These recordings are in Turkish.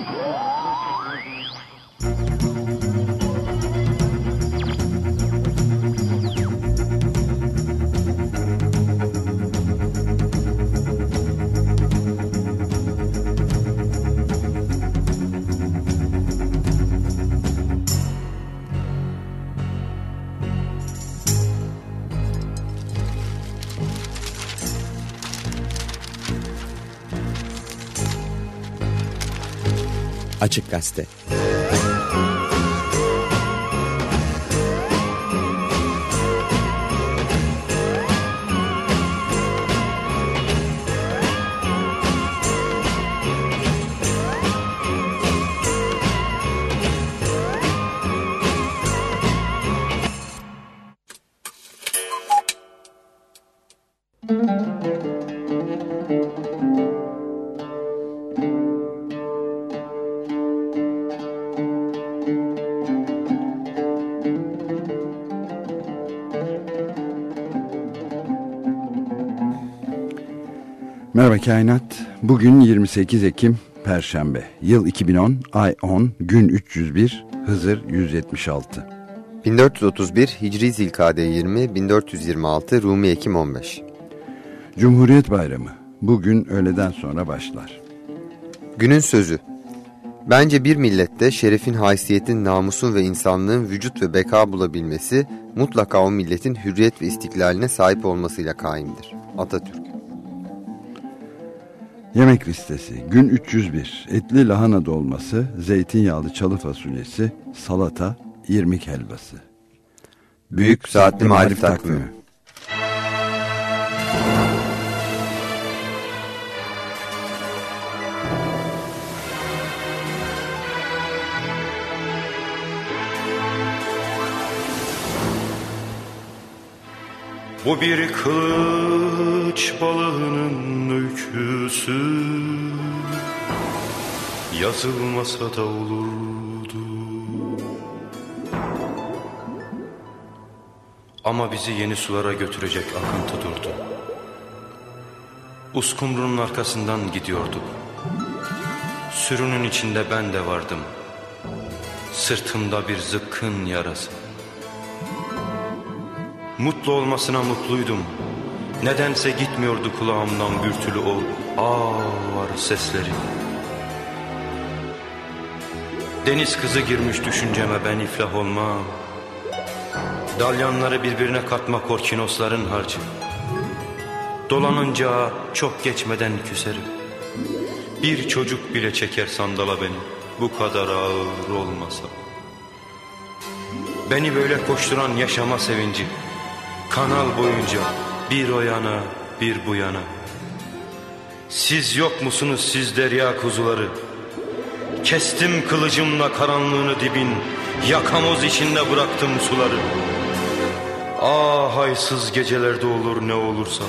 Oh! Açık Gazete Merhaba Kainat. Bugün 28 Ekim Perşembe. Yıl 2010, ay 10, gün 301, Hızır 176. 1431 Hicri Zilkade 20, 1426 Rumi Ekim 15. Cumhuriyet Bayramı. Bugün öğleden sonra başlar. Günün sözü. Bence bir millette şerefin, haysiyetin, namusun ve insanlığın vücut ve beka bulabilmesi mutlaka o milletin hürriyet ve istiklaline sahip olmasıyla kaimdir. Atatürk. Yemek listesi gün 301 etli lahana dolması, zeytinyağlı çalı fasulyesi, salata, irmik helvası. Büyük Saatli Marif Takvimi Bu bir kılıç balığının öyküsü. Yazılmasa da olurdu. Ama bizi yeni sulara götürecek akıntı durdu. Uskumru'nun arkasından gidiyorduk Sürünün içinde ben de vardım. Sırtımda bir zıkkın yarası Mutlu olmasına mutluydum. Nedense gitmiyordu kulağımdan bürtülü o ağır sesleri. Deniz kızı girmiş düşünceme ben iflah olmam. Dalyanları birbirine katma korkinosların harcı. Dolanınca çok geçmeden küserim. Bir çocuk bile çeker sandala beni. Bu kadar ağır olmasa. Beni böyle koşturan yaşama sevinci. Kanal boyunca bir o yana bir bu yana. Siz yok musunuz siz derya kuzuları? Kestim kılıcımla karanlığını dibin, yakamoz içinde bıraktım suları. Ah haysız gecelerde olur ne olursa.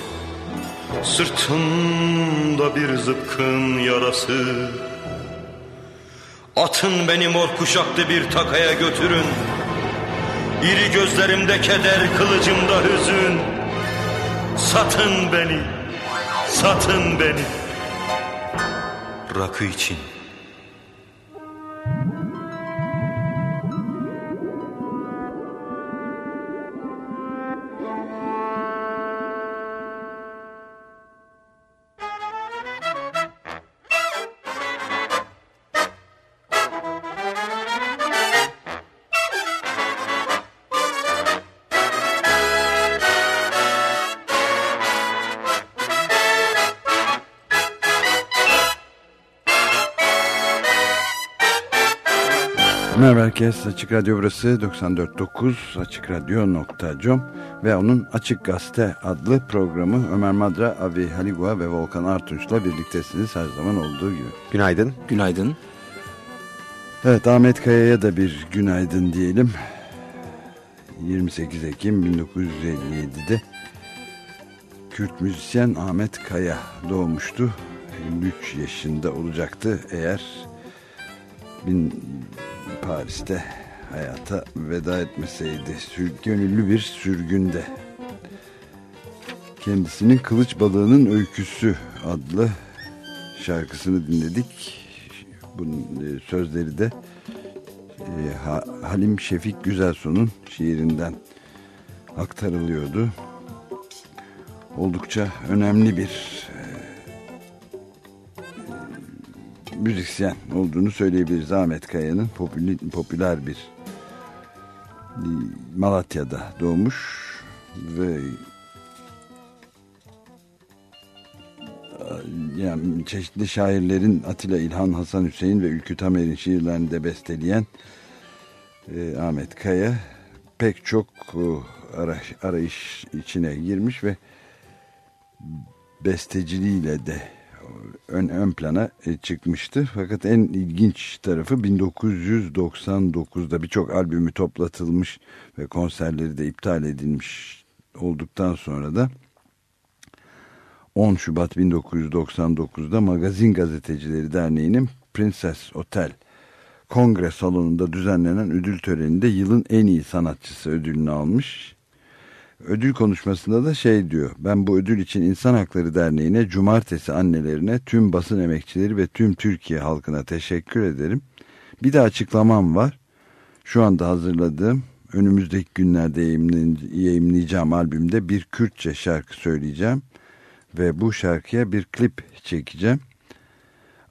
Sırtımda bir zıpkın yarası. Atın beni mor kuşaklı bir takaya götürün. İri gözlerimde keder, kılıcımda hüzün. Satın beni, satın beni. Rakı için. Merhaba herkes. Açık Radyo burası 94.9 AçıkRadyo.com ve onun Açık Gazete adlı programı Ömer Madra, Avi Haligua ve Volkan Artunç'la birliktesiniz her zaman olduğu gibi. Günaydın. Günaydın. Evet Ahmet Kaya'ya da bir günaydın diyelim. 28 Ekim 1957'de Kürt müzisyen Ahmet Kaya doğmuştu. 53 yaşında olacaktı eğer bin, Paris'te hayata veda etmeseydi. Sür, gönüllü bir sürgünde. Kendisinin Kılıç Balığının Öyküsü adlı şarkısını dinledik. Bunun e, sözleri de e, Halim Şefik Güzelsu'nun şiirinden aktarılıyordu. Oldukça önemli bir müzisyen olduğunu söyleyebiliriz. Ahmet Kaya'nın popüler, bir Malatya'da doğmuş ve yani çeşitli şairlerin Atilla İlhan, Hasan Hüseyin ve Ülkü Tamer'in şiirlerini de besteleyen e, Ahmet Kaya pek çok e, arayış, arayış içine girmiş ve besteciliğiyle de ön, ön plana e, çıkmıştı. Fakat en ilginç tarafı 1999'da birçok albümü toplatılmış ve konserleri de iptal edilmiş olduktan sonra da 10 Şubat 1999'da Magazin Gazetecileri Derneği'nin Princess Otel kongre salonunda düzenlenen ödül töreninde yılın en iyi sanatçısı ödülünü almış. Ödül konuşmasında da şey diyor. Ben bu ödül için İnsan Hakları Derneği'ne, cumartesi annelerine, tüm basın emekçileri ve tüm Türkiye halkına teşekkür ederim. Bir de açıklamam var. Şu anda hazırladığım, önümüzdeki günlerde yayınlayacağım albümde bir Kürtçe şarkı söyleyeceğim. Ve bu şarkıya bir klip çekeceğim.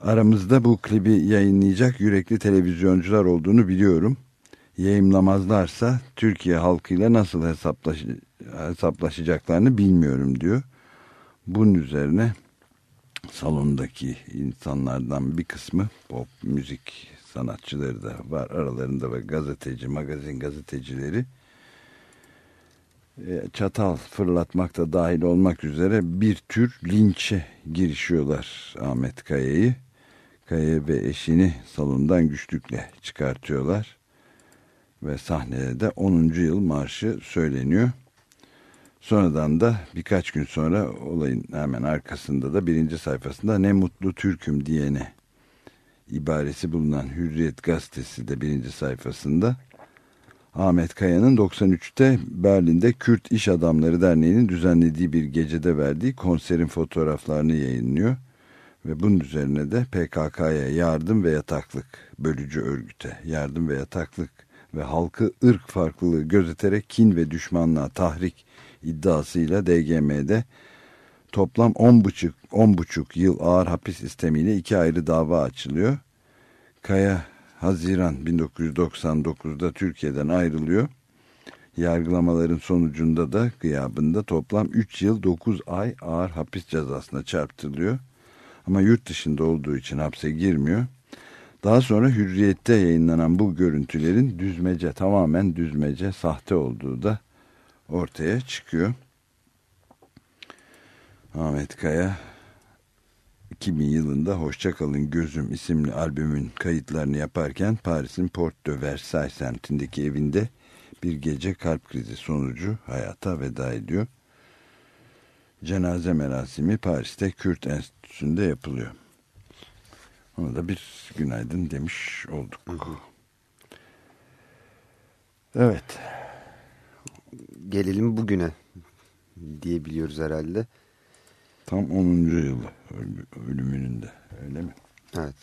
Aramızda bu klibi yayınlayacak yürekli televizyoncular olduğunu biliyorum. Yayınlamazlarsa Türkiye halkıyla nasıl hesaplaşacaklarını bilmiyorum diyor. Bunun üzerine salondaki insanlardan bir kısmı pop müzik sanatçıları da var aralarında ve gazeteci magazin gazetecileri e, çatal fırlatmakta dahil olmak üzere bir tür linçe girişiyorlar Ahmet Kaya'yı. Kaya ve eşini salondan güçlükle çıkartıyorlar ve sahnede de 10. yıl marşı söyleniyor. Sonradan da birkaç gün sonra olayın hemen arkasında da birinci sayfasında ne mutlu Türk'üm diyene ibaresi bulunan Hürriyet gazetesi de birinci sayfasında Ahmet Kaya'nın 93'te Berlin'de Kürt İş Adamları Derneği'nin düzenlediği bir gecede verdiği konserin fotoğraflarını yayınlıyor. Ve bunun üzerine de PKK'ya yardım ve yataklık, bölücü örgüte yardım ve yataklık ve halkı ırk farklılığı gözeterek kin ve düşmanlığa tahrik iddiasıyla DGM'de toplam 10,5 10,5 yıl ağır hapis sistemiyle iki ayrı dava açılıyor. Kaya Haziran 1999'da Türkiye'den ayrılıyor. Yargılamaların sonucunda da gıyabında toplam 3 yıl 9 ay ağır hapis cezasına çarptırılıyor. Ama yurt dışında olduğu için hapse girmiyor. Daha sonra Hürriyet'te yayınlanan bu görüntülerin düzmece, tamamen düzmece, sahte olduğu da ortaya çıkıyor. Ahmet Kaya 2000 yılında Hoşçakalın Gözüm isimli albümün kayıtlarını yaparken Paris'in Port de Versailles semtindeki evinde bir gece kalp krizi sonucu hayata veda ediyor. Cenaze merasimi Paris'te Kürt Enstitüsü'nde yapılıyor. Ona da bir günaydın demiş olduk. Evet. Gelelim bugüne diyebiliyoruz herhalde. Tam 10. yılı ölümünün de öyle mi? Evet.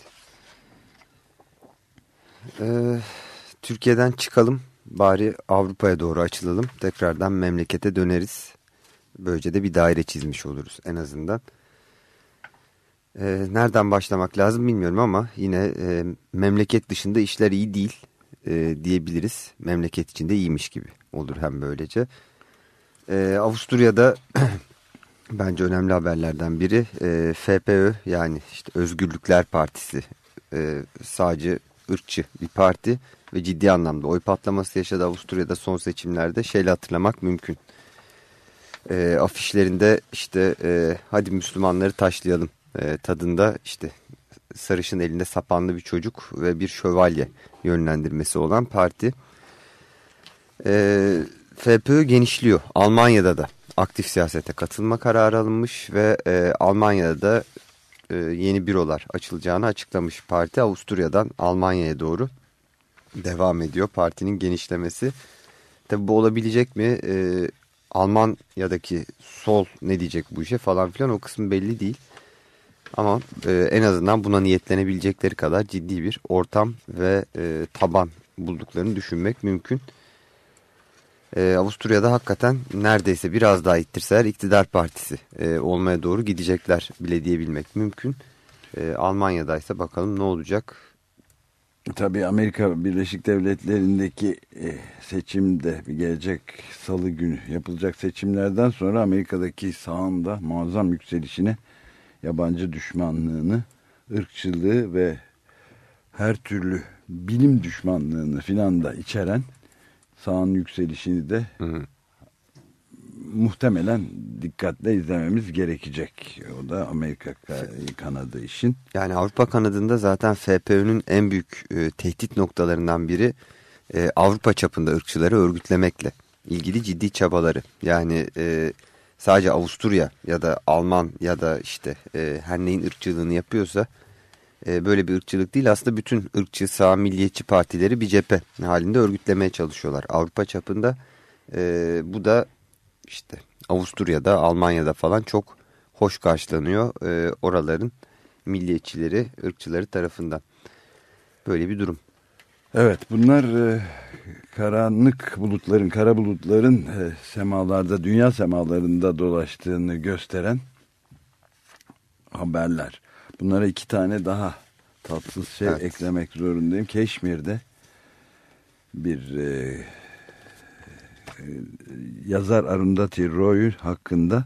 Ee, Türkiye'den çıkalım bari Avrupa'ya doğru açılalım. Tekrardan memlekete döneriz. Böylece de bir daire çizmiş oluruz en azından. Ee, nereden başlamak lazım bilmiyorum ama yine e, memleket dışında işler iyi değil e, diyebiliriz. Memleket içinde iyiymiş gibi olur hem böylece. Ee, Avusturya'da bence önemli haberlerden biri e, FPÖ yani işte Özgürlükler Partisi e, sadece ırkçı bir parti ve ciddi anlamda oy patlaması yaşadı Avusturya'da son seçimlerde şeyle hatırlamak mümkün. E, afişlerinde işte e, hadi Müslümanları taşlayalım e, tadında işte sarışın elinde sapanlı bir çocuk ve bir şövalye yönlendirmesi olan parti. E, FPÖ genişliyor Almanya'da da aktif siyasete katılma kararı alınmış ve e, Almanya'da da e, yeni bürolar açılacağını açıklamış parti Avusturya'dan Almanya'ya doğru devam ediyor partinin genişlemesi. Tabi bu olabilecek mi? E, Almanya'daki sol ne diyecek bu işe falan filan o kısmı belli değil. Ama e, en azından buna niyetlenebilecekleri kadar ciddi bir ortam ve e, taban bulduklarını düşünmek mümkün. E, Avusturya'da hakikaten neredeyse biraz daha ittirseler iktidar partisi e, olmaya doğru gidecekler bile diyebilmek mümkün. E, Almanya'da bakalım ne olacak Tabii Amerika Birleşik Devletleri'ndeki e, seçimde gelecek salı günü yapılacak seçimlerden sonra Amerika'daki sağında muazzam yükselişini, yabancı düşmanlığını, ırkçılığı ve her türlü bilim düşmanlığını filan da içeren sağın yükselişini de hı hı muhtemelen dikkatle izlememiz gerekecek. O da Amerika kanadı işin. Yani Avrupa kanadında zaten FPÖ'nün en büyük e, tehdit noktalarından biri e, Avrupa çapında ırkçıları örgütlemekle ilgili ciddi çabaları. Yani e, sadece Avusturya ya da Alman ya da işte e, her neyin ırkçılığını yapıyorsa e, böyle bir ırkçılık değil aslında bütün ırkçı sağ milliyetçi partileri bir cephe halinde örgütlemeye çalışıyorlar. Avrupa çapında e, bu da işte Avusturya'da, Almanya'da falan çok hoş karşılanıyor e, oraların milliyetçileri, ırkçıları tarafından. Böyle bir durum. Evet bunlar e, karanlık bulutların, kara bulutların e, semalarda, dünya semalarında dolaştığını gösteren haberler. Bunlara iki tane daha tatsız şey evet. eklemek zorundayım. Keşmir'de bir e, e, yazar Arundhati Roy hakkında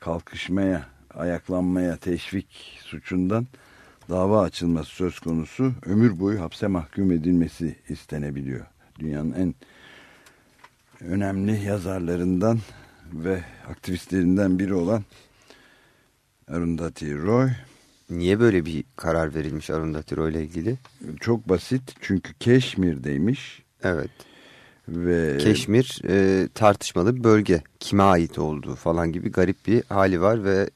kalkışmaya, ayaklanmaya teşvik suçundan dava açılması söz konusu ömür boyu hapse mahkum edilmesi istenebiliyor. Dünyanın en önemli yazarlarından ve aktivistlerinden biri olan Arundhati Roy. Niye böyle bir karar verilmiş Arundhati Roy ile ilgili? Çok basit çünkü Keşmir'deymiş. Evet. Ve... Keşmir e, tartışmalı bir bölge. Kime ait olduğu falan gibi garip bir hali var ve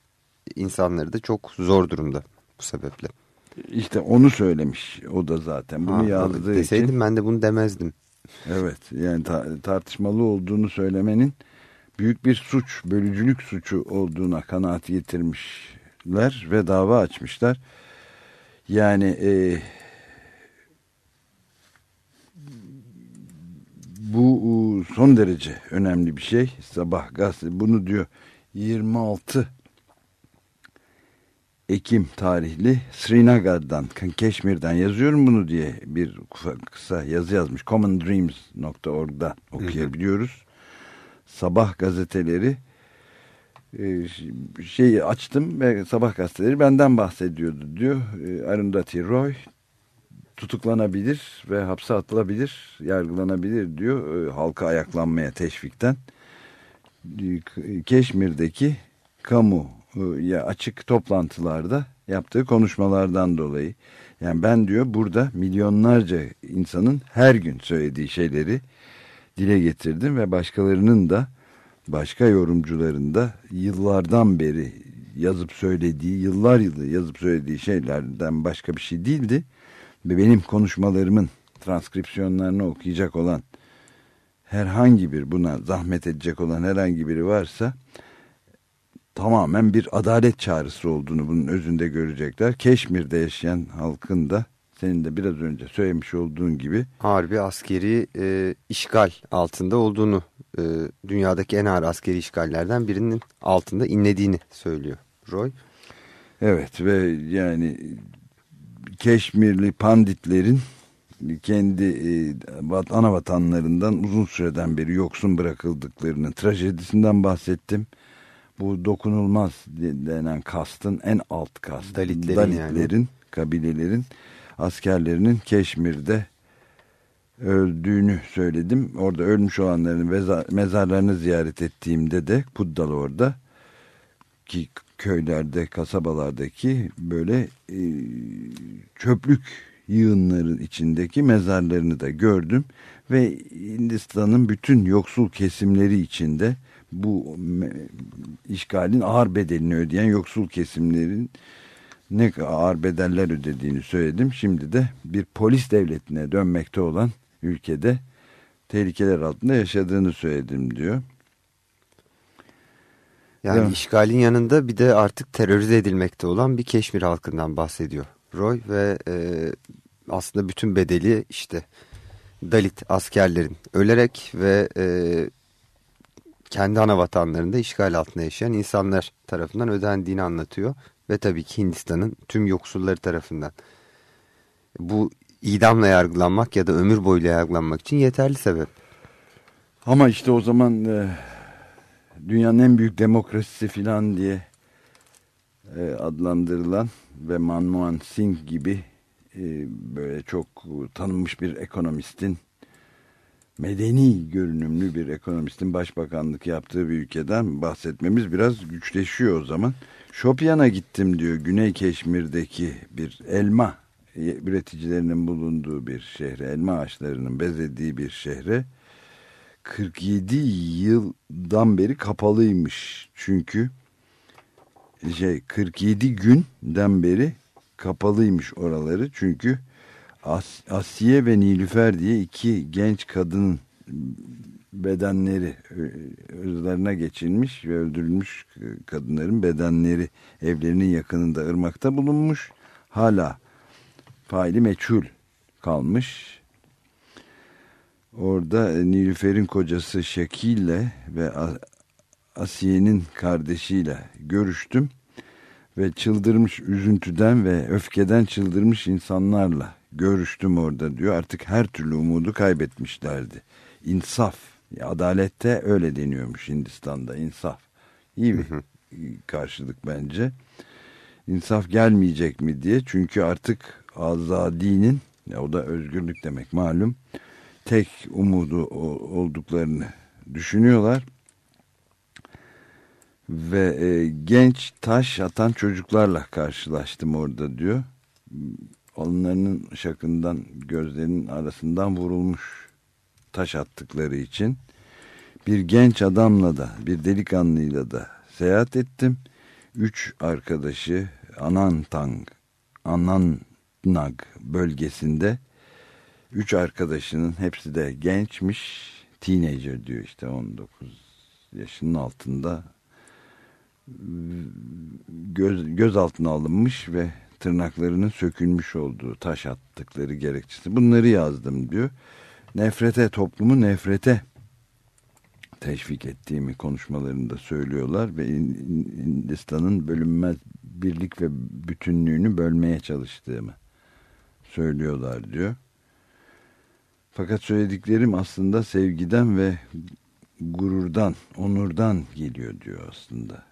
insanları da çok zor durumda bu sebeple. İşte onu söylemiş o da zaten. Bunu ha, yazdığı deseydim için... ben de bunu demezdim. Evet yani ta tartışmalı olduğunu söylemenin büyük bir suç, bölücülük suçu olduğuna kanaat getirmişler ve dava açmışlar. Yani e, bu son derece önemli bir şey. Sabah gazete bunu diyor 26 Ekim tarihli Srinagar'dan, Keşmir'den yazıyorum bunu diye bir kısa yazı yazmış. commondreams.org'da okuyabiliyoruz. Sabah gazeteleri e, şeyi açtım ve sabah gazeteleri benden bahsediyordu diyor. E, Arundhati Roy tutuklanabilir ve hapse atılabilir, yargılanabilir diyor e, halka ayaklanmaya teşvikten. Keşmir'deki kamu ya açık toplantılarda yaptığı konuşmalardan dolayı. Yani ben diyor burada milyonlarca insanın her gün söylediği şeyleri dile getirdim ve başkalarının da başka yorumcuların da yıllardan beri yazıp söylediği, yıllar yılı yazıp söylediği şeylerden başka bir şey değildi ve benim konuşmalarımın transkripsiyonlarını okuyacak olan herhangi bir buna zahmet edecek olan herhangi biri varsa tamamen bir adalet çağrısı olduğunu bunun özünde görecekler. Keşmir'de yaşayan halkın da senin de biraz önce söylemiş olduğun gibi harbi askeri e, işgal altında olduğunu e, dünyadaki en ağır askeri işgallerden birinin altında inlediğini söylüyor Roy. Evet ve yani Keşmirli panditlerin kendi e, ana vatanlarından uzun süreden beri yoksun bırakıldıklarının trajedisinden bahsettim. Bu dokunulmaz denen kastın en alt kast. Dalitlerin, Dalitlerin yani. kabilelerin askerlerinin Keşmir'de öldüğünü söyledim. Orada ölmüş olanların mezarlarını ziyaret ettiğimde de Puddal orada ki köylerde, kasabalardaki böyle e, çöplük yığınların içindeki mezarlarını da gördüm. Ve Hindistan'ın bütün yoksul kesimleri içinde bu işgalin ağır bedelini ödeyen yoksul kesimlerin ne ağır bedeller ödediğini söyledim. Şimdi de bir polis devletine dönmekte olan ülkede tehlikeler altında yaşadığını söyledim diyor. Yani evet. işgalin yanında bir de artık terörize edilmekte olan bir Keşmir halkından bahsediyor Roy ve e, aslında bütün bedeli işte Dalit askerlerin ölerek ve e, kendi ana vatanlarında işgal altında yaşayan insanlar tarafından ödendiğini anlatıyor. Ve tabii ki Hindistan'ın tüm yoksulları tarafından. Bu idamla yargılanmak ya da ömür boyuyla yargılanmak için yeterli sebep. Ama işte o zaman e, dünyanın en büyük demokrasisi filan diye e, adlandırılan ve Manmohan Singh gibi e, böyle çok tanınmış bir ekonomistin medeni görünümlü bir ekonomistin başbakanlık yaptığı bir ülkeden bahsetmemiz biraz güçleşiyor o zaman. Şopyan'a gittim diyor Güney Keşmir'deki bir elma üreticilerinin bulunduğu bir şehre, elma ağaçlarının bezediği bir şehre 47 yıldan beri kapalıymış. Çünkü şey 47 günden beri kapalıymış oraları. Çünkü As Asiye ve Nilüfer diye iki genç kadın bedenleri özlerine geçilmiş ve öldürülmüş kadınların bedenleri evlerinin yakınında ırmakta bulunmuş. Hala faili meçhul kalmış. Orada Nilüfer'in kocası Şekil'le ve Asiye'nin kardeşiyle görüştüm ve çıldırmış üzüntüden ve öfkeden çıldırmış insanlarla görüştüm orada diyor. Artık her türlü umudu kaybetmişlerdi. İnsaf, adalette öyle deniyormuş Hindistan'da insaf. İyi bir karşılık bence. İnsaf gelmeyecek mi diye çünkü artık azadinin o da özgürlük demek malum tek umudu olduklarını düşünüyorlar ve e, genç taş atan çocuklarla karşılaştım orada diyor. Onların şakından gözlerinin arasından vurulmuş taş attıkları için bir genç adamla da bir delikanlıyla da seyahat ettim. Üç arkadaşı Anantang, Anantnag bölgesinde üç arkadaşının hepsi de gençmiş. Teenager diyor işte 19 yaşının altında göz, gözaltına alınmış ve tırnaklarının sökülmüş olduğu taş attıkları gerekçesi. Bunları yazdım diyor. Nefrete, toplumu nefrete teşvik ettiğimi konuşmalarında söylüyorlar ve Hindistan'ın bölünmez birlik ve bütünlüğünü bölmeye çalıştığımı söylüyorlar diyor. Fakat söylediklerim aslında sevgiden ve gururdan, onurdan geliyor diyor aslında.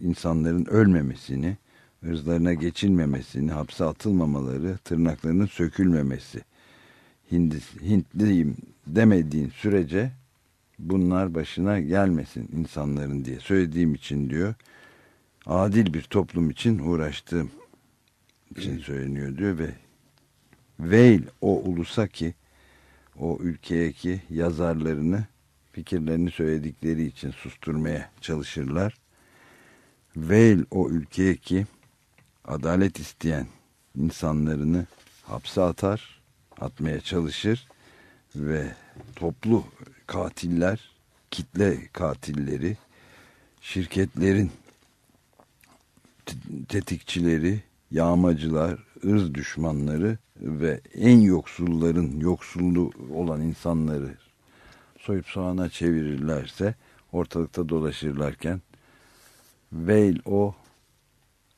İnsanların ölmemesini, hırzlarına geçilmemesini, hapse atılmamaları, tırnaklarının sökülmemesi. Hindis, Hintliyim demediğin sürece bunlar başına gelmesin insanların diye söylediğim için diyor. Adil bir toplum için uğraştığım için söyleniyor diyor ve Veil o ulusa ki o ülkeye ki yazarlarını fikirlerini söyledikleri için susturmaya çalışırlar. Veil o ülkeye ki adalet isteyen insanlarını hapse atar, atmaya çalışır ve toplu katiller, kitle katilleri, şirketlerin tetikçileri, yağmacılar, ırz düşmanları ve en yoksulların yoksullu olan insanları soyup soğana çevirirlerse ortalıkta dolaşırlarken Veil o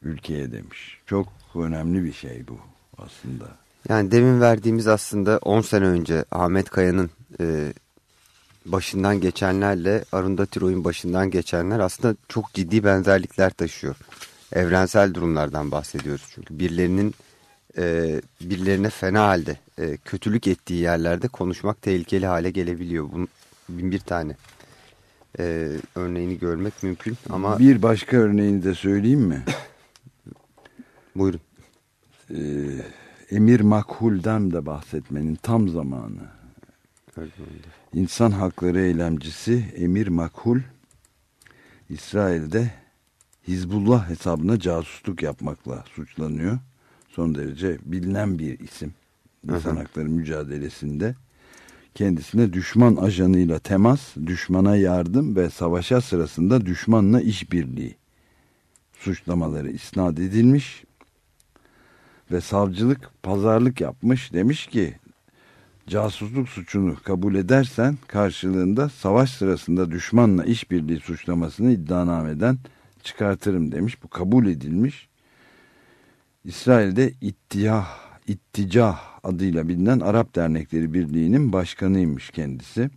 ülkeye demiş. Çok önemli bir şey bu aslında. Yani demin verdiğimiz aslında 10 sene önce Ahmet Kaya'nın e, başından geçenlerle Arundhati Roy'un başından geçenler aslında çok ciddi benzerlikler taşıyor. Evrensel durumlardan bahsediyoruz. Çünkü birilerinin e, birilerine fena halde e, kötülük ettiği yerlerde konuşmak tehlikeli hale gelebiliyor. Bunun bin bir tane e, örneğini görmek mümkün ama... Bir başka örneğini de söyleyeyim mi? Buyurun. Ee, Emir Makhul'den de bahsetmenin tam zamanı. İnsan hakları eylemcisi Emir Makhul İsrail'de Hizbullah hesabına casusluk yapmakla suçlanıyor. Son derece bilinen bir isim insan hakları mücadelesinde. kendisine düşman ajanıyla temas, düşmana yardım ve savaşa sırasında düşmanla işbirliği suçlamaları isnat edilmiş ve savcılık pazarlık yapmış demiş ki casusluk suçunu kabul edersen karşılığında savaş sırasında düşmanla işbirliği suçlamasını iddianameden çıkartırım demiş. Bu kabul edilmiş. İsrail'de ittiyah, itticah adıyla bilinen Arap Dernekleri Birliği'nin başkanıymış kendisi.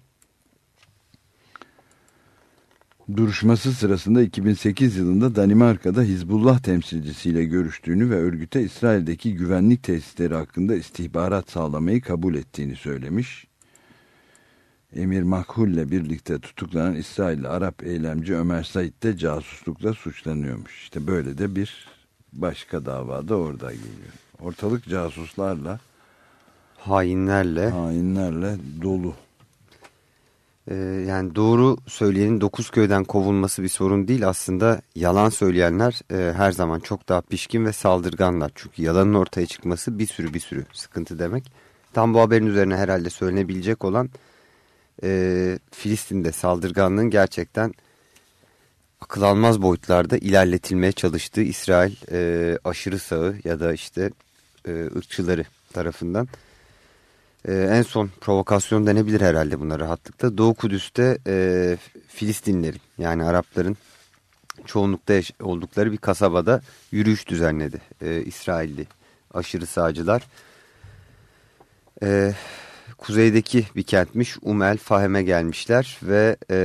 Duruşması sırasında 2008 yılında Danimarka'da Hizbullah temsilcisiyle görüştüğünü ve örgüte İsrail'deki güvenlik tesisleri hakkında istihbarat sağlamayı kabul ettiğini söylemiş. Emir Makhul ile birlikte tutuklanan İsrailli Arap eylemci Ömer Said de casuslukla suçlanıyormuş. İşte böyle de bir başka davada orada geliyor. Ortalık casuslarla hainlerle hainlerle dolu. Ee, yani doğru söyleyenin dokuz köyden kovulması bir sorun değil. Aslında yalan söyleyenler e, her zaman çok daha pişkin ve saldırganlar. Çünkü yalanın ortaya çıkması bir sürü bir sürü sıkıntı demek. Tam bu haberin üzerine herhalde söylenebilecek olan e, Filistin'de saldırganlığın gerçekten akıl almaz boyutlarda ilerletilmeye çalıştığı İsrail e, aşırı sağı ya da işte e, ırkçıları tarafından e, en son provokasyon denebilir herhalde buna rahatlıkla. Doğu Kudüs'te e, Filistinlerin yani Arapların çoğunlukta oldukları bir kasabada yürüyüş düzenledi e, İsrailli aşırı sağcılar. E, kuzeydeki bir kentmiş Umel Fahem'e gelmişler ve e,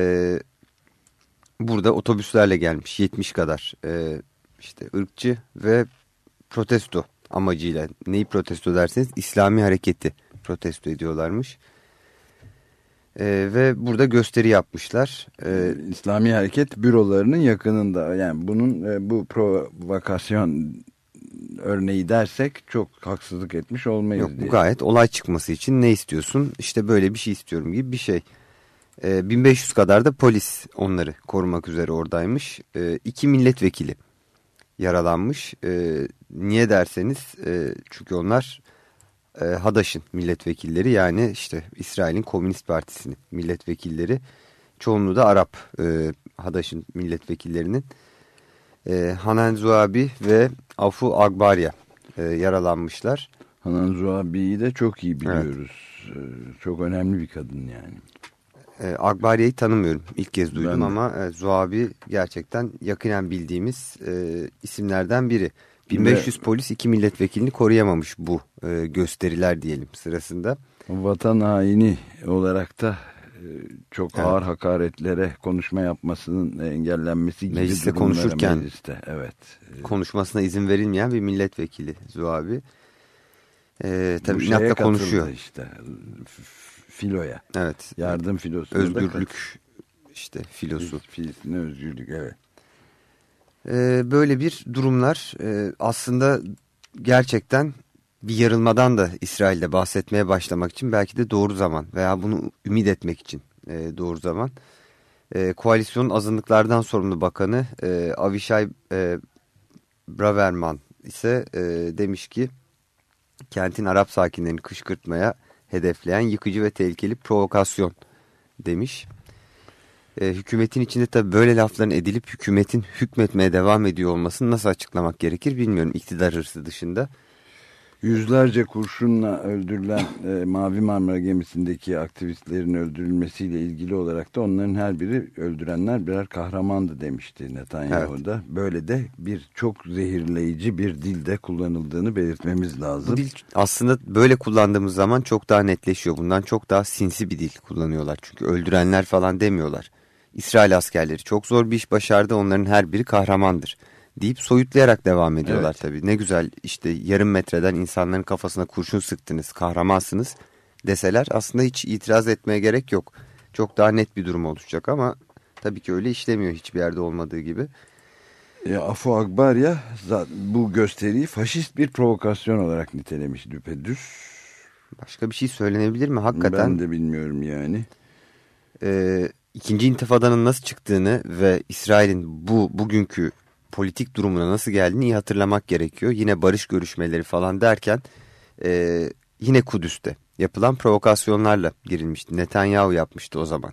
burada otobüslerle gelmiş 70 kadar e, işte ırkçı ve protesto amacıyla neyi protesto derseniz İslami hareketi protesto ediyorlarmış. Ee, ve burada gösteri yapmışlar. Ee, İslami Hareket bürolarının yakınında yani bunun e, bu provokasyon örneği dersek çok haksızlık etmiş olmayız Yok, diye. Bu gayet olay çıkması için ne istiyorsun? İşte böyle bir şey istiyorum gibi bir şey. Ee, 1500 kadar da polis onları korumak üzere oradaymış. Ee, iki milletvekili yaralanmış. Ee, niye derseniz e, çünkü onlar e, Hadaş'ın milletvekilleri yani işte İsrail'in Komünist Partisi'nin milletvekilleri çoğunluğu da Arap e, Hadaş'ın milletvekillerinin e, Hanan Zuabi ve Afu Agbarya e, yaralanmışlar. Hanan Zuabi'yi de çok iyi biliyoruz. Evet. Çok önemli bir kadın yani. E, Agbarya'yı tanımıyorum. İlk kez duydum ben ama e, Zuabi gerçekten yakinen bildiğimiz e, isimlerden biri. 1500 Ve, polis iki milletvekilini koruyamamış bu e, gösteriler diyelim sırasında. Vatan haini olarak da e, çok evet. ağır hakaretlere konuşma yapmasının engellenmesi gibi mecliste konuşurken mecliste, evet. konuşmasına izin verilmeyen bir milletvekili Zuabi. Ee, tabii inatla konuşuyor. işte filoya. Evet. Yardım filosu. Özgürlük işte filosu. Filistin'e özgürlük evet. Ee, böyle bir durumlar e, aslında gerçekten bir yarılmadan da İsrail'de bahsetmeye başlamak için belki de doğru zaman veya bunu ümit etmek için e, doğru zaman. E, koalisyonun azınlıklardan sorumlu bakanı e, Avishai e, Braverman ise demiş ki kentin Arap sakinlerini kışkırtmaya hedefleyen yıkıcı ve tehlikeli provokasyon demiş. E, hükümetin içinde tabii böyle lafların edilip hükümetin hükmetmeye devam ediyor olmasını nasıl açıklamak gerekir bilmiyorum iktidar hırsı dışında. Yüzlerce kurşunla öldürülen e, Mavi Marmara gemisindeki aktivistlerin öldürülmesiyle ilgili olarak da onların her biri öldürenler birer kahramandı demişti Netanyahu'da. Evet. Böyle de bir çok zehirleyici bir dilde kullanıldığını belirtmemiz lazım. Bu dil aslında böyle kullandığımız zaman çok daha netleşiyor. Bundan çok daha sinsi bir dil kullanıyorlar. Çünkü öldürenler falan demiyorlar. İsrail askerleri çok zor bir iş başardı. Onların her biri kahramandır deyip soyutlayarak devam ediyorlar evet. tabii. Ne güzel işte yarım metreden insanların kafasına kurşun sıktınız, kahramansınız deseler aslında hiç itiraz etmeye gerek yok. Çok daha net bir durum oluşacak ama tabii ki öyle işlemiyor hiçbir yerde olmadığı gibi. Ya Afu Akbarya bu gösteriyi faşist bir provokasyon olarak nitelemiş düpedüz. Başka bir şey söylenebilir mi hakikaten? Ben de bilmiyorum yani. Ee, İkinci intifadanın nasıl çıktığını ve İsrail'in bu bugünkü politik durumuna nasıl geldiğini iyi hatırlamak gerekiyor. Yine barış görüşmeleri falan derken e, yine Kudüs'te yapılan provokasyonlarla girilmişti. Netanyahu yapmıştı o zaman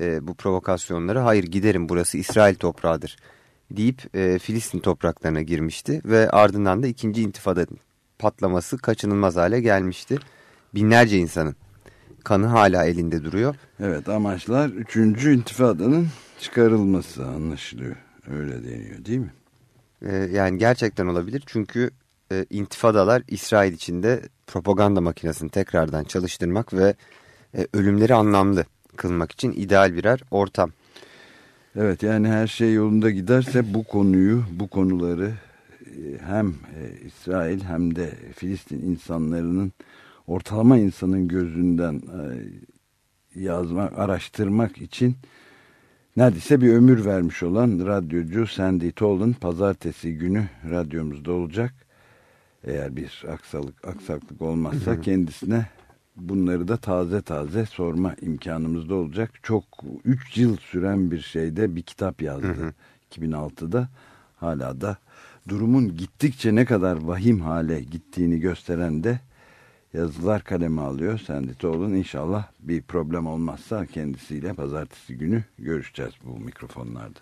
e, bu provokasyonları. Hayır giderim burası İsrail toprağıdır deyip e, Filistin topraklarına girmişti ve ardından da ikinci intifada patlaması kaçınılmaz hale gelmişti. Binlerce insanın kanı hala elinde duruyor. Evet amaçlar 3. intifadanın çıkarılması anlaşılıyor. Öyle deniyor değil mi? Ee, yani gerçekten olabilir çünkü e, intifadalar İsrail içinde propaganda makinesini tekrardan çalıştırmak ve e, ölümleri anlamlı kılmak için ideal birer ortam. Evet yani her şey yolunda giderse bu konuyu, bu konuları e, hem e, İsrail hem de Filistin insanlarının ortalama insanın gözünden e, yazmak, araştırmak için neredeyse bir ömür vermiş olan radyocu Sandy Tolan pazartesi günü radyomuzda olacak. Eğer bir aksalık, aksaklık olmazsa hı hı. kendisine bunları da taze taze sorma imkanımız da olacak. Çok 3 yıl süren bir şeyde bir kitap yazdı. Hı hı. 2006'da hala da durumun gittikçe ne kadar vahim hale gittiğini gösteren de yazılar kaleme alıyor. Senditoğlu'nun inşallah bir problem olmazsa kendisiyle pazartesi günü görüşeceğiz bu mikrofonlarda.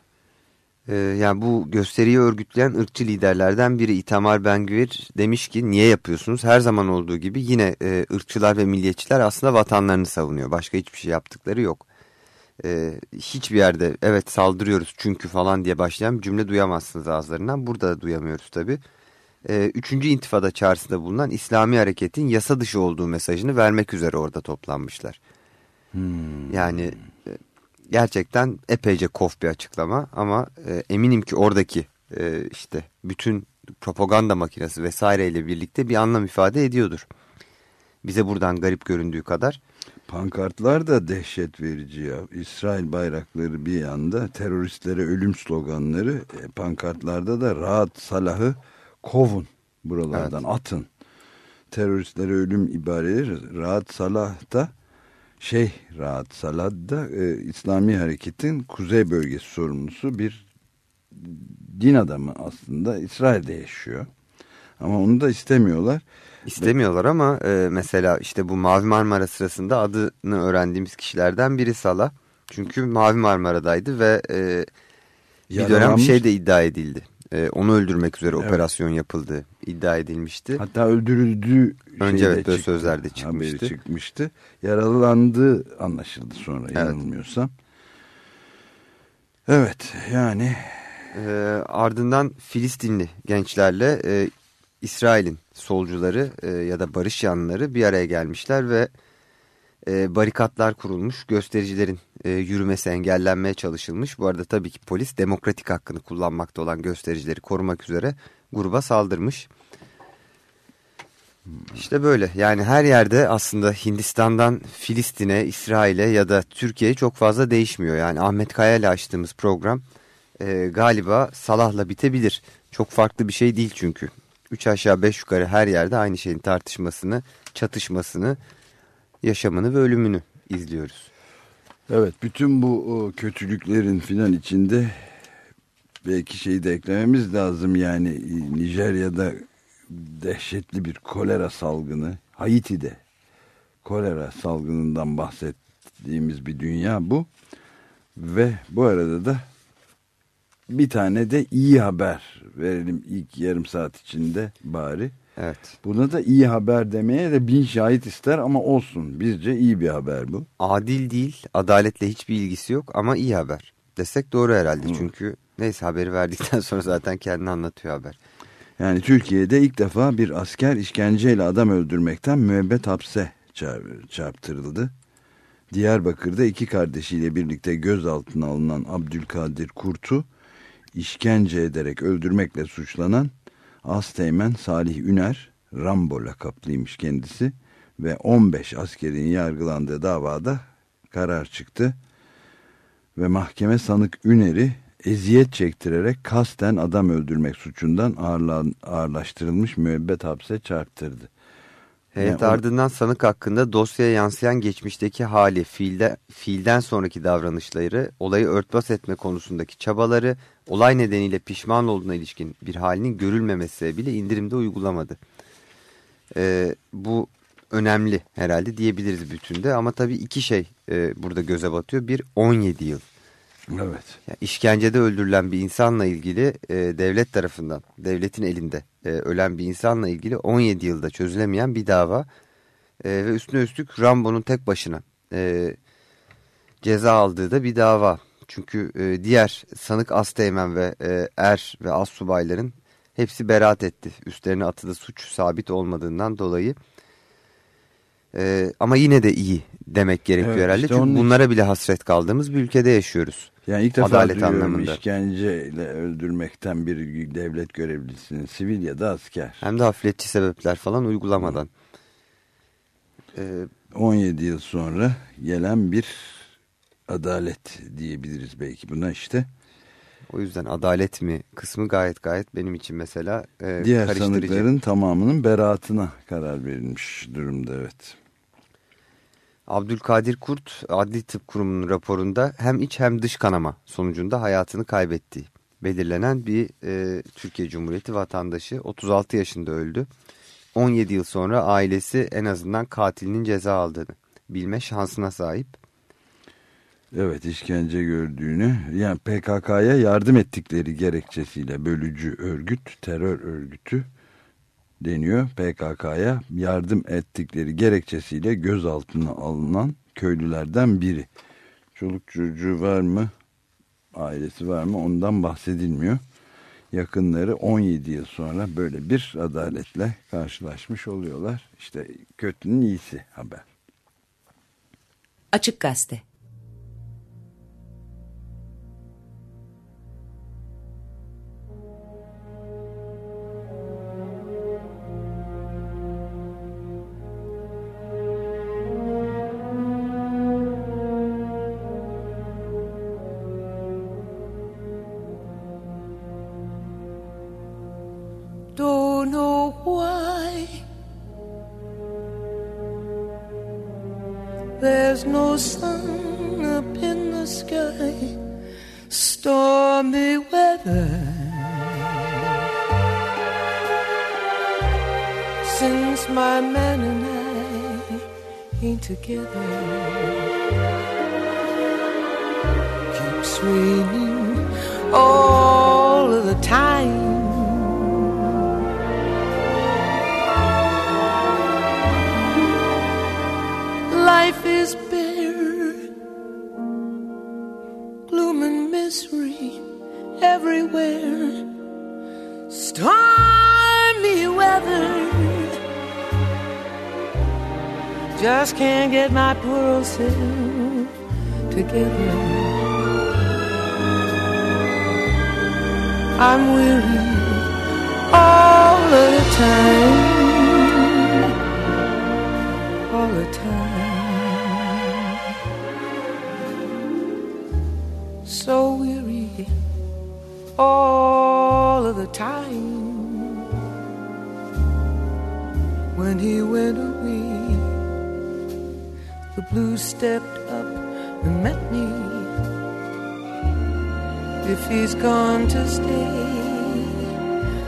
Ee, yani bu gösteriyi örgütleyen ırkçı liderlerden biri Itamar Bengüvir demiş ki niye yapıyorsunuz? Her zaman olduğu gibi yine e, ırkçılar ve milliyetçiler aslında vatanlarını savunuyor. Başka hiçbir şey yaptıkları yok. Ee, hiçbir yerde evet saldırıyoruz çünkü falan diye başlayan bir cümle duyamazsınız ağızlarından. Burada da duyamıyoruz tabii. Ee, üçüncü intifada çağrısında bulunan İslami hareketin yasa dışı olduğu mesajını vermek üzere orada toplanmışlar. Hmm. Yani gerçekten epeyce kof bir açıklama ama e, eminim ki oradaki e, işte bütün propaganda makinesi vesaireyle birlikte bir anlam ifade ediyordur. Bize buradan garip göründüğü kadar. Pankartlar da dehşet verici ya. İsrail bayrakları bir yanda, teröristlere ölüm sloganları, e, pankartlarda da rahat salahı kovun buralardan evet. atın. Teröristlere ölüm ibareleri rahat salah da şey Rahat Salad'da e, İslami Hareket'in kuzey bölgesi sorumlusu bir din adamı aslında İsrail'de yaşıyor. Ama onu da istemiyorlar. İstemiyorlar ama e, mesela işte bu Mavi Marmara sırasında adını öğrendiğimiz kişilerden biri Salah. Çünkü Mavi Marmara'daydı ve e, bir dönem şey de iddia edildi e, onu öldürmek üzere evet. operasyon yapıldı iddia edilmişti. Hatta öldürüldüğü önce evet böyle sözlerde çıkmıştı. Haberi çıkmıştı. Yaralandığı anlaşıldı sonra evet. yanılmıyorsam. Evet yani. E, ardından Filistinli gençlerle e, İsrail'in solcuları e, ya da barış yanlıları bir araya gelmişler ve e, barikatlar kurulmuş, göstericilerin e, yürümesi engellenmeye çalışılmış. Bu arada tabii ki polis demokratik hakkını kullanmakta olan göstericileri korumak üzere gruba saldırmış. İşte böyle yani her yerde aslında Hindistan'dan Filistin'e, İsrail'e ya da Türkiye'ye çok fazla değişmiyor. Yani Ahmet Kaya ile açtığımız program e, galiba Salah'la bitebilir. Çok farklı bir şey değil çünkü. Üç aşağı beş yukarı her yerde aynı şeyin tartışmasını, çatışmasını yaşamını ve ölümünü izliyoruz. Evet bütün bu kötülüklerin filan içinde belki şeyi de eklememiz lazım yani e, Nijerya'da dehşetli bir kolera salgını Haiti'de kolera salgınından bahsettiğimiz bir dünya bu ve bu arada da bir tane de iyi haber verelim ilk yarım saat içinde bari. Evet. Buna da iyi haber demeye de bin şahit ister ama olsun. Bizce iyi bir haber bu. Adil değil, adaletle hiçbir ilgisi yok ama iyi haber. Desek doğru herhalde. Hı. Çünkü neyse haberi verdikten sonra zaten kendini anlatıyor haber. Yani Türkiye'de ilk defa bir asker işkenceyle adam öldürmekten müebbet hapse çarptırıldı. Diyarbakır'da iki kardeşiyle birlikte gözaltına alınan Abdülkadir Kurt'u işkence ederek öldürmekle suçlanan Asteğmen Salih Üner, Rambo lakaplıymış kendisi ve 15 askerin yargılandığı davada karar çıktı. Ve mahkeme sanık Üner'i eziyet çektirerek kasten adam öldürmek suçundan ağırlaştırılmış müebbet hapse çarptırdı. Heyet yani ardından sanık hakkında dosyaya yansıyan geçmişteki hali, fiilde, fiilden sonraki davranışları, olayı örtbas etme konusundaki çabaları, olay nedeniyle pişman olduğuna ilişkin bir halinin görülmemesi sebebiyle indirimde uygulamadı. Ee, bu önemli herhalde diyebiliriz bütünde. Ama tabii iki şey e, burada göze batıyor. Bir 17 yıl. Evet. Yani işkencede öldürülen bir insanla ilgili e, devlet tarafından, devletin elinde e, ölen bir insanla ilgili 17 yılda çözülemeyen bir dava. E, ve üstüne üstlük Rambo'nun tek başına e, ceza aldığı da bir dava. Çünkü e, diğer sanık Asteğmen ve e, Er ve As subayların hepsi beraat etti. Üstlerine atılı suç sabit olmadığından dolayı. E, ama yine de iyi demek gerekiyor evet, herhalde. Işte Çünkü bunlara bile hasret kaldığımız bir ülkede yaşıyoruz. Yani ilk defa Adalet duyuyorum anlamında. işkenceyle öldürmekten bir devlet görevlisinin sivil ya da asker. Hem de hafifletçi sebepler falan uygulamadan. Ee, 17 yıl sonra gelen bir adalet diyebiliriz belki buna işte. O yüzden adalet mi kısmı gayet gayet benim için mesela e, Diğer sanıkların tamamının beraatına karar verilmiş durumda evet. Abdülkadir Kurt Adli Tıp Kurumu'nun raporunda hem iç hem dış kanama sonucunda hayatını kaybetti. Belirlenen bir e, Türkiye Cumhuriyeti vatandaşı 36 yaşında öldü. 17 yıl sonra ailesi en azından katilinin ceza aldığını bilme şansına sahip. Evet işkence gördüğünü yani PKK'ya yardım ettikleri gerekçesiyle bölücü örgüt, terör örgütü deniyor. PKK'ya yardım ettikleri gerekçesiyle gözaltına alınan köylülerden biri. Çoluk çocuğu var mı, ailesi var mı ondan bahsedilmiyor. Yakınları 17 yıl sonra böyle bir adaletle karşılaşmış oluyorlar. İşte kötünün iyisi haber. Açık Gazete no sun up in the sky, stormy weather. Since my man and I ain't together, keeps raining all of the time. everywhere. Stormy weather. Just can't get my poor old self together. I'm weary all the time. all of the time. When he went away the blues stepped up and met me. If he's gone to stay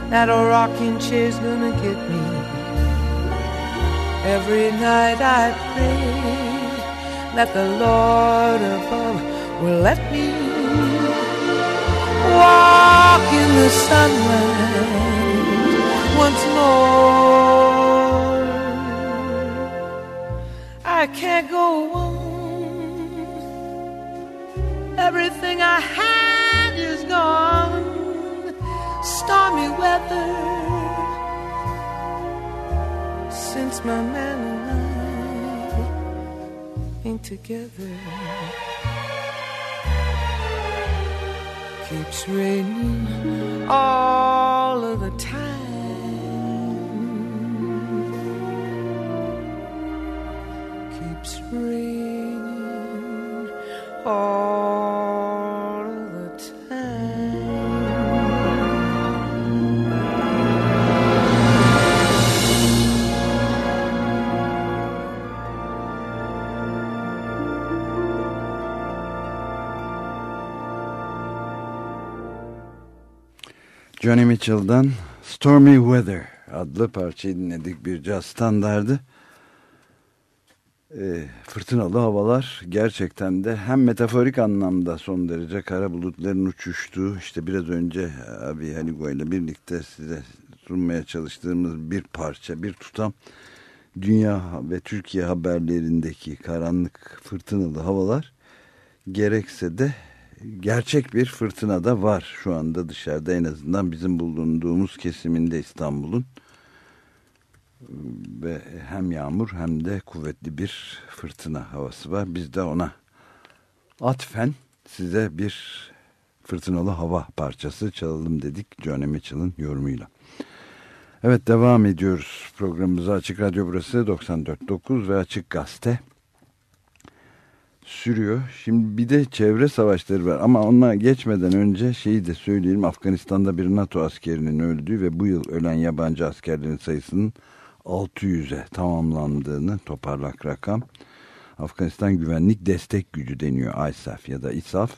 that old rocking chair's gonna get me. Every night i pray that the lord above will let me walk in the sunlight once more. I can't go on. Everything I had is gone stormy weather since my man and I ain't together. Keeps raining all of the Johnny Mitchell'dan Stormy Weather adlı parçayı dinledik. Bir caz standardı. e, fırtınalı havalar gerçekten de hem metaforik anlamda son derece kara bulutların uçuştuğu işte biraz önce abi Haligo ile birlikte size sunmaya çalıştığımız bir parça bir tutam. Dünya ve Türkiye haberlerindeki karanlık fırtınalı havalar gerekse de gerçek bir fırtına da var şu anda dışarıda en azından bizim bulunduğumuz kesiminde İstanbul'un ve hem yağmur hem de kuvvetli bir fırtına havası var. Biz de ona atfen size bir fırtınalı hava parçası çalalım dedik Johnny Mitchell'ın yorumuyla. Evet devam ediyoruz programımıza Açık Radyo burası 94.9 ve Açık Gazete sürüyor. Şimdi bir de çevre savaşları var ama ona geçmeden önce şeyi de söyleyelim. Afganistan'da bir NATO askerinin öldüğü ve bu yıl ölen yabancı askerlerin sayısının 600'e tamamlandığını toparlak rakam. Afganistan Güvenlik Destek Gücü deniyor ISAF ya da ISAF.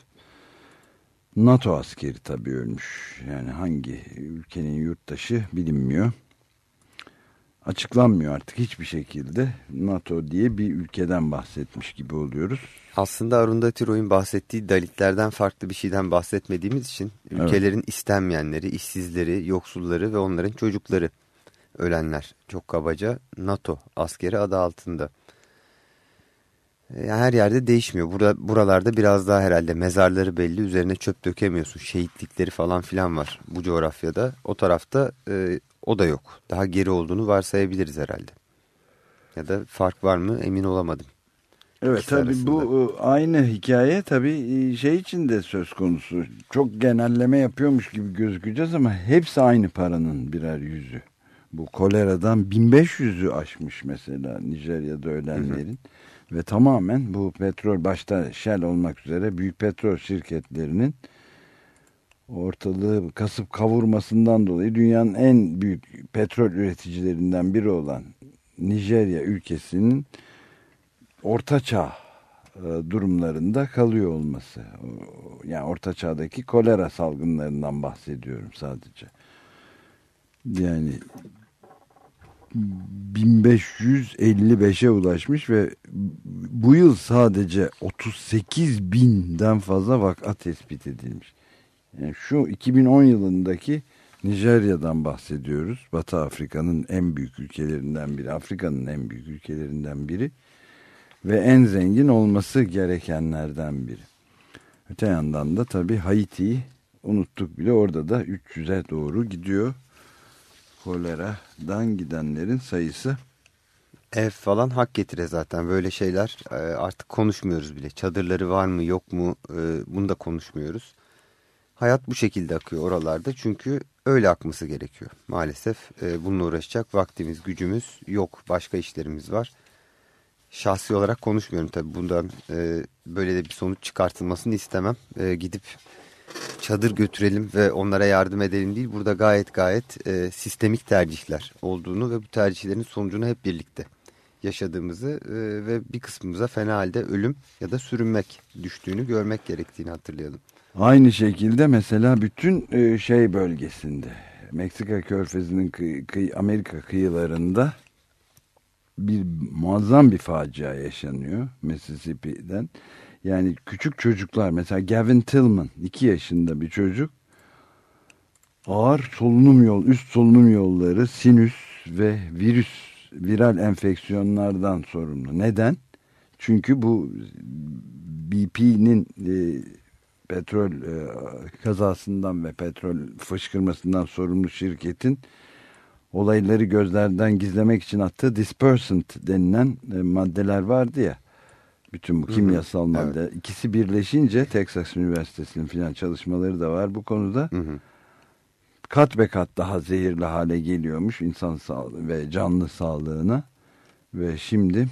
NATO askeri tabii ölmüş. Yani hangi ülkenin yurttaşı bilinmiyor. Açıklanmıyor artık hiçbir şekilde. NATO diye bir ülkeden bahsetmiş gibi oluyoruz. Aslında Arundhati Roy'un bahsettiği Dalitlerden farklı bir şeyden bahsetmediğimiz için ülkelerin evet. istenmeyenleri, işsizleri, yoksulları ve onların çocukları ölenler çok kabaca NATO askeri adı altında. Yani her yerde değişmiyor. Burada, buralarda biraz daha herhalde mezarları belli üzerine çöp dökemiyorsun. Şehitlikleri falan filan var bu coğrafyada. O tarafta e, o da yok. Daha geri olduğunu varsayabiliriz herhalde. Ya da fark var mı emin olamadım. Evet tabi bu e, aynı hikaye tabi e, şey için de söz konusu. Çok genelleme yapıyormuş gibi gözükeceğiz ama hepsi aynı paranın birer yüzü. Bu koleradan 1500'ü aşmış mesela Nijerya'da ölenlerin. Hı hı. Ve tamamen bu petrol başta Shell olmak üzere büyük petrol şirketlerinin ortalığı kasıp kavurmasından dolayı dünyanın en büyük petrol üreticilerinden biri olan Nijerya ülkesinin orta çağ e, durumlarında kalıyor olması. Yani orta çağdaki kolera salgınlarından bahsediyorum sadece. Yani 1555'e ulaşmış ve bu yıl sadece 38 binden fazla vaka tespit edilmiş. Yani şu 2010 yılındaki Nijerya'dan bahsediyoruz. Batı Afrika'nın en büyük ülkelerinden biri. Afrika'nın en büyük ülkelerinden biri. Ve en zengin olması gerekenlerden biri. Öte yandan da tabii Haiti'yi unuttuk bile. Orada da 300'e doğru gidiyor koleradan gidenlerin sayısı. Ev falan hak getire zaten böyle şeyler e, artık konuşmuyoruz bile. Çadırları var mı yok mu e, bunu da konuşmuyoruz. Hayat bu şekilde akıyor oralarda çünkü öyle akması gerekiyor. Maalesef e, bununla uğraşacak vaktimiz gücümüz yok başka işlerimiz var. Şahsi olarak konuşmuyorum tabii bundan böyle de bir sonuç çıkartılmasını istemem. Gidip çadır götürelim ve onlara yardım edelim değil. Burada gayet gayet e, sistemik tercihler olduğunu ve bu tercihlerin sonucunu hep birlikte yaşadığımızı e, ve bir kısmımıza fena halde ölüm ya da sürünmek düştüğünü görmek gerektiğini hatırlayalım. Aynı şekilde mesela bütün e, şey bölgesinde Meksika körfezinin kıy, Amerika kıyılarında bir muazzam bir facia yaşanıyor Mississippi'den. Yani küçük çocuklar mesela Gavin Tillman 2 yaşında bir çocuk ağır solunum yol, üst solunum yolları, sinüs ve virüs, viral enfeksiyonlardan sorumlu. Neden? Çünkü bu BP'nin e, petrol e, kazasından ve petrol fışkırmasından sorumlu şirketin olayları gözlerden gizlemek için attığı dispersant denilen e, maddeler vardı ya bütün bu kimyasal hı hı. madde. Evet. ikisi birleşince Texas Üniversitesi'nin filan çalışmaları da var bu konuda. Hı hı. Kat be kat daha zehirli hale geliyormuş insan sağlığı ve canlı sağlığına. Ve şimdi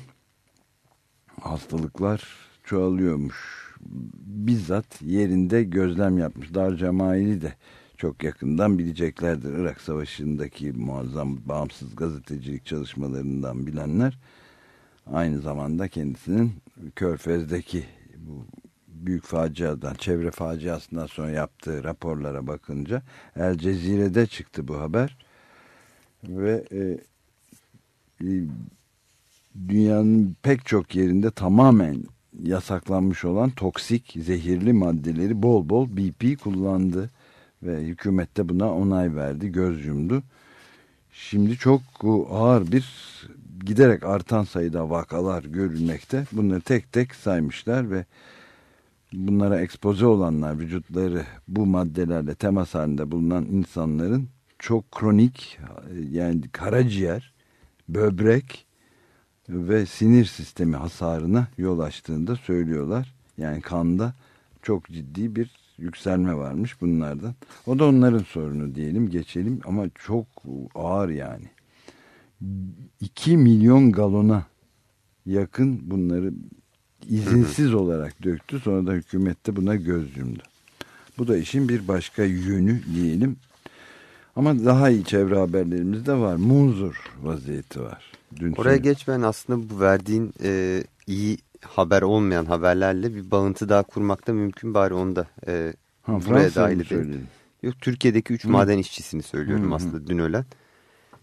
hastalıklar çoğalıyormuş. Bizzat yerinde gözlem yapmış. Dar Cemaili de çok yakından bileceklerdir. Irak Savaşı'ndaki muazzam bağımsız gazetecilik çalışmalarından bilenler aynı zamanda kendisinin Körfez'deki bu büyük faciadan, çevre faciasından sonra yaptığı raporlara bakınca El Cezire'de çıktı bu haber ve e, e dünyanın pek çok yerinde tamamen yasaklanmış olan toksik, zehirli maddeleri bol bol BP kullandı ve hükümette buna onay verdi, göz yumdu. Şimdi çok ağır bir giderek artan sayıda vakalar görülmekte. Bunları tek tek saymışlar ve bunlara ekspoze olanlar vücutları bu maddelerle temas halinde bulunan insanların çok kronik yani karaciğer, böbrek ve sinir sistemi hasarına yol açtığını da söylüyorlar. Yani kanda çok ciddi bir yükselme varmış bunlardan. O da onların sorunu diyelim geçelim ama çok ağır yani. 2 milyon galona yakın bunları izinsiz olarak döktü. Sonra da hükümette buna göz yumdu. Bu da işin bir başka yönü diyelim. Ama daha iyi çevre haberlerimiz de var. Munzur vaziyeti var. Dün Oraya sonra... geçmeyen aslında bu verdiğin e, iyi haber olmayan haberlerle bir bağıntı daha kurmakta mümkün bari onu da e, ha, buraya dahil edelim. Yok Türkiye'deki 3 maden işçisini söylüyorum Hı. aslında dün ölen.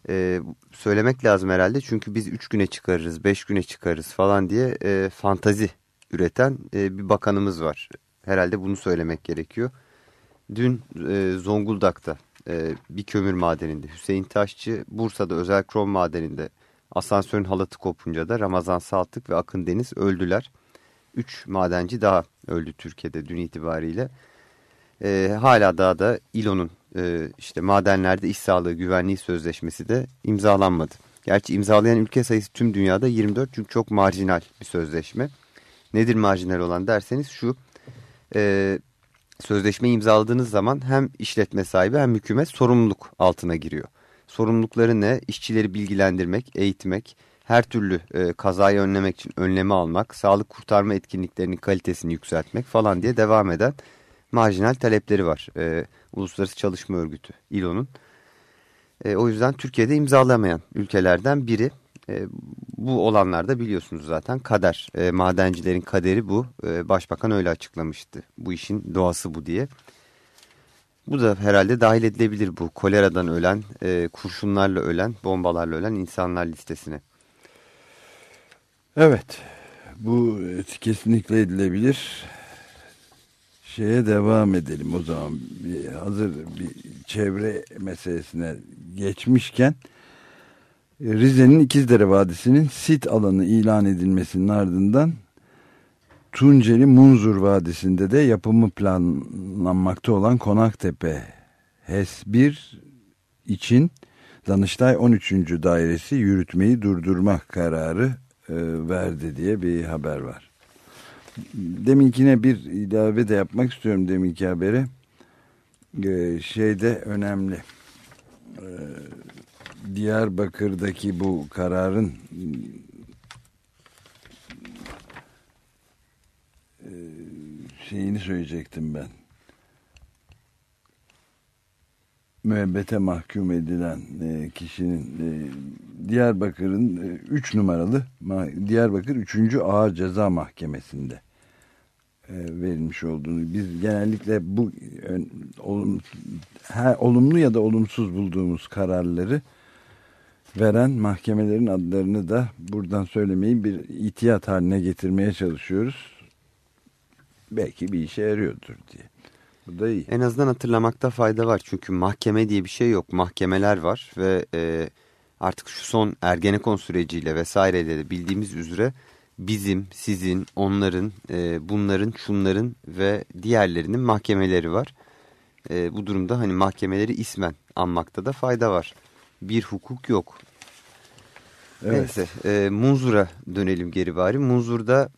E, söylemek lazım herhalde çünkü biz 3 güne çıkarırız 5 güne çıkarırız falan diye e, fantazi üreten e, bir bakanımız var. Herhalde bunu söylemek gerekiyor. Dün e, Zonguldak'ta e, bir kömür madeninde Hüseyin Taşçı, Bursa'da özel krom madeninde asansörün halatı kopunca da Ramazan Saltık ve Akın Deniz öldüler. Üç madenci daha öldü Türkiye'de dün itibariyle. E, hala daha da İLO'nun e, işte madenlerde iş sağlığı güvenliği sözleşmesi de imzalanmadı. Gerçi imzalayan ülke sayısı tüm dünyada 24 çünkü çok marjinal bir sözleşme. Nedir marjinal olan derseniz şu e, sözleşme imzaladığınız zaman hem işletme sahibi hem hükümet sorumluluk altına giriyor. Sorumlulukları ne? İşçileri bilgilendirmek, eğitmek, her türlü e, kazayı önlemek için önlemi almak, sağlık kurtarma etkinliklerinin kalitesini yükseltmek falan diye devam eden marjinal talepleri var. E, Uluslararası Çalışma Örgütü, İLO'nun. E, o yüzden Türkiye'de imzalamayan ülkelerden biri. E, bu olanlarda biliyorsunuz zaten kader. E, madencilerin kaderi bu. E, Başbakan öyle açıklamıştı. Bu işin doğası bu diye. Bu da herhalde dahil edilebilir bu koleradan ölen, e, kurşunlarla ölen, bombalarla ölen insanlar listesine. Evet, bu kesinlikle edilebilir. Şeye devam edelim o zaman. Hazır bir çevre meselesine geçmişken Rize'nin İkizdere Vadisi'nin sit alanı ilan edilmesinin ardından Tunceli Munzur Vadisi'nde de yapımı planlanmakta olan Konaktepe HES 1 için Danıştay 13. Dairesi yürütmeyi durdurmak kararı e, verdi diye bir haber var. Deminkine bir ilave de yapmak istiyorum deminki habere. E, şeyde önemli. E, Diyarbakır'daki bu kararın şeyini söyleyecektim ben. Müebbete mahkum edilen e, kişinin e, Diyarbakır'ın 3 numaralı Diyarbakır 3. Ağır Ceza Mahkemesi'nde verilmiş olduğunu biz genellikle bu olumlu ya da olumsuz bulduğumuz kararları veren mahkemelerin adlarını da buradan söylemeyi bir itiyat haline getirmeye çalışıyoruz. Belki bir işe yarıyordur diye. Bu da iyi. En azından hatırlamakta fayda var. Çünkü mahkeme diye bir şey yok. Mahkemeler var ve e, artık şu son Ergenekon süreciyle vesaireyle de bildiğimiz üzere bizim, sizin, onların, e, bunların, şunların ve diğerlerinin mahkemeleri var. E, bu durumda hani mahkemeleri ismen anmakta da fayda var bir hukuk yok. Evet. Neyse e, Munzur'a dönelim geri bari. Munzur'da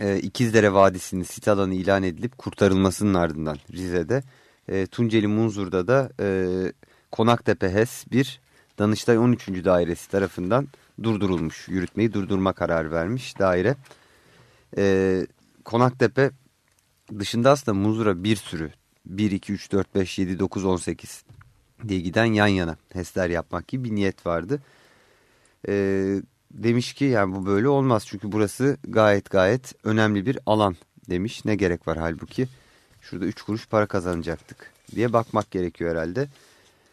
e, İkizdere Vadisi'nin sit alanı ilan edilip kurtarılmasının ardından Rize'de. E, Tunceli Munzur'da da e, Konaktepe HES 1 Danıştay 13. Dairesi tarafından durdurulmuş. Yürütmeyi durdurma kararı vermiş daire. E, Konaktepe dışında aslında Munzur'a bir sürü 1, 2, 3, 4, 5, 7, 9, 18 diye giden yan yana HES'ler yapmak gibi bir niyet vardı. E, demiş ki yani bu böyle olmaz çünkü burası gayet gayet önemli bir alan demiş. Ne gerek var halbuki şurada 3 kuruş para kazanacaktık diye bakmak gerekiyor herhalde.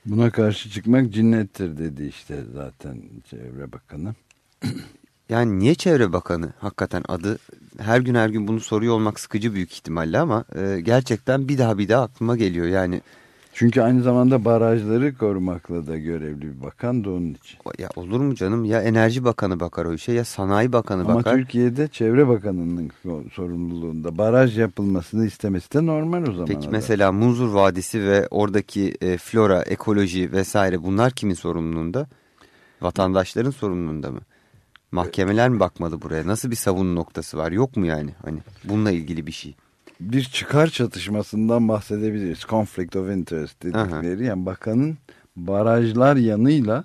Buna karşı çıkmak cinnettir dedi işte zaten Çevre Bakanı. yani niye Çevre Bakanı hakikaten adı her gün her gün bunu soruyor olmak sıkıcı büyük ihtimalle ama e, gerçekten bir daha bir daha aklıma geliyor. Yani Çünkü aynı zamanda barajları korumakla da görevli bir bakan da onun için. ya olur mu canım ya Enerji Bakanı bakar o işe ya Sanayi Bakanı Ama bakar. Türkiye'de Çevre Bakanı'nın sorumluluğunda baraj yapılmasını istemesi de normal o zaman. Peki mesela Munzur Vadisi ve oradaki e, flora, ekoloji vesaire bunlar kimin sorumluluğunda? Vatandaşların sorumluluğunda mı? Mahkemeler mi bakmalı buraya? Nasıl bir savunma noktası var? Yok mu yani? Hani bununla ilgili bir şey. Bir çıkar çatışmasından bahsedebiliriz. Conflict of interest dedikleri. Yani bakanın barajlar yanıyla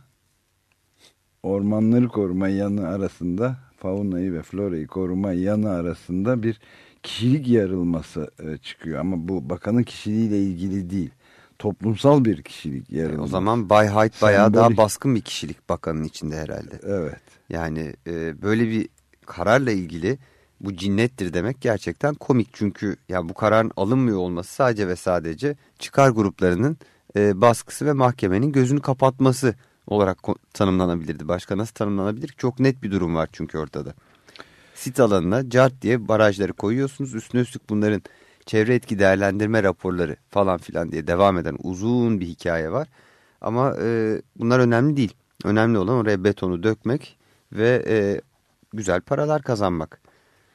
ormanları koruma yanı arasında faunayı ve florayı koruma yanı arasında bir kişilik yarılması e, çıkıyor. Ama bu bakanın kişiliğiyle ilgili değil. Toplumsal bir kişilik E, yarılması. o zaman Bay Hyde bayağı daha baskın bir kişilik bakanın içinde herhalde. Evet. Yani e, böyle bir kararla ilgili bu cinnettir demek gerçekten komik. Çünkü ya bu kararın alınmıyor olması sadece ve sadece çıkar gruplarının e, baskısı ve mahkemenin gözünü kapatması olarak tanımlanabilirdi. Başka nasıl tanımlanabilir? Çok net bir durum var çünkü ortada. Sit alanına cart diye barajları koyuyorsunuz. Üstüne üstlük bunların çevre etki değerlendirme raporları falan filan diye devam eden uzun bir hikaye var. Ama e, bunlar önemli değil. Önemli olan oraya betonu dökmek ve e, güzel paralar kazanmak.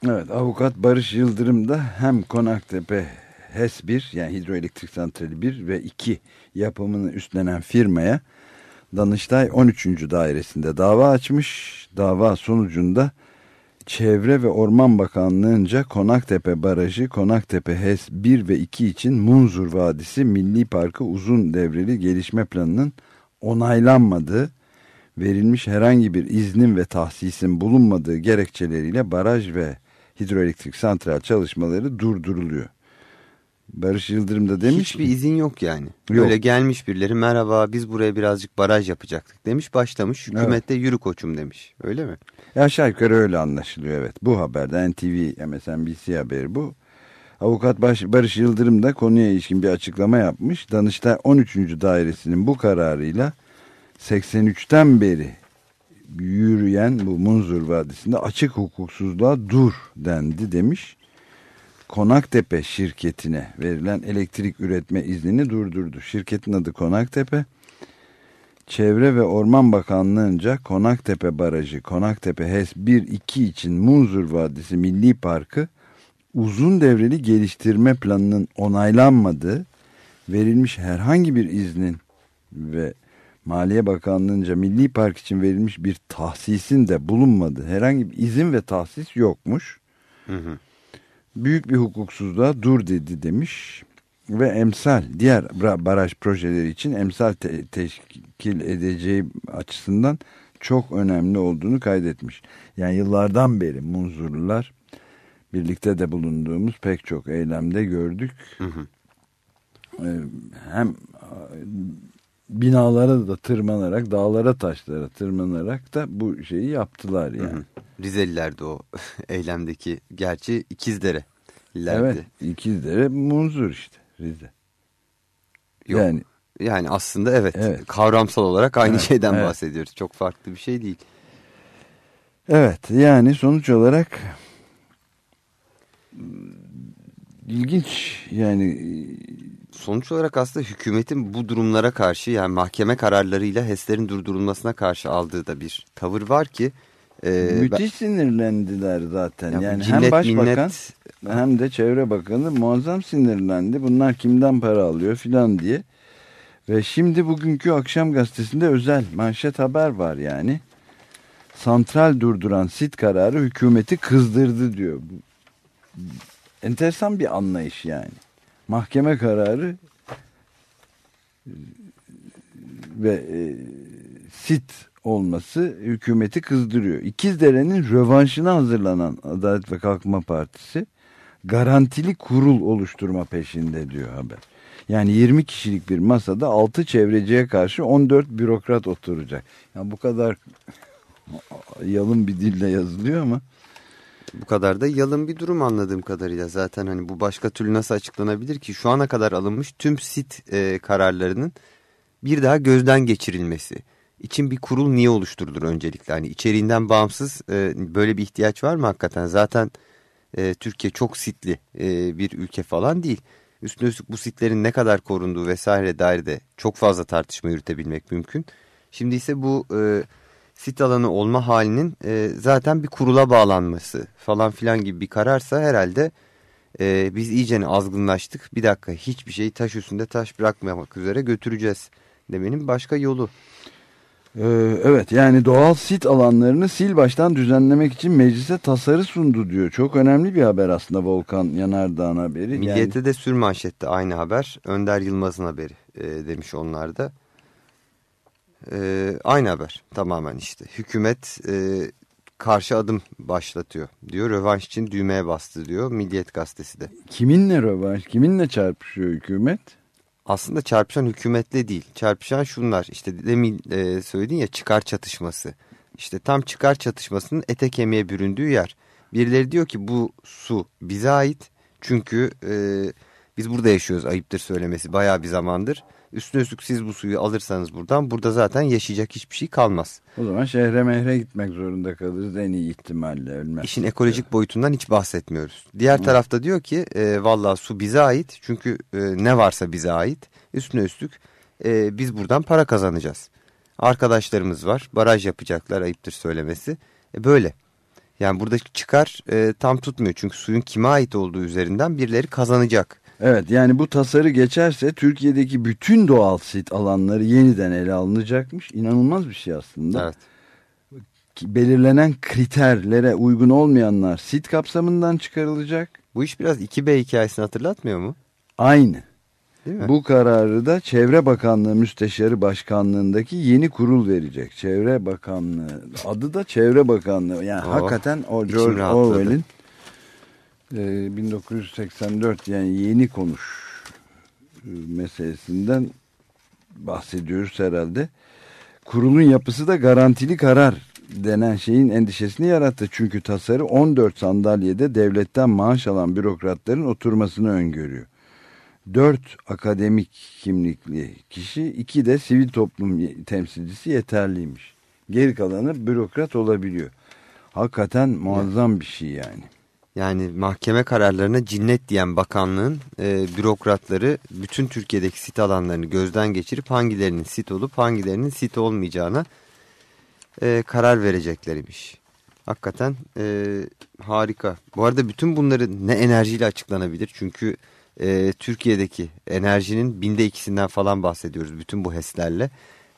Evet avukat Barış Yıldırım da hem Konaktepe HES 1 yani hidroelektrik santrali 1 ve 2 yapımını üstlenen firmaya Danıştay 13. dairesinde dava açmış. Dava sonucunda Çevre ve Orman Bakanlığı'nca Konaktepe Barajı, Konaktepe HES 1 ve 2 için Munzur Vadisi Milli Parkı uzun devreli gelişme planının onaylanmadığı, verilmiş herhangi bir iznin ve tahsisin bulunmadığı gerekçeleriyle baraj ve hidroelektrik santral çalışmaları durduruluyor. Barış Yıldırım da demiş Hiçbir izin yok yani. Yok. Böyle gelmiş birileri merhaba biz buraya birazcık baraj yapacaktık demiş başlamış. Hükümette yürü koçum demiş. Öyle mi? aşağı yukarı öyle anlaşılıyor evet. Bu haberde NTV, MSNBC haberi bu. Avukat Baş, Barış Yıldırım da konuya ilişkin bir açıklama yapmış. Danıştay 13. dairesinin bu kararıyla 83'ten beri yürüyen bu Munzur Vadisi'nde açık hukuksuzluğa dur dendi demiş. Konaktepe şirketine verilen elektrik üretme iznini durdurdu. Şirketin adı Konaktepe. Çevre ve Orman Bakanlığı'nca Konaktepe Barajı, Konaktepe HES 1-2 için Munzur Vadisi Milli Parkı uzun devreli geliştirme planının onaylanmadığı, verilmiş herhangi bir iznin ve Maliye Bakanlığı'nca Milli Park için verilmiş bir tahsisin de bulunmadığı herhangi bir izin ve tahsis yokmuş. Hı hı. Büyük bir hukuksuzluğa dur dedi demiş ve emsal diğer baraj projeleri için emsal te- teşkil edeceği açısından çok önemli olduğunu kaydetmiş. Yani yıllardan beri Munzurlular birlikte de bulunduğumuz pek çok eylemde gördük. Hı hı. Ee, Hem binalara da tırmanarak, dağlara taşlara tırmanarak da bu şeyi yaptılar yani. Hı hı. Rizeliler de o eylemdeki gerçi İkizdere. Evet, İkizdere Munzur işte Rize. Yok. Yani Yani aslında evet, Evet. kavramsal olarak aynı Evet, şeyden evet. bahsediyoruz. Çok farklı bir şey değil. Evet yani sonuç olarak ilginç yani Sonuç olarak aslında hükümetin bu durumlara karşı yani mahkeme kararlarıyla HES'lerin durdurulmasına karşı aldığı da bir tavır var ki e, müthiş sinirlendiler zaten. ben- yani cinnet, hem başbakan minnet, hem de çevre bakanı muazzam sinirlendi. Bunlar kimden para alıyor filan diye. Ve şimdi bugünkü akşam gazetesinde özel manşet haber var yani. Santral durduran sit kararı hükümeti kızdırdı diyor. Enteresan bir anlayış yani. Mahkeme kararı e, ve e, sit olması hükümeti kızdırıyor. İkizdere'nin rövanşına hazırlanan Adalet ve Kalkınma Partisi garantili kurul oluşturma peşinde diyor haber. Yani 20 kişilik bir masada 6 çevreciye karşı 14 bürokrat oturacak. Yani bu kadar yalın bir dille yazılıyor ama bu kadar da yalın bir durum anladığım kadarıyla zaten hani bu başka türlü nasıl açıklanabilir ki şu ana kadar alınmış tüm sit e, kararlarının bir daha gözden geçirilmesi için bir kurul niye oluşturulur öncelikle? Hani içeriğinden bağımsız e, böyle bir ihtiyaç var mı hakikaten? Zaten e, Türkiye çok sitli e, bir ülke falan değil. Üstüne üstlük bu sitlerin ne kadar korunduğu vesaire dair de çok fazla tartışma yürütebilmek mümkün. Şimdi ise bu e, sit alanı olma halinin e, zaten bir kurula bağlanması falan filan gibi bir kararsa herhalde e, biz iyicene azgınlaştık. Bir dakika hiçbir şeyi taş üstünde taş bırakmamak üzere götüreceğiz demenin başka yolu. Ee, evet yani doğal sit alanlarını sil baştan düzenlemek için meclise tasarı sundu diyor. Çok önemli bir haber aslında Volkan Yanardağ'ın haberi. Milliyete yani... de sür manşette aynı haber. Önder Yılmaz'ın haberi e, demiş onlar da. E, aynı haber tamamen işte. Hükümet e, karşı adım başlatıyor diyor. Rövanş için düğmeye bastı diyor Milliyet gazetesi de. Kiminle rövanş? Kiminle çarpışıyor hükümet? Aslında çarpışan hükümetle değil. Çarpışan şunlar işte demin e, söyledin ya çıkar çatışması. İşte tam çıkar çatışmasının ete kemiğe büründüğü yer. Birileri diyor ki bu su bize ait. Çünkü e, biz burada yaşıyoruz ayıptır söylemesi bayağı bir zamandır. Üstüne üstlük siz bu suyu alırsanız buradan burada zaten yaşayacak hiçbir şey kalmaz. O zaman şehre mehre gitmek zorunda kalırız en iyi ihtimalle ölmez. İşin ekolojik boyutundan hiç bahsetmiyoruz. Diğer Hı. tarafta diyor ki e, valla su bize ait çünkü e, ne varsa bize ait. Üstüne üstlük e, biz buradan para kazanacağız. Arkadaşlarımız var baraj yapacaklar ayıptır söylemesi. E, böyle. Yani buradaki çıkar e, tam tutmuyor çünkü suyun kime ait olduğu üzerinden birileri kazanacak. Evet yani bu tasarı geçerse Türkiye'deki bütün doğal sit alanları yeniden ele alınacakmış. İnanılmaz bir şey aslında. Evet. Belirlenen kriterlere uygun olmayanlar sit kapsamından çıkarılacak. Bu iş biraz 2B hikayesini hatırlatmıyor mu? Aynı. Bu kararı da Çevre Bakanlığı Müsteşarı Başkanlığındaki yeni kurul verecek. Çevre Bakanlığı adı da Çevre Bakanlığı. Yani oh, hakikaten o George Orwell'in 1984 ee, yani yeni konuş e, meselesinden bahsediyoruz herhalde. Kurulun yapısı da garantili karar denen şeyin endişesini yarattı. Çünkü tasarı 14 sandalyede devletten maaş alan bürokratların oturmasını öngörüyor. 4 akademik kimlikli kişi, 2 de sivil toplum temsilcisi yeterliymiş. Geri kalanı bürokrat olabiliyor. Hakikaten muazzam bir şey yani. Yani mahkeme kararlarına cinnet diyen bakanlığın e, bürokratları bütün Türkiye'deki sit alanlarını gözden geçirip hangilerinin sit olup hangilerinin sit olmayacağına e, karar vereceklermiş. Hakikaten e, harika. Bu arada bütün bunları ne enerjiyle açıklanabilir? Çünkü e, Türkiye'deki enerjinin binde ikisinden falan bahsediyoruz bütün bu HES'lerle.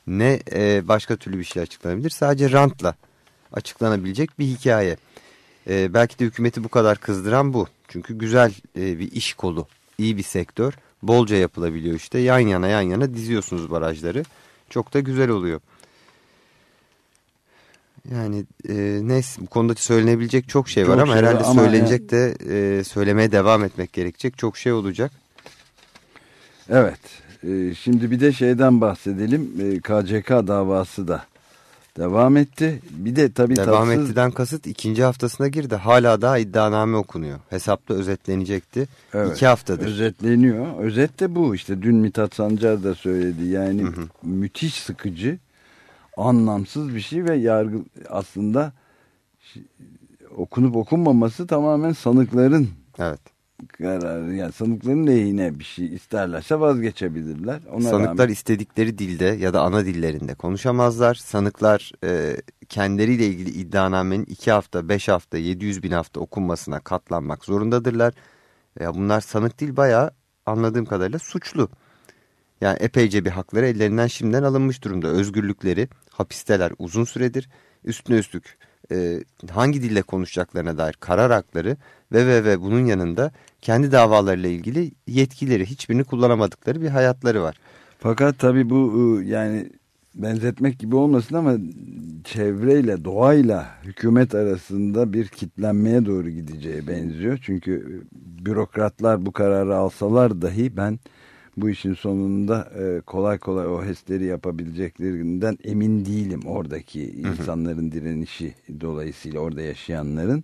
Ne e, başka türlü bir şey açıklanabilir? Sadece rantla açıklanabilecek bir hikaye. E, belki de hükümeti bu kadar kızdıran bu. Çünkü güzel e, bir iş kolu, iyi bir sektör. Bolca yapılabiliyor işte. Yan yana yan yana diziyorsunuz barajları. Çok da güzel oluyor. Yani e, neyse bu konuda söylenebilecek çok şey var çok ama şey herhalde ama söylenecek yani... de e, söylemeye devam etmek gerekecek. Çok şey olacak. Evet. E, şimdi bir de şeyden bahsedelim. E, KCK davası da Devam etti. Bir de tabii Devam tatsız... ettiden kasıt ikinci haftasına girdi. Hala daha iddianame okunuyor. Hesapta özetlenecekti. Evet, İki haftadır. Özetleniyor. Özet de bu işte. Dün Mithat Sancar da söyledi. Yani hı hı. müthiş sıkıcı, anlamsız bir şey ve yargı aslında okunup okunmaması tamamen sanıkların evet kararı yani sanıkların lehine bir şey isterlerse vazgeçebilirler. Ona Sanıklar rağmen... istedikleri dilde ya da ana dillerinde konuşamazlar. Sanıklar e, kendileriyle ilgili iddianamenin 2 hafta, 5 hafta, 700 bin hafta okunmasına katlanmak zorundadırlar. Ya bunlar sanık değil bayağı anladığım kadarıyla suçlu. Yani epeyce bir hakları ellerinden şimdiden alınmış durumda. Özgürlükleri hapisteler uzun süredir. Üstüne üstlük e, hangi dille konuşacaklarına dair karar hakları ve ve ve bunun yanında kendi davalarıyla ilgili yetkileri hiçbirini kullanamadıkları bir hayatları var. Fakat tabii bu ıı, yani benzetmek gibi olmasın ama çevreyle doğayla hükümet arasında bir kitlenmeye doğru gideceği benziyor. Çünkü bürokratlar bu kararı alsalar dahi ben bu işin sonunda e, kolay kolay o HES'leri yapabileceklerinden emin değilim oradaki insanların direnişi dolayısıyla orada yaşayanların.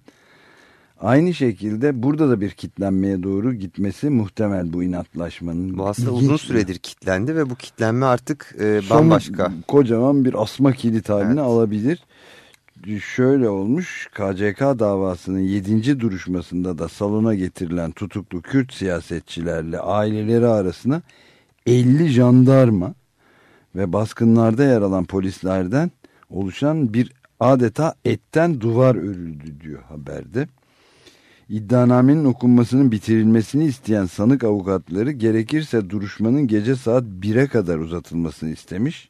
Aynı şekilde burada da bir kitlenmeye doğru gitmesi muhtemel bu inatlaşmanın. Bu aslında İlginç uzun süredir kitlendi ve bu kitlenme artık e, bambaşka. Sonu kocaman bir asma kilit haline Evet. alabilir. Şöyle olmuş KCK davasının 7. duruşmasında da salona getirilen tutuklu Kürt siyasetçilerle aileleri arasına 50 jandarma ve baskınlarda yer alan polislerden oluşan bir adeta etten duvar örüldü diyor haberde. İddianamenin okunmasının bitirilmesini isteyen sanık avukatları gerekirse duruşmanın gece saat 1'e kadar uzatılmasını istemiş.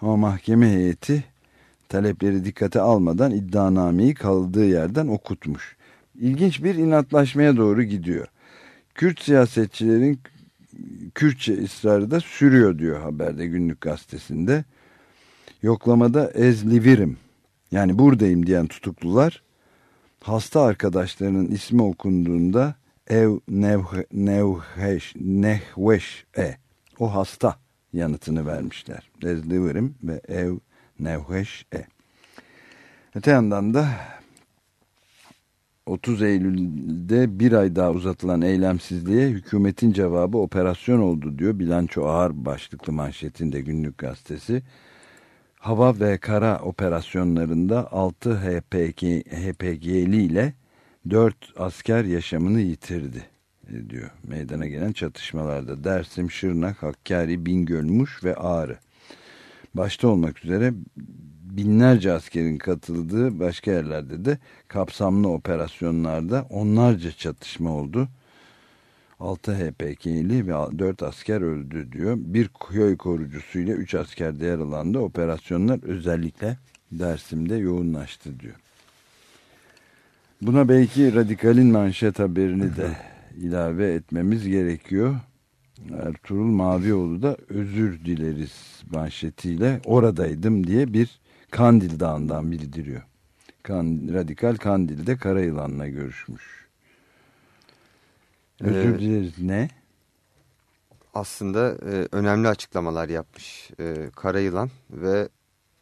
Ama mahkeme heyeti talepleri dikkate almadan iddianameyi kaldığı yerden okutmuş. İlginç bir inatlaşmaya doğru gidiyor. Kürt siyasetçilerin Kürtçe ısrarı da sürüyor diyor haberde günlük gazetesinde. Yoklamada ezlivirim yani buradayım diyen tutuklular hasta arkadaşlarının ismi okunduğunda ev nevh- nevheş nehveş e o hasta yanıtını vermişler. Ezlivirim ve ev nevheş e. Öte yandan da 30 Eylül'de bir ay daha uzatılan eylemsizliğe hükümetin cevabı operasyon oldu diyor. Bilanço ağır başlıklı manşetinde günlük gazetesi. Hava ve kara operasyonlarında 6 HPG, HPG'li ile 4 asker yaşamını yitirdi e, diyor. Meydana gelen çatışmalarda Dersim, Şırnak, Hakkari, Bingöl, Muş ve Ağrı. Başta olmak üzere binlerce askerin katıldığı başka yerlerde de kapsamlı operasyonlarda onlarca çatışma oldu. 6 HPK'li ve 4 asker öldü diyor. Bir köy korucusuyla 3 asker de yaralandı. Operasyonlar özellikle Dersim'de yoğunlaştı diyor. Buna belki radikalin manşet haberini de ilave etmemiz gerekiyor. Ertuğrul Mavioğlu da özür dileriz manşetiyle oradaydım diye bir Kandil Dağı'ndan bildiriyor. Kan, Radikal Kandil'de Karayılan'la görüşmüş. Özür Ee, dileriz ne? aslında e, önemli açıklamalar yapmış e, Karayılan ve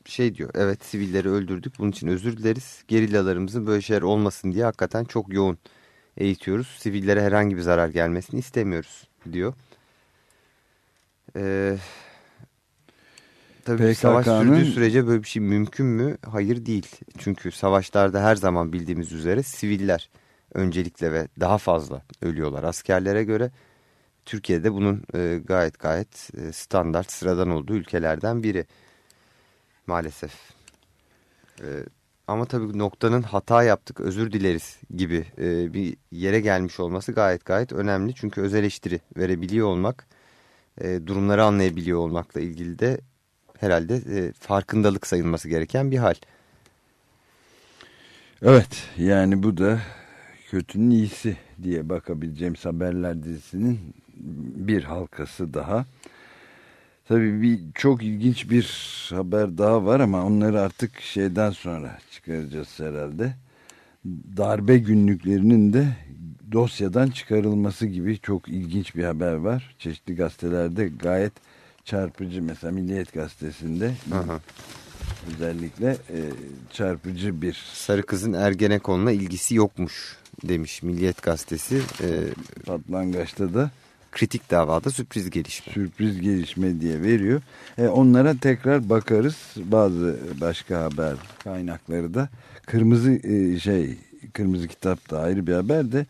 şey diyor evet sivilleri öldürdük bunun için özür dileriz gerillalarımızın böyle şeyler olmasın diye hakikaten çok yoğun eğitiyoruz sivillere herhangi bir zarar gelmesini istemiyoruz diyor. E, tabii savaş sürdüğü sürece böyle bir şey mümkün mü? Hayır değil çünkü savaşlarda her zaman bildiğimiz üzere siviller öncelikle ve daha fazla ölüyorlar askerlere göre. Türkiye'de bunun e, gayet gayet e, standart sıradan olduğu ülkelerden biri maalesef. E, ama tabii noktanın hata yaptık özür dileriz gibi bir yere gelmiş olması gayet gayet önemli. Çünkü öz eleştiri verebiliyor olmak durumları anlayabiliyor olmakla ilgili de herhalde farkındalık sayılması gereken bir hal. Evet yani bu da kötünün iyisi diye bakabileceğimiz haberler dizisinin bir halkası daha. Tabii bir çok ilginç bir haber daha var ama onları artık şeyden sonra çıkaracağız herhalde. Darbe günlüklerinin de dosyadan çıkarılması gibi çok ilginç bir haber var. Çeşitli gazetelerde gayet çarpıcı mesela Milliyet Gazetesi'nde Aha. özellikle e, çarpıcı bir Sarı kızın Ergenekon'la ilgisi yokmuş demiş Milliyet Gazetesi. E, patlangaçta da kritik davada sürpriz gelişme. sürpriz gelişme diye veriyor. E, onlara tekrar bakarız. Bazı başka haber kaynakları da kırmızı e, şey kırmızı kitap da ayrı bir haber de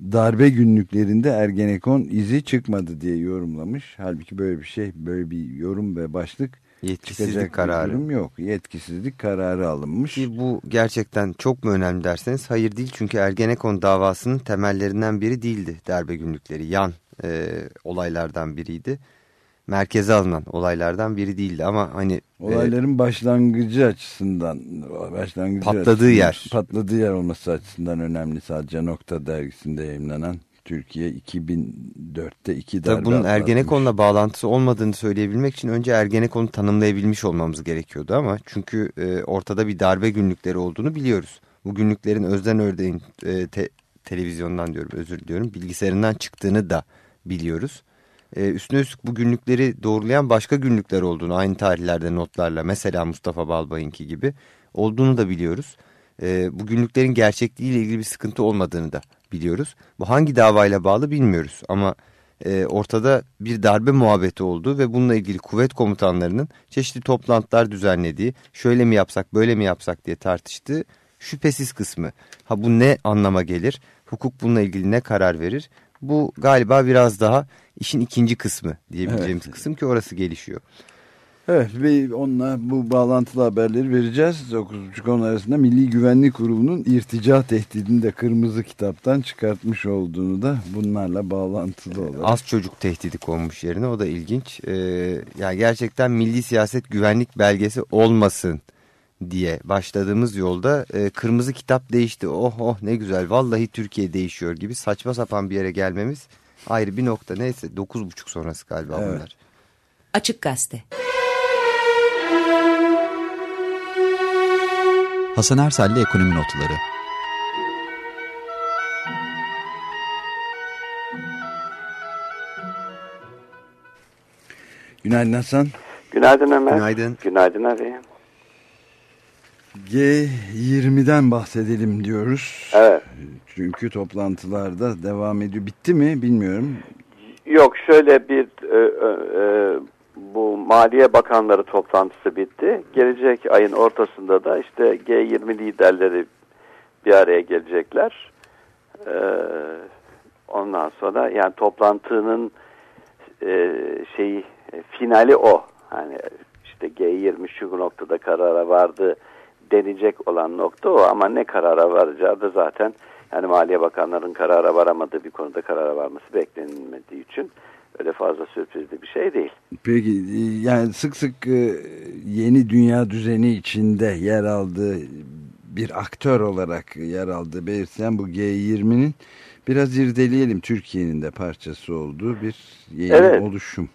darbe günlüklerinde Ergenekon izi çıkmadı diye yorumlamış. Halbuki böyle bir şey, böyle bir yorum ve başlık Yetkisizlik kararı. durum yok. Yetkisizlik kararı alınmış. Ki bu gerçekten çok mu önemli derseniz hayır değil. Çünkü Ergenekon davasının temellerinden biri değildi darbe günlükleri. Yan e, olaylardan biriydi. Merkeze alınan olaylardan biri değildi ama hani e, Olayların başlangıcı açısından başlangıcı Patladığı açısından- yer. patladığı yer olması açısından önemli sadece Nokta dergisinde yayınlanan Türkiye 2004'te iki darbe Tabii bunun atlatmış. Ergenekon'la bağlantısı olmadığını söyleyebilmek için önce Ergenekon'u tanımlayabilmiş olmamız gerekiyordu ama çünkü e, ortada bir darbe günlükleri olduğunu biliyoruz. Bu günlüklerin Özden Ördeğin e, te- televizyondan diyorum özür diliyorum bilgisayarından çıktığını da biliyoruz. E, üstüne üstlük bu günlükleri doğrulayan başka günlükler olduğunu aynı tarihlerde notlarla mesela Mustafa Balbay'ınki gibi olduğunu da biliyoruz. e, bu günlüklerin gerçekliğiyle ilgili bir sıkıntı olmadığını da biliyoruz. Bu hangi davayla bağlı bilmiyoruz ama e, ortada bir darbe muhabbeti oldu ve bununla ilgili kuvvet komutanlarının çeşitli toplantılar düzenlediği, şöyle mi yapsak böyle mi yapsak diye tartıştığı şüphesiz kısmı. Ha bu ne anlama gelir? Hukuk bununla ilgili ne karar verir? Bu galiba biraz daha işin ikinci kısmı diyebileceğimiz evet. kısım ki orası gelişiyor. Evet ve onunla bu bağlantılı haberleri vereceğiz. 9.30-10 arasında Milli Güvenlik Kurulu'nun irtica tehdidini de kırmızı kitaptan çıkartmış olduğunu da bunlarla bağlantılı olarak. Az çocuk tehdidi konmuş yerine o da ilginç. Ee, yani gerçekten milli siyaset güvenlik belgesi olmasın diye başladığımız yolda e, kırmızı kitap değişti. Oh oh ne güzel vallahi Türkiye değişiyor gibi saçma sapan bir yere gelmemiz ayrı bir nokta. Neyse 9.30 sonrası galiba evet. bunlar. Açık Gazete Hasan Ersel'le Ekonomi Notları Günaydın Hasan. Günaydın Ömer. Günaydın. Günaydın abi. G20'den bahsedelim diyoruz. Evet. Çünkü toplantılarda devam ediyor. Bitti mi bilmiyorum. Yok şöyle bir e, e, bu Maliye Bakanları toplantısı bitti. Gelecek ayın ortasında da işte G20 liderleri bir araya gelecekler. Ee, ondan sonra yani toplantının e, şeyi finali o. Hani işte G20 şu noktada karara vardı denecek olan nokta o ama ne karara varacağı da zaten yani Maliye Bakanlarının karara varamadığı bir konuda karara varması beklenmediği için öyle fazla sürprizli bir şey değil. Peki yani sık sık e, yeni dünya düzeni içinde yer aldığı bir aktör olarak yer aldığı belirtilen bu G20'nin biraz irdeleyelim Türkiye'nin de parçası olduğu bir yeni evet. oluşum.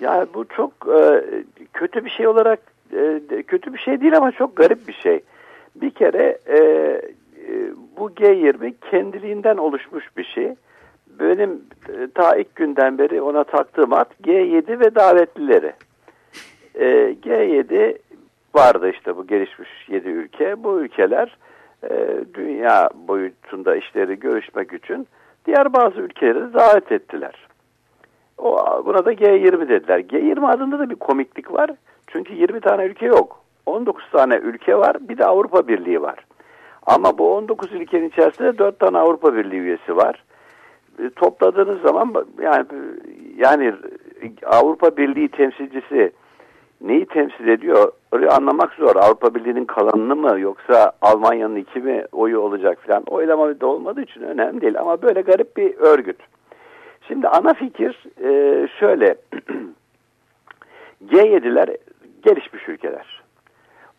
Ya bu çok e, kötü bir şey olarak e, kötü bir şey değil ama çok garip bir şey. Bir kere bu G20 kendiliğinden oluşmuş bir şey benim e, ta ilk günden beri ona taktığım at G7 ve davetlileri. E, G7 vardı işte bu gelişmiş 7 ülke. Bu ülkeler e, dünya boyutunda işleri görüşmek için diğer bazı ülkeleri davet ettiler. O, buna da G20 dediler. G20 adında da bir komiklik var. Çünkü 20 tane ülke yok. 19 tane ülke var. Bir de Avrupa Birliği var. Ama bu 19 ülkenin içerisinde 4 tane Avrupa Birliği üyesi var. E, topladığınız zaman yani yani Avrupa Birliği temsilcisi neyi temsil ediyor? Orayı anlamak zor. Avrupa Birliği'nin kalanını mı yoksa Almanya'nın iki mi oyu olacak falan. Oylama da olmadığı için önemli değil ama böyle garip bir örgüt. Şimdi ana fikir e, şöyle. G7'ler gelişmiş ülkeler.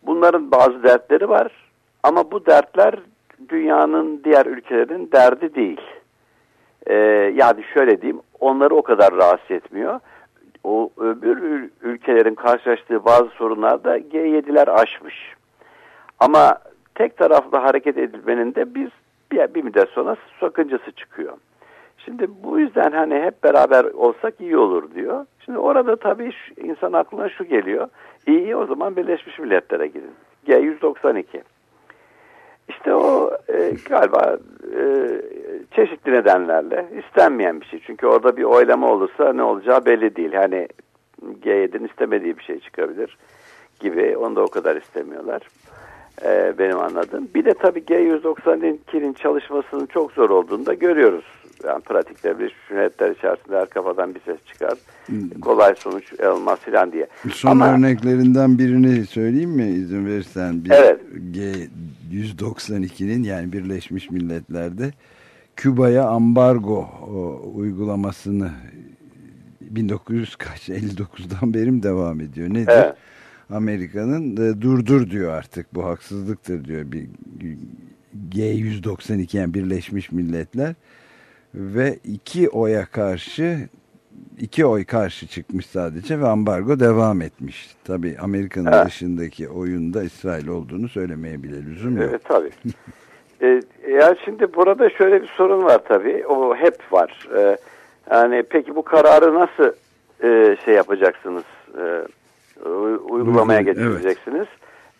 Bunların bazı dertleri var ama bu dertler dünyanın diğer ülkelerin derdi değil e, yani şöyle diyeyim onları o kadar rahatsız etmiyor. O öbür ülkelerin karşılaştığı bazı sorunlarda G7'ler aşmış. Ama tek taraflı hareket edilmenin de bir, bir, bir müddet sonra sakıncası çıkıyor. Şimdi bu yüzden hani hep beraber olsak iyi olur diyor. Şimdi orada tabii insan aklına şu geliyor. İyi o zaman Birleşmiş Milletler'e gidin. G192. İşte o e, galiba e, çeşitli nedenlerle istenmeyen bir şey. Çünkü orada bir oylama olursa ne olacağı belli değil. Hani G7'nin istemediği bir şey çıkabilir gibi. Onu da o kadar istemiyorlar. E, benim anladığım. Bir de tabii G192'nin çalışmasının çok zor olduğunu da görüyoruz. Yani pratikte Birleşmiş Milletler içerisinde her kafadan bir ses çıkar. Hmm. Kolay sonuç olmaz filan diye. Son Ama, örneklerinden birini söyleyeyim mi izin verirsen? Bir evet. G192'nin yani Birleşmiş Milletler'de Küba'ya ambargo uygulamasını 1959'dan beri mi devam ediyor? Nedir? Evet. Amerika'nın e, durdur diyor artık bu haksızlıktır diyor bir G192 yani Birleşmiş Milletler ve iki oya karşı iki oy karşı çıkmış sadece ve ambargo devam etmiş. Tabi Amerika'nın evet. dışındaki oyunda İsrail olduğunu söylemeye bile lüzum yok. Evet tabi. ee, ya şimdi burada şöyle bir sorun var tabi. O hep var. Ee, yani peki bu kararı nasıl e, şey yapacaksınız? E, uygulamaya getireceksiniz?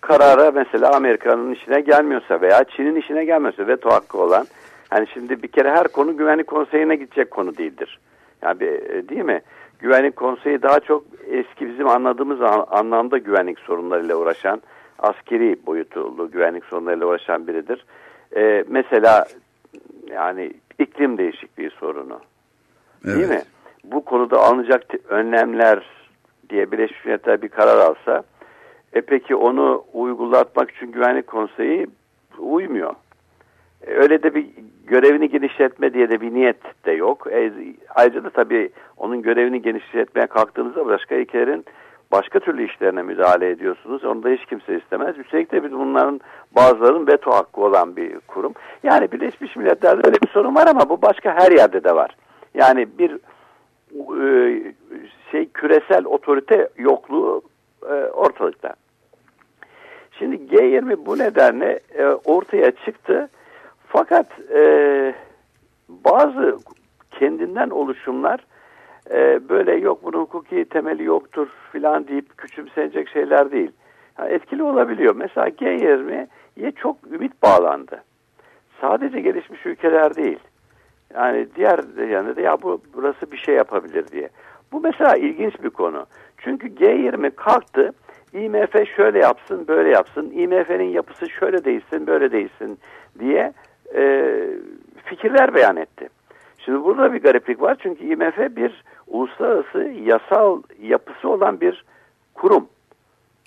karara mesela Amerika'nın işine gelmiyorsa veya Çin'in işine gelmiyorsa veto hakkı olan hani şimdi bir kere her konu güvenlik konseyine gidecek konu değildir. Yani bir, değil mi? Güvenlik konseyi daha çok eski bizim anladığımız anlamda güvenlik sorunlarıyla uğraşan askeri boyutlu güvenlik sorunlarıyla uğraşan biridir. Ee, mesela yani iklim değişikliği sorunu. Evet. Değil mi? Bu konuda alınacak önlemler diye Birleşmiş Milletler bir karar alsa e peki onu uygulatmak için güvenlik konseyi uymuyor. Öyle de bir görevini genişletme diye de bir niyet de yok. E, ayrıca da tabii onun görevini genişletmeye kalktığınızda başka ülkelerin başka türlü işlerine müdahale ediyorsunuz. Onu da hiç kimse istemez. Üstelik de bir bunların bazılarının veto hakkı olan bir kurum. Yani Birleşmiş Milletler'de öyle bir sorun var ama bu başka her yerde de var. Yani bir e, şey küresel otorite yokluğu e, ortalıkta. Şimdi G20 bu nedenle e, ortaya çıktı. Fakat e, bazı kendinden oluşumlar e, böyle yok bunun hukuki temeli yoktur filan deyip küçümsenecek şeyler değil. Yani etkili olabiliyor. Mesela G20'ye çok ümit bağlandı. Sadece gelişmiş ülkeler değil. Yani diğer yanında da ya bu burası bir şey yapabilir diye. Bu mesela ilginç bir konu. Çünkü G20 kalktı. IMF şöyle yapsın, böyle yapsın. IMF'nin yapısı şöyle değilsin, böyle değilsin diye e, fikirler beyan etti. Şimdi burada bir gariplik var çünkü IMF bir uluslararası yasal yapısı olan bir kurum.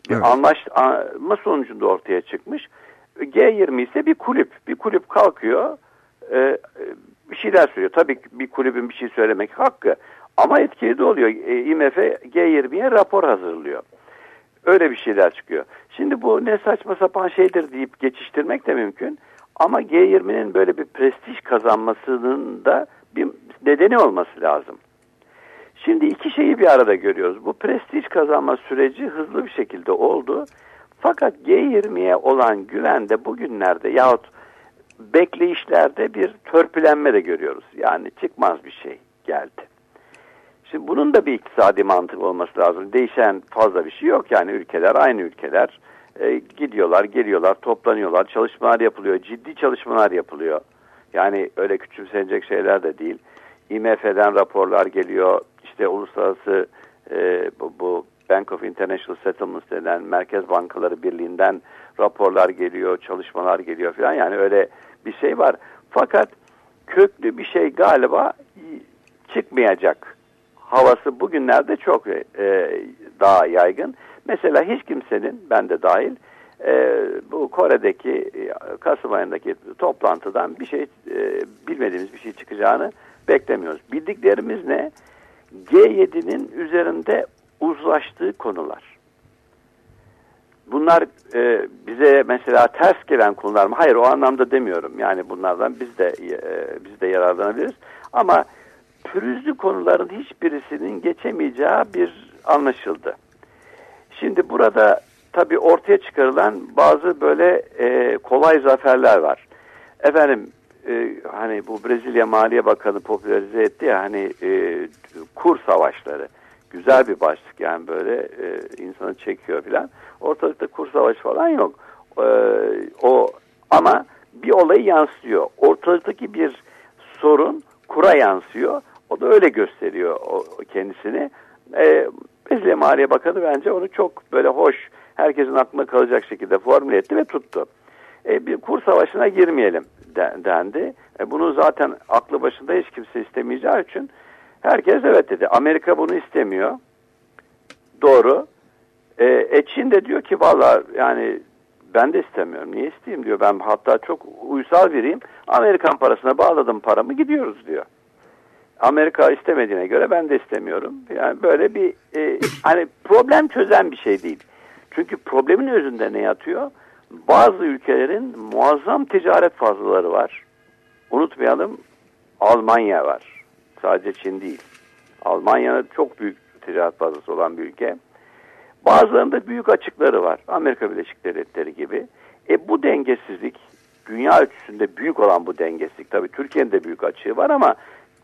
Evet. anlaşma sonucunda ortaya çıkmış. G20 ise bir kulüp. Bir kulüp kalkıyor, e, bir şeyler söylüyor. Tabii bir kulübün bir şey söylemek hakkı. Ama etkili de oluyor. E, IMF G20'ye rapor hazırlıyor. Öyle bir şeyler çıkıyor. Şimdi bu ne saçma sapan şeydir deyip geçiştirmek de mümkün. Ama G20'nin böyle bir prestij kazanmasının da bir nedeni olması lazım. Şimdi iki şeyi bir arada görüyoruz. Bu prestij kazanma süreci hızlı bir şekilde oldu. Fakat G20'ye olan güvende bugünlerde yahut bekleyişlerde bir törpülenme de görüyoruz. Yani çıkmaz bir şey geldi. Şimdi bunun da bir iktisadi mantık olması lazım. Değişen fazla bir şey yok. Yani ülkeler aynı ülkeler e, gidiyorlar, geliyorlar, toplanıyorlar, çalışmalar yapılıyor, ciddi çalışmalar yapılıyor. Yani öyle küçümsenecek şeyler de değil. IMF'den raporlar geliyor, işte uluslararası e, bu, bu Bank of International Settlements denen Merkez Bankaları Birliği'nden raporlar geliyor, çalışmalar geliyor falan. Yani öyle bir şey var. Fakat köklü bir şey galiba çıkmayacak havası bugünlerde çok e, daha yaygın. Mesela hiç kimsenin, ben de dahil, e, bu Kore'deki e, Kasım ayındaki toplantıdan bir şey e, bilmediğimiz bir şey çıkacağını beklemiyoruz. Bildiklerimiz ne? G7'nin üzerinde uzlaştığı konular. Bunlar e, bize mesela ters gelen konular mı? Hayır o anlamda demiyorum. Yani bunlardan biz de e, biz de yararlanabiliriz. Ama pürüzlü konuların hiçbirisinin geçemeyeceği bir anlaşıldı. Şimdi burada tabii ortaya çıkarılan bazı böyle e, kolay zaferler var. Efendim e, hani bu Brezilya Maliye Bakanı popülerize etti ya hani e, kur savaşları. Güzel bir başlık yani böyle e, insanı çekiyor filan. Ortalıkta kur savaşı falan yok. E, o ama bir olayı yansıyor. Ortalıktaki bir sorun kura yansıyor. O da öyle gösteriyor o, kendisini. E, Brezilya Maliye Bakanı bence onu çok böyle hoş, herkesin aklına kalacak şekilde formüle etti ve tuttu. E, bir kur savaşına girmeyelim dendi. E, bunu zaten aklı başında hiç kimse istemeyeceği için herkes evet dedi. Amerika bunu istemiyor. Doğru. E, e Çin de diyor ki valla yani ben de istemiyorum. Niye isteyeyim diyor. Ben hatta çok uysal biriyim. Amerikan parasına bağladım paramı gidiyoruz diyor. Amerika istemediğine göre ben de istemiyorum. Yani böyle bir e, hani problem çözen bir şey değil. Çünkü problemin özünde ne yatıyor? Bazı ülkelerin muazzam ticaret fazlaları var. Unutmayalım Almanya var. Sadece Çin değil. Almanya çok büyük ticaret fazlası olan bir ülke. Bazılarında büyük açıkları var. Amerika Birleşik Devletleri gibi. E bu dengesizlik dünya ölçüsünde büyük olan bu dengesizlik tabii Türkiye'nin de büyük açığı var ama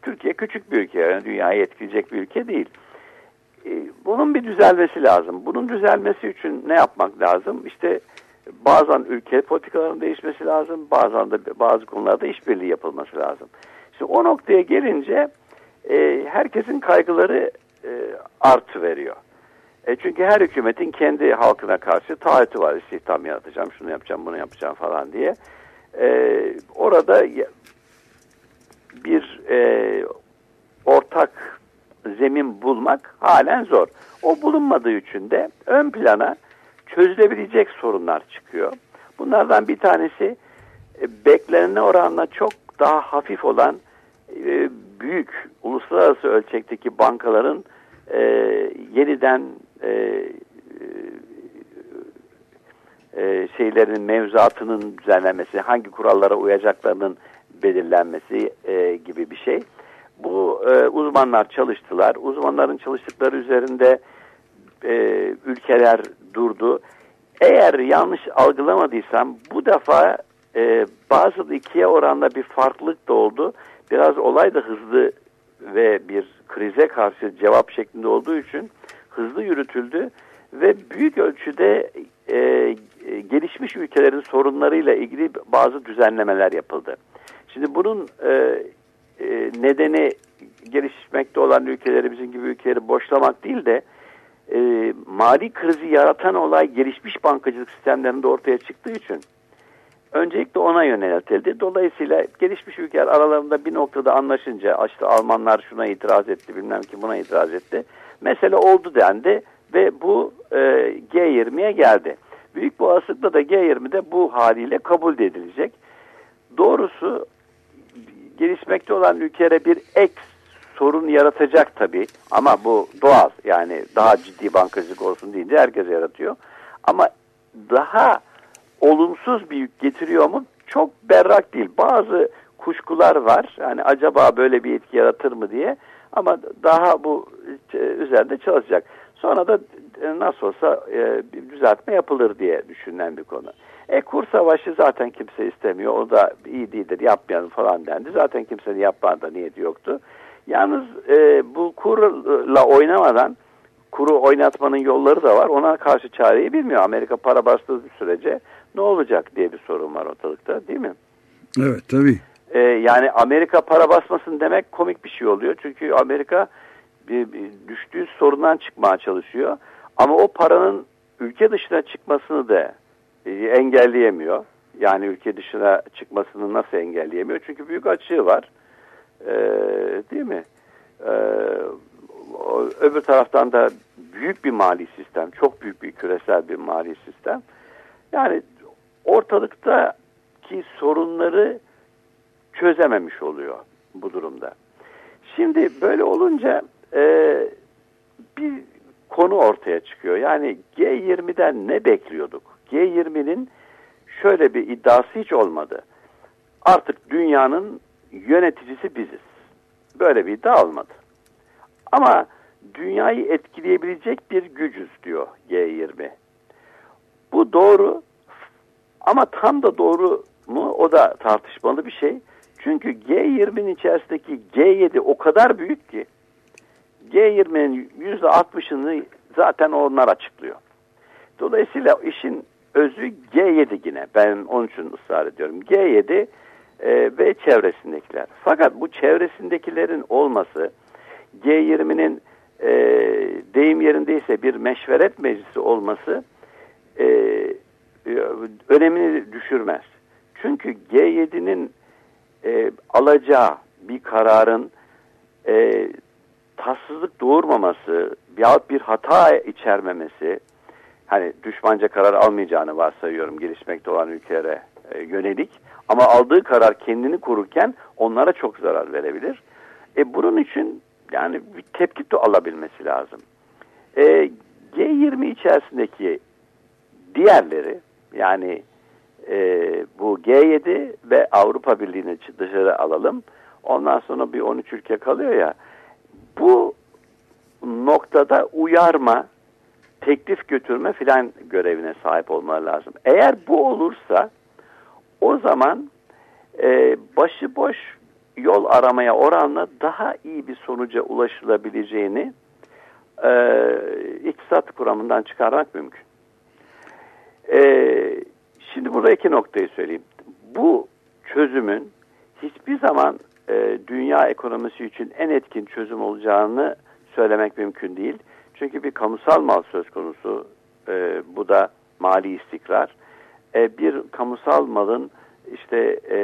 Türkiye küçük bir ülke yani dünyayı etkileyecek bir ülke değil. E, bunun bir düzelmesi lazım. Bunun düzelmesi için ne yapmak lazım? İşte bazen ülke politikalarının değişmesi lazım, bazen de bazı konularda işbirliği yapılması lazım. Şimdi o noktaya gelince e, herkesin kaygıları e, artı veriyor. E çünkü her hükümetin kendi halkına karşı taahhütü var. İstihdam yaratacağım, şunu yapacağım, bunu yapacağım falan diye. E, orada bir e, ortak zemin bulmak halen zor. O bulunmadığı için de ön plana çözülebilecek sorunlar çıkıyor. Bunlardan bir tanesi e, beklenene oranla çok daha hafif olan e, büyük uluslararası ölçekteki bankaların e, yeniden e, e, şeylerin mevzuatının düzenlenmesi, hangi kurallara uyacaklarının belirlenmesi e, gibi bir şey. Bu e, uzmanlar çalıştılar. Uzmanların çalıştıkları üzerinde e, ülkeler durdu. Eğer yanlış algılamadıysam bu defa e, bazı ikiye oranla bir farklılık da oldu. Biraz olay da hızlı ve bir krize karşı cevap şeklinde olduğu için hızlı yürütüldü ve büyük ölçüde e, gelişmiş ülkelerin sorunlarıyla ilgili bazı düzenlemeler yapıldı. Şimdi bunun e, e, nedeni gelişmekte olan ülkeleri bizim gibi ülkeleri boşlamak değil de e, mali krizi yaratan olay gelişmiş bankacılık sistemlerinde ortaya çıktığı için öncelikle ona yöneltildi. Dolayısıyla gelişmiş ülkeler aralarında bir noktada anlaşınca işte Almanlar şuna itiraz etti bilmem ki buna itiraz etti. Mesele oldu dendi ve bu e, G20'ye geldi. Büyük bu olasılıkla da G20'de bu haliyle kabul edilecek. Doğrusu gelişmekte olan ülkelere bir ek sorun yaratacak tabii ama bu doğal yani daha ciddi bankacılık olsun deyince herkes yaratıyor. Ama daha olumsuz bir yük getiriyor mu? Çok berrak değil. Bazı kuşkular var. Yani acaba böyle bir etki yaratır mı diye. Ama daha bu e, üzerinde çalışacak. Sonra da e, nasıl olsa e, bir düzeltme yapılır diye düşünülen bir konu. E kur savaşı zaten kimse istemiyor. O da iyi değildir yapmayalım falan dendi. Zaten kimsenin yapmada niyeti yoktu. Yalnız e, bu kurla oynamadan kuru oynatmanın yolları da var. Ona karşı çareyi bilmiyor. Amerika para bastığı sürece ne olacak diye bir sorun var ortalıkta değil mi? Evet tabii. Ee, yani Amerika para basmasın demek komik bir şey oluyor. Çünkü Amerika bir, bir düştüğü sorundan çıkmaya çalışıyor. Ama o paranın ülke dışına çıkmasını da e, engelleyemiyor. Yani ülke dışına çıkmasını nasıl engelleyemiyor? Çünkü büyük açığı var. Ee, değil mi? Ee, öbür taraftan da büyük bir mali sistem, çok büyük bir küresel bir mali sistem. Yani ortalıktaki sorunları çözememiş oluyor bu durumda. Şimdi böyle olunca e, bir konu ortaya çıkıyor. Yani G20'den ne bekliyorduk? G20'nin şöyle bir iddiası hiç olmadı. Artık dünyanın yöneticisi biziz. Böyle bir iddia olmadı. Ama dünyayı etkileyebilecek bir gücüz diyor G20. Bu doğru ama tam da doğru mu o da tartışmalı bir şey. Çünkü G20'nin içerisindeki G7 o kadar büyük ki G20'nin %60'ını zaten onlar açıklıyor. Dolayısıyla işin özü G7 yine. Ben onun için ısrar ediyorum. G7 e, ve çevresindekiler. Fakat bu çevresindekilerin olması G20'nin e, deyim yerindeyse bir meşveret meclisi olması e, önemini düşürmez. Çünkü G7'nin e, alacağı bir kararın e, tatsızlık doğurmaması yahut bir hata içermemesi hani düşmanca karar almayacağını varsayıyorum gelişmekte olan ülkelere e, yönelik ama aldığı karar kendini korurken onlara çok zarar verebilir. E, bunun için yani bir tepki de alabilmesi lazım. E, G20 içerisindeki diğerleri yani e, bu G7 ve Avrupa Birliği'ni dışarı alalım. Ondan sonra bir 13 ülke kalıyor ya. Bu noktada uyarma, teklif götürme filan görevine sahip olmaları lazım. Eğer bu olursa o zaman e, başıboş yol aramaya oranla daha iyi bir sonuca ulaşılabileceğini e, iktisat kuramından çıkarmak mümkün. E, Şimdi burada iki noktayı söyleyeyim. Bu çözümün hiçbir zaman e, dünya ekonomisi için en etkin çözüm olacağını söylemek mümkün değil. Çünkü bir kamusal mal söz konusu. E, bu da mali istikrar. E, bir kamusal malın işte e,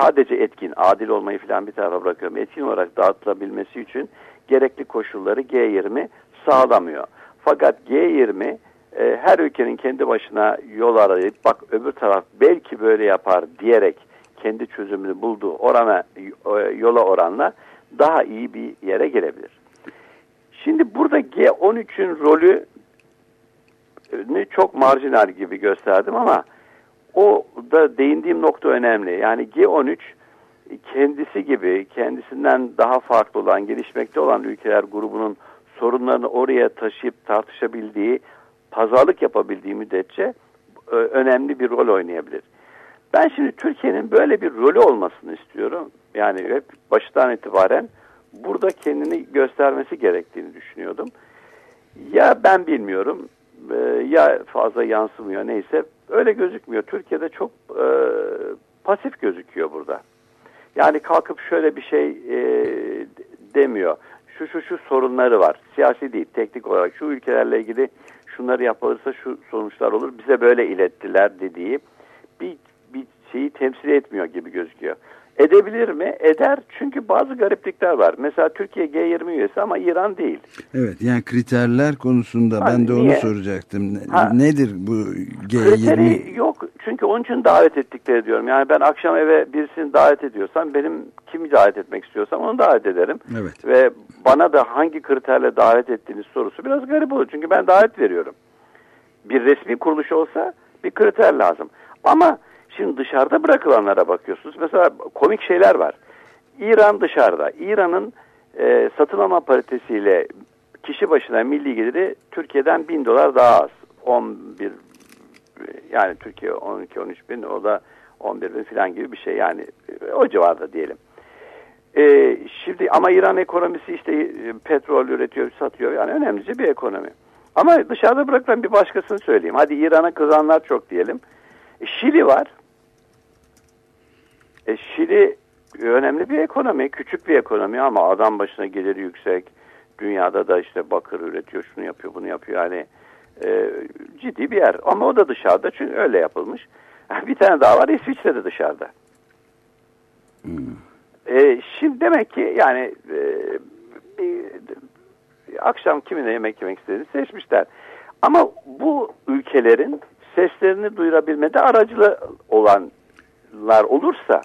sadece etkin, adil olmayı falan bir tarafa bırakıyorum. Etkin olarak dağıtılabilmesi için gerekli koşulları G20 sağlamıyor. Fakat G20 e, her ülkenin kendi başına yol arayıp bak öbür taraf belki böyle yapar diyerek kendi çözümünü bulduğu orana yola oranla daha iyi bir yere gelebilir. Şimdi burada G13'ün rolü çok marjinal gibi gösterdim ama o da değindiğim nokta önemli. Yani G13 kendisi gibi kendisinden daha farklı olan gelişmekte olan ülkeler grubunun sorunlarını oraya taşıyıp tartışabildiği pazarlık yapabildiği müddetçe e, önemli bir rol oynayabilir. Ben şimdi Türkiye'nin böyle bir rolü olmasını istiyorum. Yani hep baştan itibaren burada kendini göstermesi gerektiğini düşünüyordum. Ya ben bilmiyorum e, ya fazla yansımıyor neyse öyle gözükmüyor. Türkiye'de çok e, pasif gözüküyor burada. Yani kalkıp şöyle bir şey e, demiyor. Şu şu şu sorunları var. Siyasi değil, teknik olarak şu ülkelerle ilgili şunları yapılırsa şu sonuçlar olur. Bize böyle ilettiler dediği bir, bir şeyi temsil etmiyor gibi gözüküyor. Edebilir mi? Eder çünkü bazı gariplikler var. Mesela Türkiye G20 üyesi ama İran değil. Evet yani kriterler konusunda hani ben de niye? onu soracaktım. Ha, Nedir bu G20? Kriteri yok çünkü onun için davet ettikleri diyorum. Yani ben akşam eve birisini davet ediyorsam benim kimi davet etmek istiyorsam onu davet ederim. Evet. Ve bana da hangi kriterle davet ettiğiniz sorusu biraz garip olur. Çünkü ben davet veriyorum. Bir resmi kuruluş olsa bir kriter lazım. Ama Şimdi dışarıda bırakılanlara bakıyorsunuz. Mesela komik şeyler var. İran dışarıda. İran'ın e, satın alma paritesiyle kişi başına milli geliri Türkiye'den bin dolar daha az. 11 yani Türkiye 12-13 bin o da 11 bin falan gibi bir şey yani o civarda diyelim. Ee, şimdi ama İran ekonomisi işte e, petrol üretiyor, satıyor yani önemlice bir ekonomi. Ama dışarıda bırakılan bir başkasını söyleyeyim. Hadi İran'a kızanlar çok diyelim. Şili var. E, Şili önemli bir ekonomi, küçük bir ekonomi ama adam başına geliri yüksek. Dünyada da işte bakır üretiyor, şunu yapıyor, bunu yapıyor. Yani e, ciddi bir yer. Ama o da dışarıda çünkü öyle yapılmış. Bir tane daha var İsviçre'de dışarıda. Hmm. E, şimdi demek ki yani e, bir, akşam kiminle yemek yemek istediğini seçmişler. Ama bu ülkelerin seslerini duyurabilmede aracılı olanlar olursa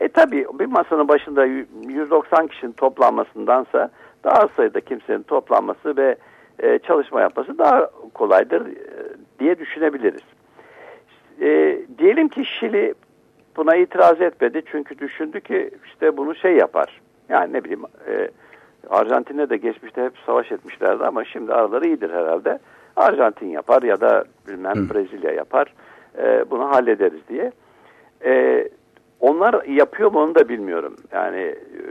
e tabi bir masanın başında 190 kişinin toplanmasındansa daha sayıda kimsenin toplanması ve e, çalışma yapması daha kolaydır e, diye düşünebiliriz. E, diyelim ki Şili buna itiraz etmedi çünkü düşündü ki işte bunu şey yapar. Yani ne bileyim e, Arjantin'e de geçmişte hep savaş etmişlerdi ama şimdi araları iyidir herhalde. Arjantin yapar ya da bilmem. Brezilya yapar. E, bunu hallederiz diye. E, onlar yapıyor mu onu da bilmiyorum. Yani e,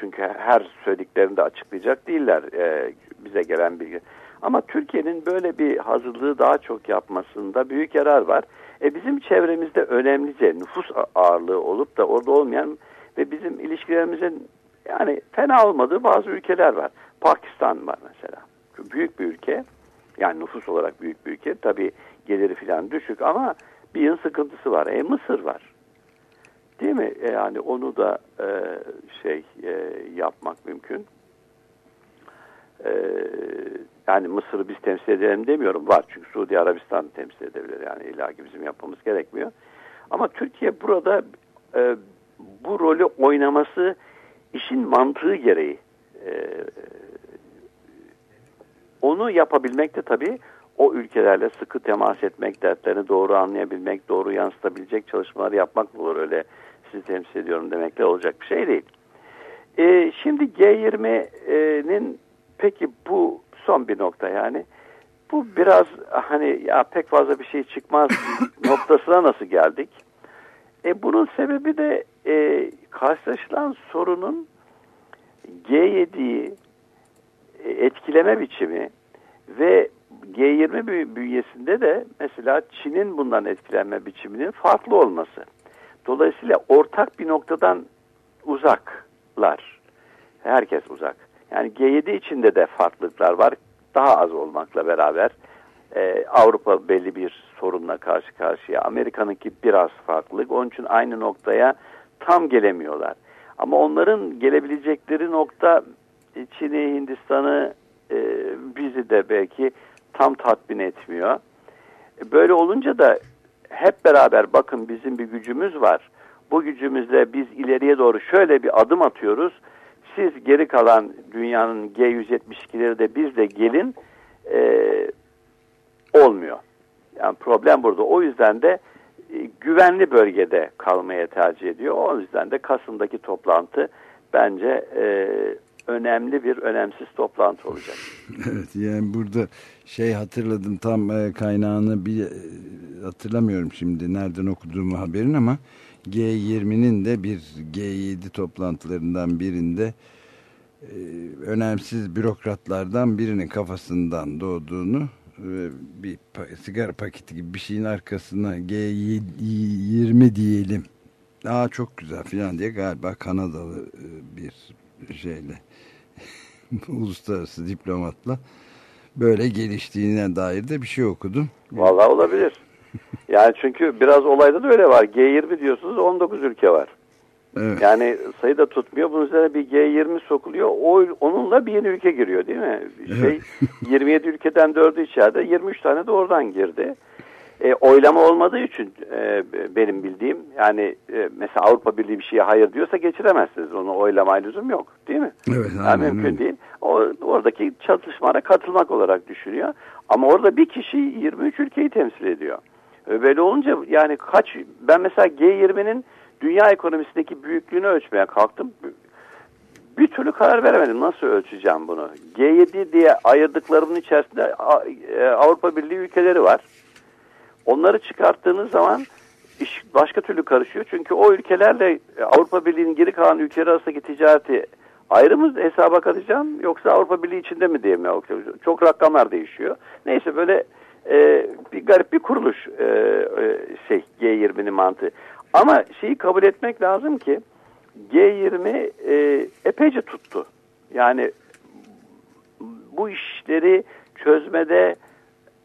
çünkü her söylediklerini de açıklayacak değiller e, bize gelen bilgi. Ama Türkiye'nin böyle bir hazırlığı daha çok yapmasında büyük yarar var. E, bizim çevremizde önemlice nüfus ağırlığı olup da orada olmayan ve bizim ilişkilerimizin yani fena olmadığı bazı ülkeler var. Pakistan var mesela. Büyük bir ülke. Yani nüfus olarak büyük bir ülke. Tabii geliri falan düşük ama bir yıl sıkıntısı var. E Mısır var. Değil mi? E, yani onu da e, şey e, yapmak mümkün. E, yani Mısır'ı biz temsil edelim demiyorum. Var çünkü Suudi Arabistan temsil edebilir. Yani illaki bizim yapmamız gerekmiyor. Ama Türkiye burada e, bu rolü oynaması işin mantığı gereği. E, onu yapabilmek de tabii o ülkelerle sıkı temas etmek, dertlerini doğru anlayabilmek, doğru yansıtabilecek çalışmalar yapmak olur. Öyle sizi temsil ediyorum demekle olacak bir şey değil. E, şimdi G20'nin peki bu son bir nokta yani. Bu biraz hani ya pek fazla bir şey çıkmaz noktasına nasıl geldik? E, bunun sebebi de e, karşılaşılan sorunun G7'yi e, etkileme biçimi ve G20 bünyesinde de mesela Çin'in bundan etkilenme biçiminin farklı olması. Dolayısıyla ortak bir noktadan uzaklar. Herkes uzak. Yani G7 içinde de farklılıklar var. Daha az olmakla beraber e, Avrupa belli bir sorunla karşı karşıya. Amerika'nınki biraz farklılık. Onun için aynı noktaya tam gelemiyorlar. Ama onların gelebilecekleri nokta e, Çin'i, Hindistan'ı, e, bizi de belki tam tatmin etmiyor. E, böyle olunca da hep beraber bakın bizim bir gücümüz var. Bu gücümüzle biz ileriye doğru şöyle bir adım atıyoruz. Siz geri kalan dünyanın G172'leri de biz de gelin e, olmuyor. Yani problem burada. O yüzden de e, güvenli bölgede kalmaya tercih ediyor. O yüzden de Kasım'daki toplantı bence e, önemli bir önemsiz toplantı olacak. evet yani burada şey hatırladım tam e, kaynağını bir e, hatırlamıyorum şimdi nereden okuduğumu haberin ama G20'nin de bir G7 toplantılarından birinde e, önemsiz bürokratlardan birinin kafasından doğduğunu bir sigara paketi gibi bir şeyin arkasına G20 diyelim. Aa çok güzel falan diye galiba Kanadalı bir şeyle uluslararası diplomatla böyle geliştiğine dair de bir şey okudum. Vallahi olabilir. Yani çünkü biraz olayda da öyle var. G20 diyorsunuz 19 ülke var. Evet. Yani sayı da tutmuyor. Bunun üzerine bir G20 sokuluyor. O, onunla bir yeni ülke giriyor değil mi? Şey, evet. 27 ülkeden 4'ü içeride 23 tane de oradan girdi. E, oylama olmadığı için e, benim bildiğim yani e, mesela Avrupa Birliği bir şeye hayır diyorsa geçiremezsiniz. Onu oylama lüzum yok değil mi? Evet. Yani mümkün öyle. değil. O, oradaki çatışmaya katılmak olarak düşünüyor. Ama orada bir kişi 23 ülkeyi temsil ediyor. E, böyle olunca yani kaç ben mesela G20'nin dünya ekonomisindeki büyüklüğünü ölçmeye kalktım. Bir türlü karar veremedim. Nasıl ölçeceğim bunu? G7 diye ayırdıklarının içerisinde e, Avrupa Birliği ülkeleri var. Onları çıkarttığınız zaman iş başka türlü karışıyor. Çünkü o ülkelerle Avrupa Birliği'nin geri kalan ülkeleri arasındaki ticareti ayrı mı hesaba katacağım yoksa Avrupa Birliği içinde mi diye mi? Çok rakamlar değişiyor. Neyse böyle e, bir garip bir kuruluş e, e, şey G20'nin mantığı. Ama şeyi kabul etmek lazım ki G20 e, epeyce tuttu. Yani bu işleri çözmede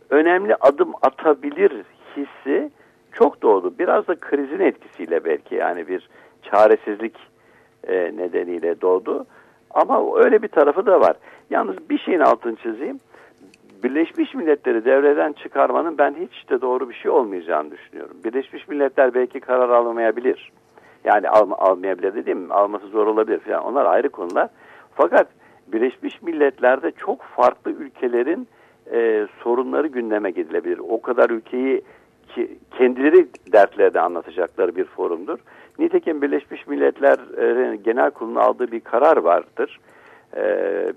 önemli adım atabilir hissi çok doğdu. Biraz da krizin etkisiyle belki yani bir çaresizlik e, nedeniyle doğdu. Ama öyle bir tarafı da var. Yalnız bir şeyin altını çizeyim. Birleşmiş Milletleri devreden çıkarmanın ben hiç de doğru bir şey olmayacağını düşünüyorum. Birleşmiş Milletler belki karar almayabilir. Yani al, almayabilir dediğim alması zor olabilir falan. Onlar ayrı konular. Fakat Birleşmiş Milletler'de çok farklı ülkelerin e, sorunları gündeme gelinebilir. O kadar ülkeyi kendileri dertlerde anlatacakları bir forumdur. Nitekim Birleşmiş Milletler'in genel kurulunun aldığı bir karar vardır e,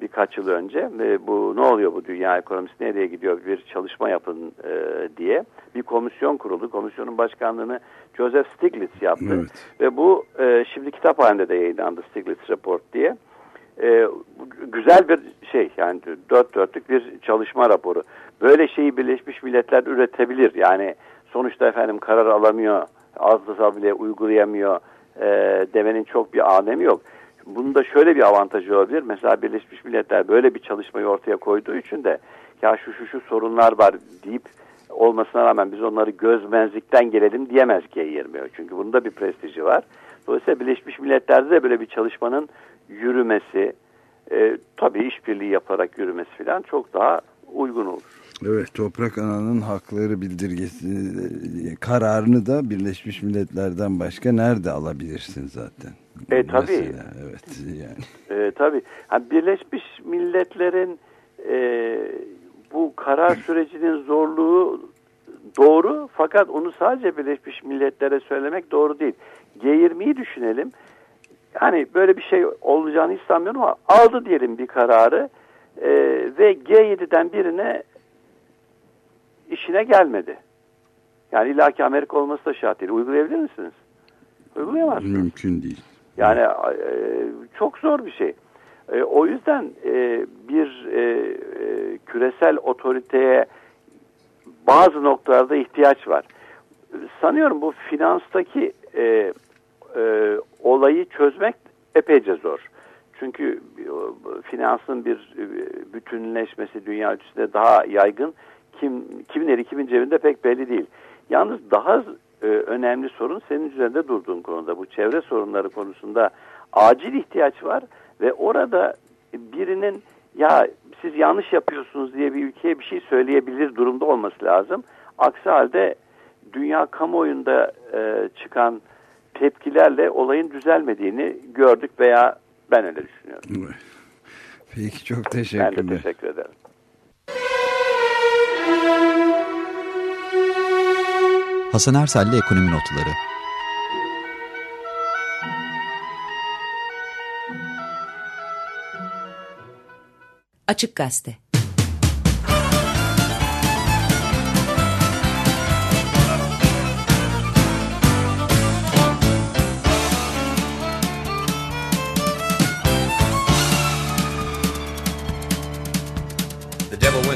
birkaç yıl önce. E, bu ne oluyor bu dünya ekonomisi nereye gidiyor bir çalışma yapın e, diye bir komisyon kuruldu. Komisyonun başkanlığını Joseph Stiglitz yaptı evet. ve bu e, şimdi kitap halinde de yayınlandı Stiglitz Report diye. E, güzel bir şey yani dört dörtlük bir çalışma raporu. Böyle şeyi Birleşmiş Milletler üretebilir. Yani sonuçta efendim karar alamıyor, az bile uygulayamıyor e, demenin çok bir alemi yok. Bunun da şöyle bir avantajı olabilir. Mesela Birleşmiş Milletler böyle bir çalışmayı ortaya koyduğu için de ya şu şu şu sorunlar var deyip olmasına rağmen biz onları gözmezlikten gelelim diyemez G20. Çünkü bunun da bir prestiji var. Dolayısıyla Birleşmiş Milletler'de de böyle bir çalışmanın yürümesi, e, tabii işbirliği yaparak yürümesi falan çok daha uygun olur. Evet Toprak Ana'nın hakları bildirgesi e, kararını da Birleşmiş Milletler'den başka nerede alabilirsin zaten? E tabii. evet yani. E, tabii. Yani Birleşmiş Milletler'in e, bu karar sürecinin zorluğu doğru fakat onu sadece Birleşmiş Milletler'e söylemek doğru değil. G20'yi düşünelim. Yani böyle bir şey olacağını hiç sanmıyorum ama aldı diyelim bir kararı e, ve G7'den birine işine gelmedi. Yani illaki Amerika olması da şart değil. Uygulayabilir misiniz? Uygulayamazsınız. Mümkün değil. Yani e, çok zor bir şey. E, o yüzden e, bir e, e, küresel otoriteye bazı noktalarda ihtiyaç var. Sanıyorum bu finanstaki e, e, olayı çözmek epeyce zor. Çünkü e, finansın bir e, bütünleşmesi dünya ölçüsünde daha yaygın. Kim, kimin eli kimin cebinde pek belli değil. Yalnız daha e, önemli sorun senin üzerinde durduğun konuda. Bu çevre sorunları konusunda acil ihtiyaç var ve orada birinin ya siz yanlış yapıyorsunuz diye bir ülkeye bir şey söyleyebilir durumda olması lazım. Aksi halde dünya kamuoyunda e, çıkan tepkilerle olayın düzelmediğini gördük veya ben öyle düşünüyorum. Peki çok teşekkürler. Ben de teşekkür ederim. Hasan Ersel'le Ekonomi Notları. Açık Gazete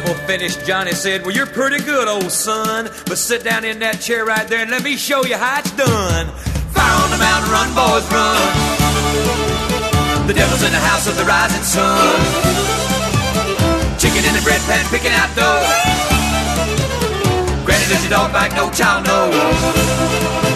Devil finished, Johnny said, Well, you're pretty good, old son. But sit down in that chair right there and let me show you how it's done. Fire on the mountain, run, boys, run. The devil's in the house of the rising sun. Chicken in the bread pan, picking out dough. Granny, does your dog bite? No child knows.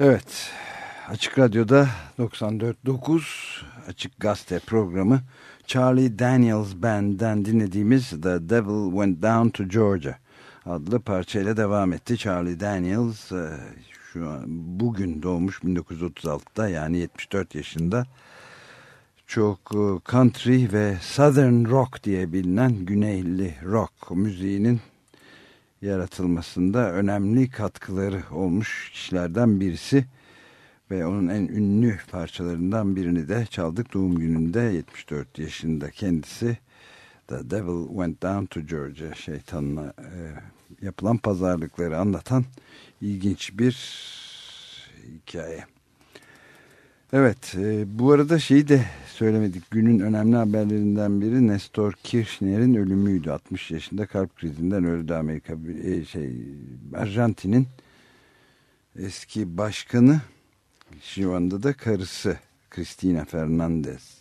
Evet, Açık Radyo'da 94.9 Açık Gazete programı Charlie Daniels Band'den dinlediğimiz The Devil Went Down to Georgia adlı parçayla devam etti. Charlie Daniels e, şu an bugün doğmuş 1936'da yani 74 yaşında çok e, country ve southern rock diye bilinen güneyli rock müziğinin yaratılmasında önemli katkıları olmuş kişilerden birisi ve onun en ünlü parçalarından birini de çaldık doğum gününde 74 yaşında kendisi The Devil Went Down to Georgia şeytanla e, yapılan pazarlıkları anlatan ilginç bir hikaye. Evet e, bu arada şeyi de söylemedik. Günün önemli haberlerinden biri Nestor Kirchner'in ölümüydü. 60 yaşında kalp krizinden öldü Amerika e, şey Arjantin'in eski başkanı. Şu anda da karısı Cristina Fernandez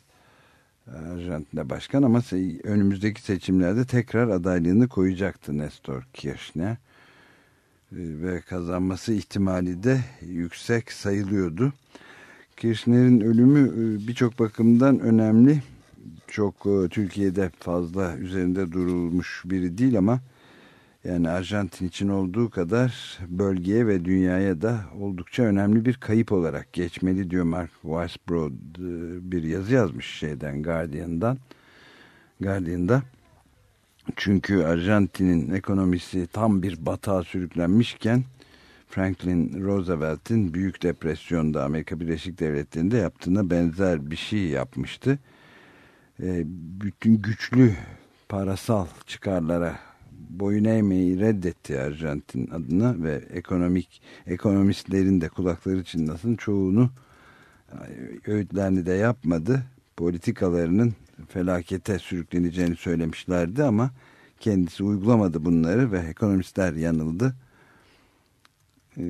Arjantin'de başkan. Ama önümüzdeki seçimlerde tekrar adaylığını koyacaktı Nestor Kirchner. E, ve kazanması ihtimali de yüksek sayılıyordu. Kirchner'in ölümü e, birçok bakımdan önemli. Çok e, Türkiye'de fazla üzerinde durulmuş biri değil ama yani Arjantin için olduğu kadar bölgeye ve dünyaya da oldukça önemli bir kayıp olarak geçmeli diyor Mark Weisbrod e, bir yazı yazmış şeyden Guardian'dan Guardian'da çünkü Arjantin'in ekonomisi tam bir batağa sürüklenmişken Franklin Roosevelt'in Büyük Depresyon'da Amerika Birleşik Devletleri'nde yaptığına benzer bir şey yapmıştı. E, bütün güçlü parasal çıkarlara boyun eğmeyi reddetti Arjantin adına ve ekonomik ekonomistlerin de kulakları çınlasın çoğunu öğütlerini de yapmadı. Politikalarının felakete sürükleneceğini söylemişlerdi ama kendisi uygulamadı bunları ve ekonomistler yanıldı. Ee,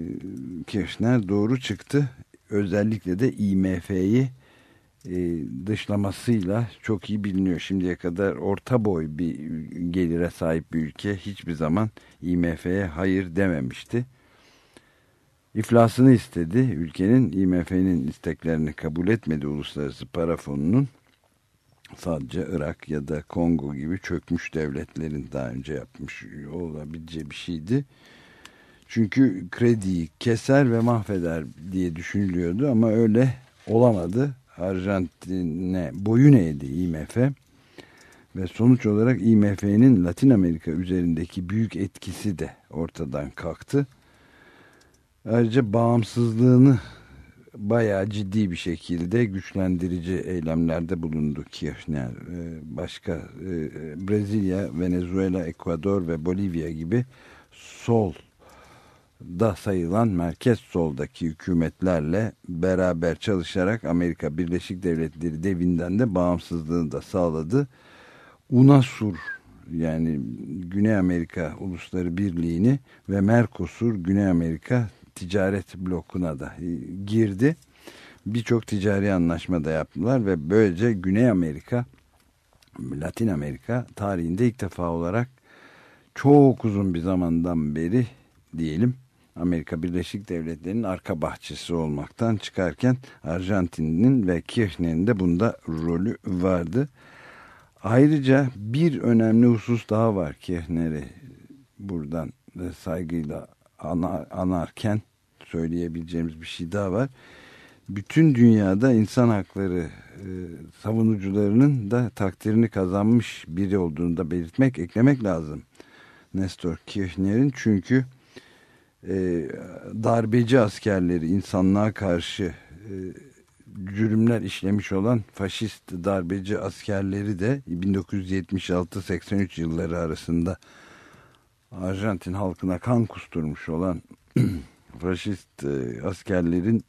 Kirchner doğru çıktı. Özellikle de IMF'yi e, dışlamasıyla çok iyi biliniyor. Şimdiye kadar orta boy bir gelire sahip bir ülke hiçbir zaman IMF'ye hayır dememişti. İflasını istedi. Ülkenin IMF'nin isteklerini kabul etmedi Uluslararası Para Fonu'nun. Sadece Irak ya da Kongo gibi çökmüş devletlerin daha önce yapmış olabileceği bir şeydi. Çünkü krediyi keser ve mahveder diye düşünülüyordu ama öyle olamadı. Arjantin'e boyun eğdi IMF ve sonuç olarak IMF'nin Latin Amerika üzerindeki büyük etkisi de ortadan kalktı. Ayrıca bağımsızlığını bayağı ciddi bir şekilde güçlendirici eylemlerde bulundu Kirchner. Ee, başka e, Brezilya, Venezuela, Ekvador ve Bolivya gibi sol da sayılan merkez soldaki hükümetlerle beraber çalışarak Amerika Birleşik Devletleri devinden de bağımsızlığını da sağladı. UNASUR yani Güney Amerika Ulusları Birliği'ni ve Mercosur Güney Amerika ticaret blokuna da girdi. Birçok ticari anlaşma da yaptılar ve böylece Güney Amerika Latin Amerika tarihinde ilk defa olarak çok uzun bir zamandan beri diyelim Amerika Birleşik Devletleri'nin arka bahçesi olmaktan çıkarken Arjantin'in ve Kirchner'in de bunda rolü vardı. Ayrıca bir önemli husus daha var Kirchner'i buradan saygıyla anarken söyleyebileceğimiz bir şey daha var. Bütün dünyada insan hakları e, savunucularının da takdirini kazanmış biri olduğunu da belirtmek, eklemek lazım. Nestor Kirchner'in çünkü e, darbeci askerleri insanlığa karşı e, cürümler işlemiş olan faşist darbeci askerleri de 1976-83 yılları arasında Arjantin halkına kan kusturmuş olan faşist e, askerlerin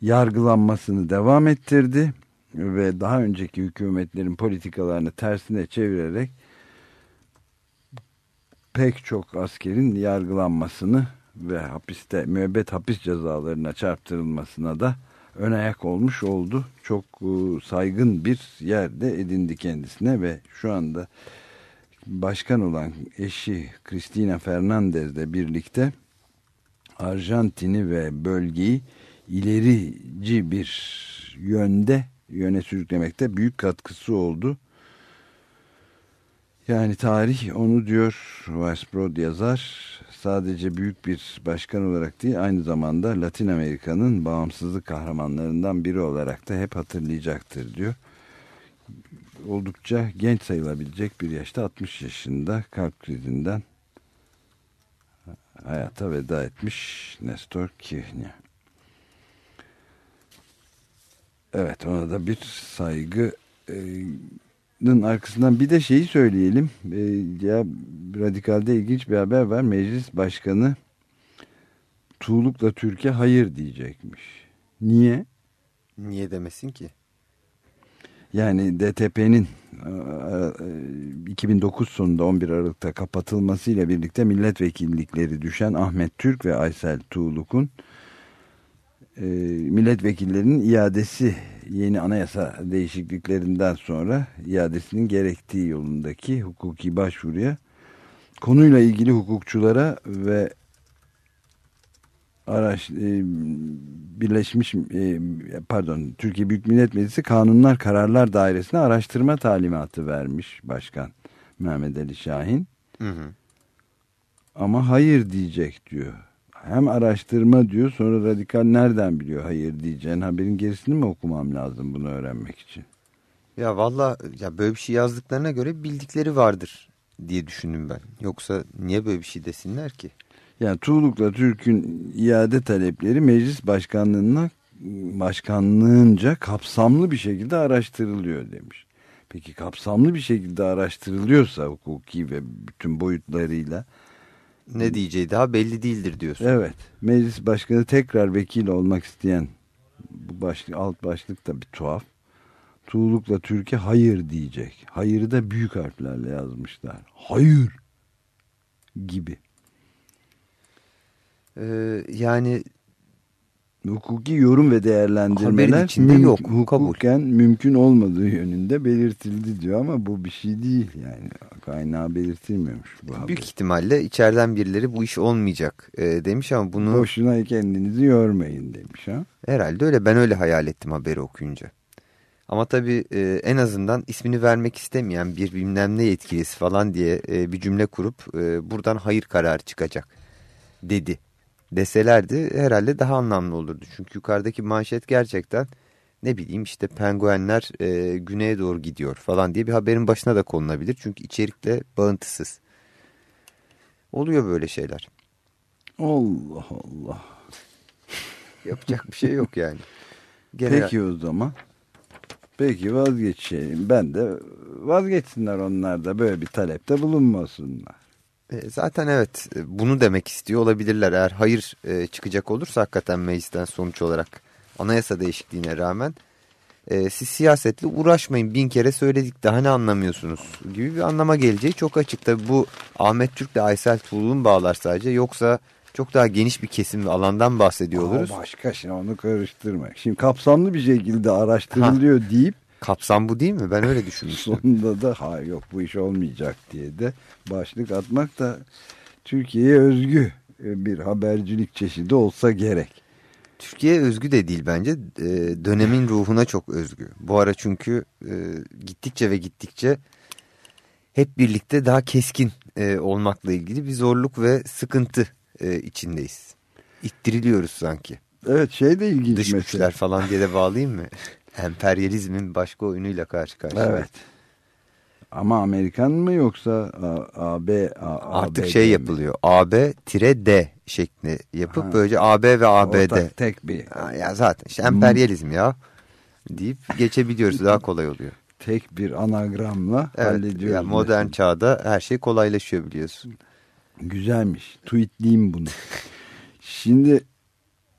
yargılanmasını devam ettirdi ve daha önceki hükümetlerin politikalarını tersine çevirerek pek çok askerin yargılanmasını ve hapiste müebbet hapis cezalarına çarptırılmasına da ön ayak olmuş oldu. Çok e, saygın bir yerde edindi kendisine ve şu anda başkan olan eşi Cristina Fernandez ile birlikte Arjantin'i ve bölgeyi ilerici bir yönde yöne sürüklemekte büyük katkısı oldu. Yani tarih onu diyor Weisbrod yazar sadece büyük bir başkan olarak değil aynı zamanda Latin Amerika'nın bağımsızlık kahramanlarından biri olarak da hep hatırlayacaktır diyor. oldukça genç sayılabilecek bir yaşta 60 yaşında kalp krizinden hayata veda etmiş Nestor Kirchner. Evet ona da bir saygının arkasından bir de şeyi söyleyelim. E, ya radikalde ilginç bir haber var. Meclis Başkanı Tuğluk'la Türkiye hayır diyecekmiş. Niye? Niye demesin ki? Yani DTP'nin 2009 e, sonunda 11 Aralık'ta kapatılmasıyla birlikte milletvekillikleri düşen Ahmet Türk ve Aysel Tuğluk'un e, milletvekillerinin iadesi yeni anayasa değişikliklerinden sonra iadesinin gerektiği yolundaki hukuki başvuruya konuyla ilgili hukukçulara ve araç e, Birleşmiş e, pardon Türkiye Büyük Millet Meclisi Kanunlar Kararlar Dairesi'ne araştırma talimatı vermiş Başkan Mehmet Ali Şahin. Hı hı. Ama hayır diyecek diyor. Hem araştırma diyor sonra radikal nereden biliyor hayır diyeceğin haberin gerisini mi okumam lazım bunu öğrenmek için? Ya valla ya böyle bir şey yazdıklarına göre bildikleri vardır diye düşündüm ben. Yoksa niye böyle bir şey desinler ki? Yani Tuğluk'la Türk'ün iade talepleri meclis başkanlığına başkanlığınca kapsamlı bir şekilde araştırılıyor demiş. Peki kapsamlı bir şekilde araştırılıyorsa hukuki ve bütün boyutlarıyla ne diyeceği daha belli değildir diyorsun. Evet. Meclis başkanı tekrar vekil olmak isteyen bu başlık, alt başlık da bir tuhaf. Tuğluk'la Türkiye hayır diyecek. Hayırı da büyük harflerle yazmışlar. Hayır gibi. Ee, yani hukuki yorum ve değerlendirmeler müm yok, hukuken kabul. mümkün olmadığı yönünde belirtildi diyor ama bu bir şey değil yani kaynağı belirtilmiyormuş. Bu Büyük haber. ihtimalle içeriden birileri bu iş olmayacak e, demiş ama bunu... Boşuna kendinizi yormayın demiş ha. Herhalde öyle ben öyle hayal ettim haberi okuyunca. Ama tabii e, en azından ismini vermek istemeyen bir bilmem ne yetkilisi falan diye e, bir cümle kurup e, buradan hayır kararı çıkacak dedi deselerdi herhalde daha anlamlı olurdu. Çünkü yukarıdaki manşet gerçekten ne bileyim işte penguenler e, güneye doğru gidiyor falan diye bir haberin başına da konulabilir. Çünkü içerikle bağıntısız. Oluyor böyle şeyler. Allah Allah. Yapacak bir şey yok yani. Genel... Peki o zaman. Peki vazgeçelim. Ben de vazgeçsinler onlar da böyle bir talepte bulunmasınlar. E, zaten evet e, bunu demek istiyor olabilirler. Eğer hayır e, çıkacak olursa hakikaten meclisten sonuç olarak anayasa değişikliğine rağmen siz siyasetle uğraşmayın bin kere söyledik daha ne anlamıyorsunuz gibi bir anlama geleceği çok açık. Tabi bu Ahmet Türk ile Aysel Tuğlu'nun bağlar sadece yoksa çok daha geniş bir kesim ve alandan bahsediyor oluruz. Başka şimdi onu karıştırma. Şimdi kapsamlı bir şekilde araştırılıyor ha. deyip Kapsam bu değil mi? Ben öyle düşünmüştüm. Sonunda da ha yok bu iş olmayacak diye de başlık atmak da Türkiye'ye özgü bir habercilik çeşidi olsa gerek. Türkiye özgü de değil bence. E, dönemin ruhuna çok özgü. Bu ara çünkü e, gittikçe ve gittikçe hep birlikte daha keskin e, olmakla ilgili bir zorluk ve sıkıntı içindeyiz. İttiriliyoruz sanki. Evet şey de ilginç Dış güçler falan diye de bağlayayım mı? emperyalizmin başka oyunuyla karşı karşıya. Evet. Ama Amerikan mı yoksa AB? Artık şey mi? yapılıyor. AB-D şeklinde yapıp ha. böylece AB ve ABD. Ortak, tek bir. Ya zaten işte emperyalizm ya deyip geçebiliyoruz. daha kolay oluyor. Tek bir anagramla evet, hallediyoruz. Yani modern mesela. çağda her şey kolaylaşıyor biliyorsun. Güzelmiş. Tweetleyeyim bunu. Şimdi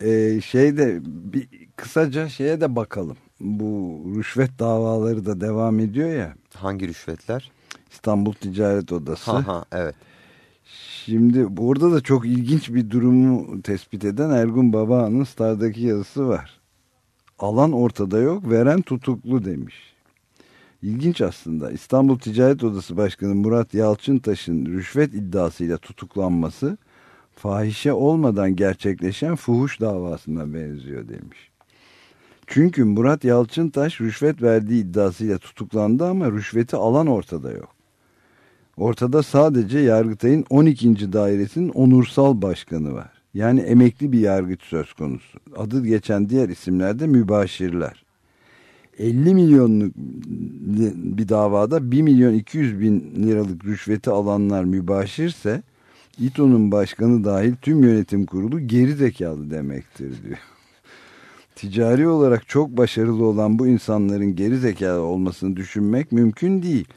e, şeyde bir kısaca şeye de bakalım bu rüşvet davaları da devam ediyor ya. Hangi rüşvetler? İstanbul Ticaret Odası. Ha, evet. Şimdi burada da çok ilginç bir durumu tespit eden Ergun Baba'nın Star'daki yazısı var. Alan ortada yok, veren tutuklu demiş. İlginç aslında. İstanbul Ticaret Odası Başkanı Murat Yalçıntaş'ın rüşvet iddiasıyla tutuklanması fahişe olmadan gerçekleşen fuhuş davasına benziyor demiş. Çünkü Murat Yalçıntaş rüşvet verdiği iddiasıyla tutuklandı ama rüşveti alan ortada yok. Ortada sadece Yargıtay'ın 12. dairesinin onursal başkanı var. Yani emekli bir yargıç söz konusu. Adı geçen diğer isimler de mübaşirler. 50 milyonluk bir davada 1 milyon 200 bin liralık rüşveti alanlar mübaşirse İTO'nun başkanı dahil tüm yönetim kurulu geri zekalı demektir diyor. Ticari olarak çok başarılı olan bu insanların geri zekalı olmasını düşünmek mümkün değil.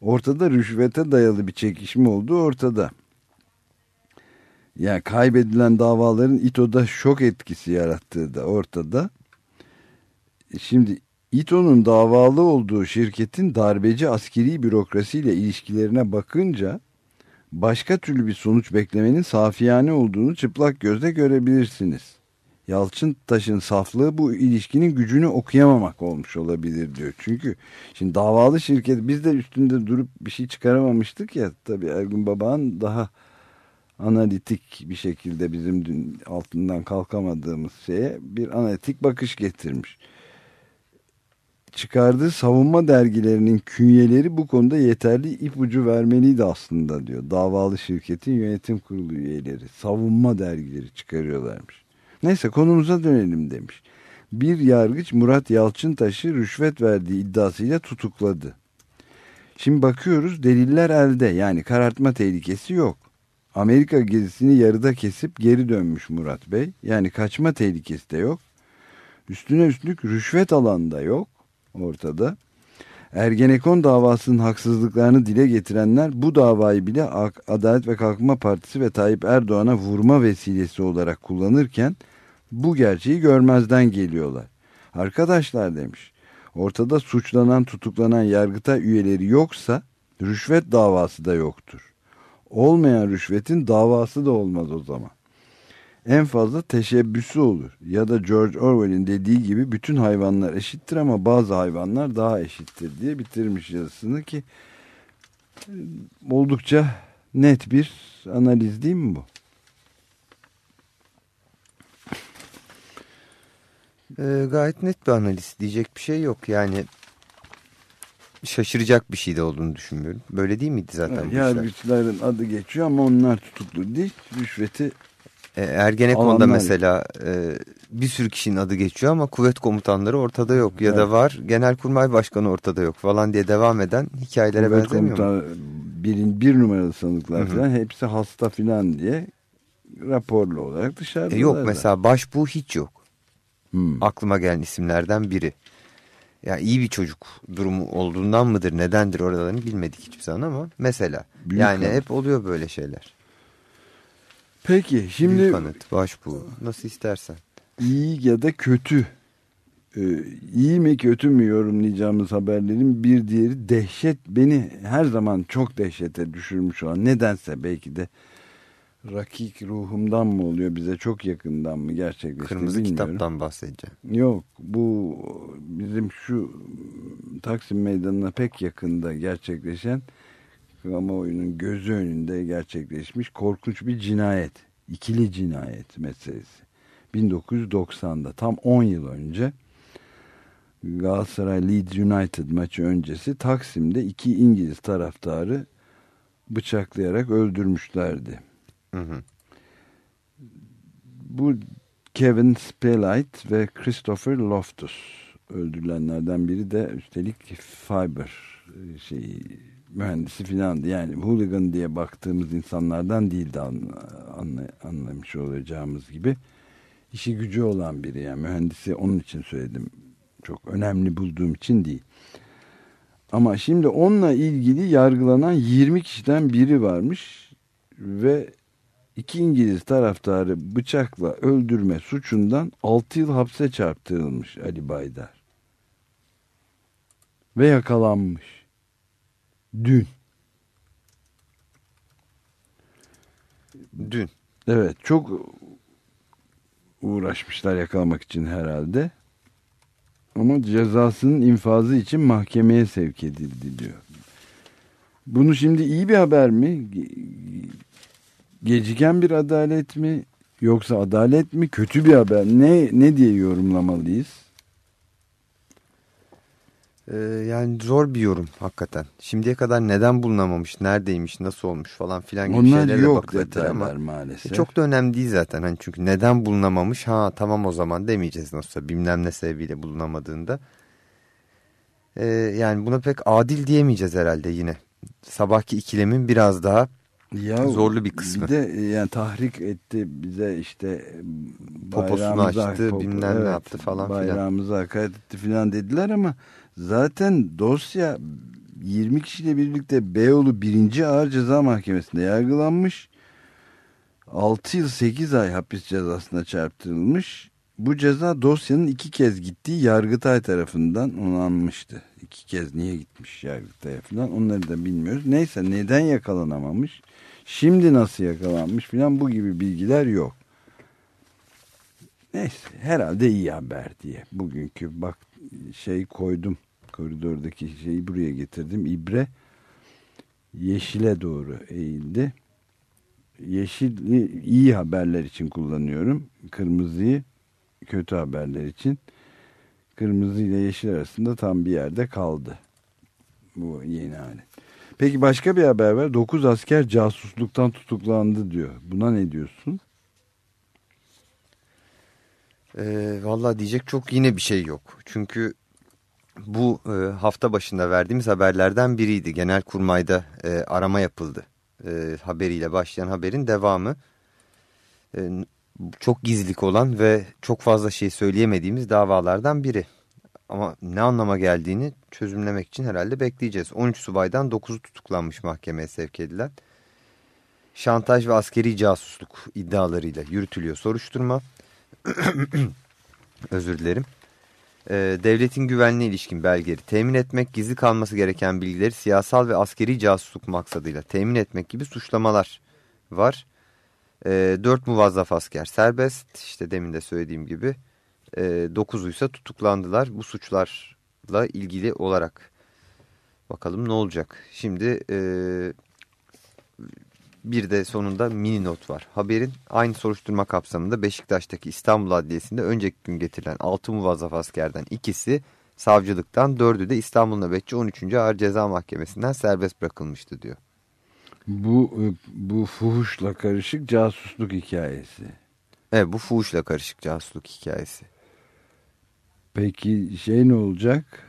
Ortada rüşvete dayalı bir çekişme olduğu ortada. Yani kaybedilen davaların İTO'da şok etkisi yarattığı da ortada. Şimdi İTO'nun davalı olduğu şirketin darbeci askeri bürokrasiyle ilişkilerine bakınca başka türlü bir sonuç beklemenin safiyane olduğunu çıplak gözle görebilirsiniz. Yalçın Taş'ın saflığı bu ilişkinin gücünü okuyamamak olmuş olabilir diyor. Çünkü şimdi davalı şirket biz de üstünde durup bir şey çıkaramamıştık ya tabii Ergun Baba'nın daha analitik bir şekilde bizim dün altından kalkamadığımız şeye bir analitik bakış getirmiş. Çıkardığı savunma dergilerinin künyeleri bu konuda yeterli ipucu vermeliydi aslında diyor. Davalı şirketin yönetim kurulu üyeleri savunma dergileri çıkarıyorlarmış. Neyse konumuza dönelim demiş. Bir yargıç Murat Yalçıntaş'ı rüşvet verdiği iddiasıyla tutukladı. Şimdi bakıyoruz deliller elde yani karartma tehlikesi yok. Amerika gezisini yarıda kesip geri dönmüş Murat Bey. Yani kaçma tehlikesi de yok. Üstüne üstlük rüşvet alanda yok ortada. Ergenekon davasının haksızlıklarını dile getirenler bu davayı bile Adalet ve Kalkınma Partisi ve Tayyip Erdoğan'a vurma vesilesi olarak kullanırken bu gerçeği görmezden geliyorlar. Arkadaşlar demiş ortada suçlanan tutuklanan yargıta üyeleri yoksa rüşvet davası da yoktur. Olmayan rüşvetin davası da olmaz o zaman. En fazla teşebbüsü olur. Ya da George Orwell'in dediği gibi bütün hayvanlar eşittir ama bazı hayvanlar daha eşittir diye bitirmiş yazısını ki e, oldukça net bir analiz değil mi bu? E, gayet net bir analiz diyecek bir şey yok yani şaşıracak bir şey de olduğunu düşünmüyorum. Böyle değil miydi zaten? Evet, yargıçların adı geçiyor ama onlar tutuklu değil. Rüşveti e, Ergenekon'da alanlar. mesela e, bir sürü kişinin adı geçiyor ama kuvvet komutanları ortada yok. Ya evet. da var genelkurmay başkanı ortada yok falan diye devam eden hikayelere kuvvet benzemiyor komutan, mu? Bir, bir numaralı sanıklar Hı -hı. falan hepsi hasta falan diye raporlu olarak dışarıda. E yok mesela başbuğ hiç yok. Hmm. Aklıma gelen isimlerden biri. Ya yani iyi bir çocuk durumu olduğundan mıdır, nedendir oralarını bilmedik hiçbir zaman ama mesela Büyük yani kanıt. hep oluyor böyle şeyler. Peki şimdi Büyük kanıt, başbuğ nasıl istersen. İyi ya da kötü ee, iyi mi kötü mü yorumlayacağımız haberlerin bir diğeri dehşet beni her zaman çok dehşete düşürmüş olan nedense belki de rakik ruhumdan mı oluyor bize çok yakından mı gerçekleşti Kırmızı bilmiyorum. kitaptan bahsedeceğim. Yok bu bizim şu Taksim Meydanı'na pek yakında gerçekleşen kamuoyunun gözü önünde gerçekleşmiş korkunç bir cinayet. ikili cinayet meselesi. 1990'da tam 10 yıl önce Galatasaray Leeds United maçı öncesi Taksim'de iki İngiliz taraftarı bıçaklayarak öldürmüşlerdi. Hı hı. Bu Kevin Spelite ve Christopher Loftus öldürülenlerden biri de üstelik Fiber e, şey mühendisi filandı. Yani hooligan diye baktığımız insanlardan değildi anla, anlamış olacağımız gibi. işi gücü olan biri yani mühendisi onun için söyledim. Çok önemli bulduğum için değil. Ama şimdi onunla ilgili yargılanan 20 kişiden biri varmış ve iki İngiliz taraftarı bıçakla öldürme suçundan 6 yıl hapse çarptırılmış Ali Baydar. Ve yakalanmış. Dün. Dün. Evet çok uğraşmışlar yakalamak için herhalde. Ama cezasının infazı için mahkemeye sevk edildi diyor. Bunu şimdi iyi bir haber mi? Geciken bir adalet mi yoksa adalet mi kötü bir haber ne ne diye yorumlamalıyız? Ee, yani zor bir yorum hakikaten. Şimdiye kadar neden bulunamamış, neredeymiş, nasıl olmuş falan filan gibi Onlar şeylere yok ama maalesef. E, çok da önemli değil zaten. Hani çünkü neden bulunamamış ha tamam o zaman demeyeceğiz nasılsa bilmem ne sebebiyle bulunamadığında. Ee, yani buna pek adil diyemeyeceğiz herhalde yine. Sabahki ikilemin biraz daha Ya, Zorlu bir kısmı. Bir de yani tahrik etti bize işte Poposunu bayrağımıza- açtı, popo- bilmem ne yaptı falan filan. Bayrağımıza hakaret etti filan dediler ama zaten dosya 20 kişiyle birlikte Beyoğlu 1. Ağır Ceza Mahkemesi'nde yargılanmış. 6 yıl 8 ay hapis cezasına çarptırılmış. Bu ceza dosyanın iki kez gittiği Yargıtay tarafından onanmıştı. İki kez niye gitmiş Yargıtay'a falan onları da bilmiyoruz. Neyse neden yakalanamamış? Şimdi nasıl yakalanmış filan bu gibi bilgiler yok. Neyse herhalde iyi haber diye. Bugünkü bak şey koydum koridordaki şeyi buraya getirdim. İbre yeşile doğru eğildi. Yeşili iyi haberler için kullanıyorum. Kırmızıyı kötü haberler için. Kırmızı ile yeşil arasında tam bir yerde kaldı. Bu yeni hali. Peki başka bir haber var. 9 asker casusluktan tutuklandı diyor. Buna ne diyorsun? Ee, Valla diyecek çok yine bir şey yok. Çünkü bu e, hafta başında verdiğimiz haberlerden biriydi. Genelkurmay'da e, arama yapıldı. E, haberiyle başlayan haberin devamı. E, çok gizlilik olan ve çok fazla şey söyleyemediğimiz davalardan biri. Ama ne anlama geldiğini çözümlemek için herhalde bekleyeceğiz. 13 subaydan 9'u tutuklanmış mahkemeye sevk edilen. Şantaj ve askeri casusluk iddialarıyla yürütülüyor soruşturma. Özür dilerim. Ee, devletin güvenliğine ilişkin belgeleri temin etmek, gizli kalması gereken bilgileri siyasal ve askeri casusluk maksadıyla temin etmek gibi suçlamalar var. Ee, 4 muvazzaf asker serbest, işte demin de söylediğim gibi. Ee, 9'u ise tutuklandılar bu suçlarla ilgili olarak. Bakalım ne olacak. Şimdi e, bir de sonunda mini not var. Haberin aynı soruşturma kapsamında Beşiktaş'taki İstanbul Adliyesi'nde önceki gün getirilen 6 muvazzaf askerden ikisi savcılıktan 4'ü de İstanbul Nöbetçi 13. Ağır Ceza Mahkemesi'nden serbest bırakılmıştı diyor. Bu bu fuhuşla karışık casusluk hikayesi. Evet bu fuhuşla karışık casusluk hikayesi. Peki şey ne olacak?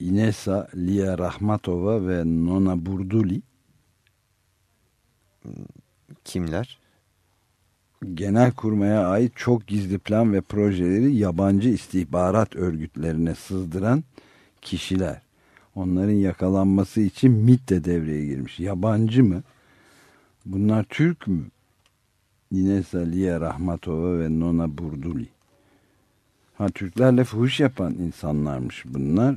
Inesa, Lia Rahmatova ve Nona Burduli Kimler? genel kurmaya ait çok gizli plan ve projeleri yabancı istihbarat örgütlerine sızdıran kişiler. Onların yakalanması için MIT de devreye girmiş. Yabancı mı? Bunlar Türk mü? Inesa Lia Rahmatova ve Nona Burduli. Ha Türklerle fuhuş yapan insanlarmış bunlar.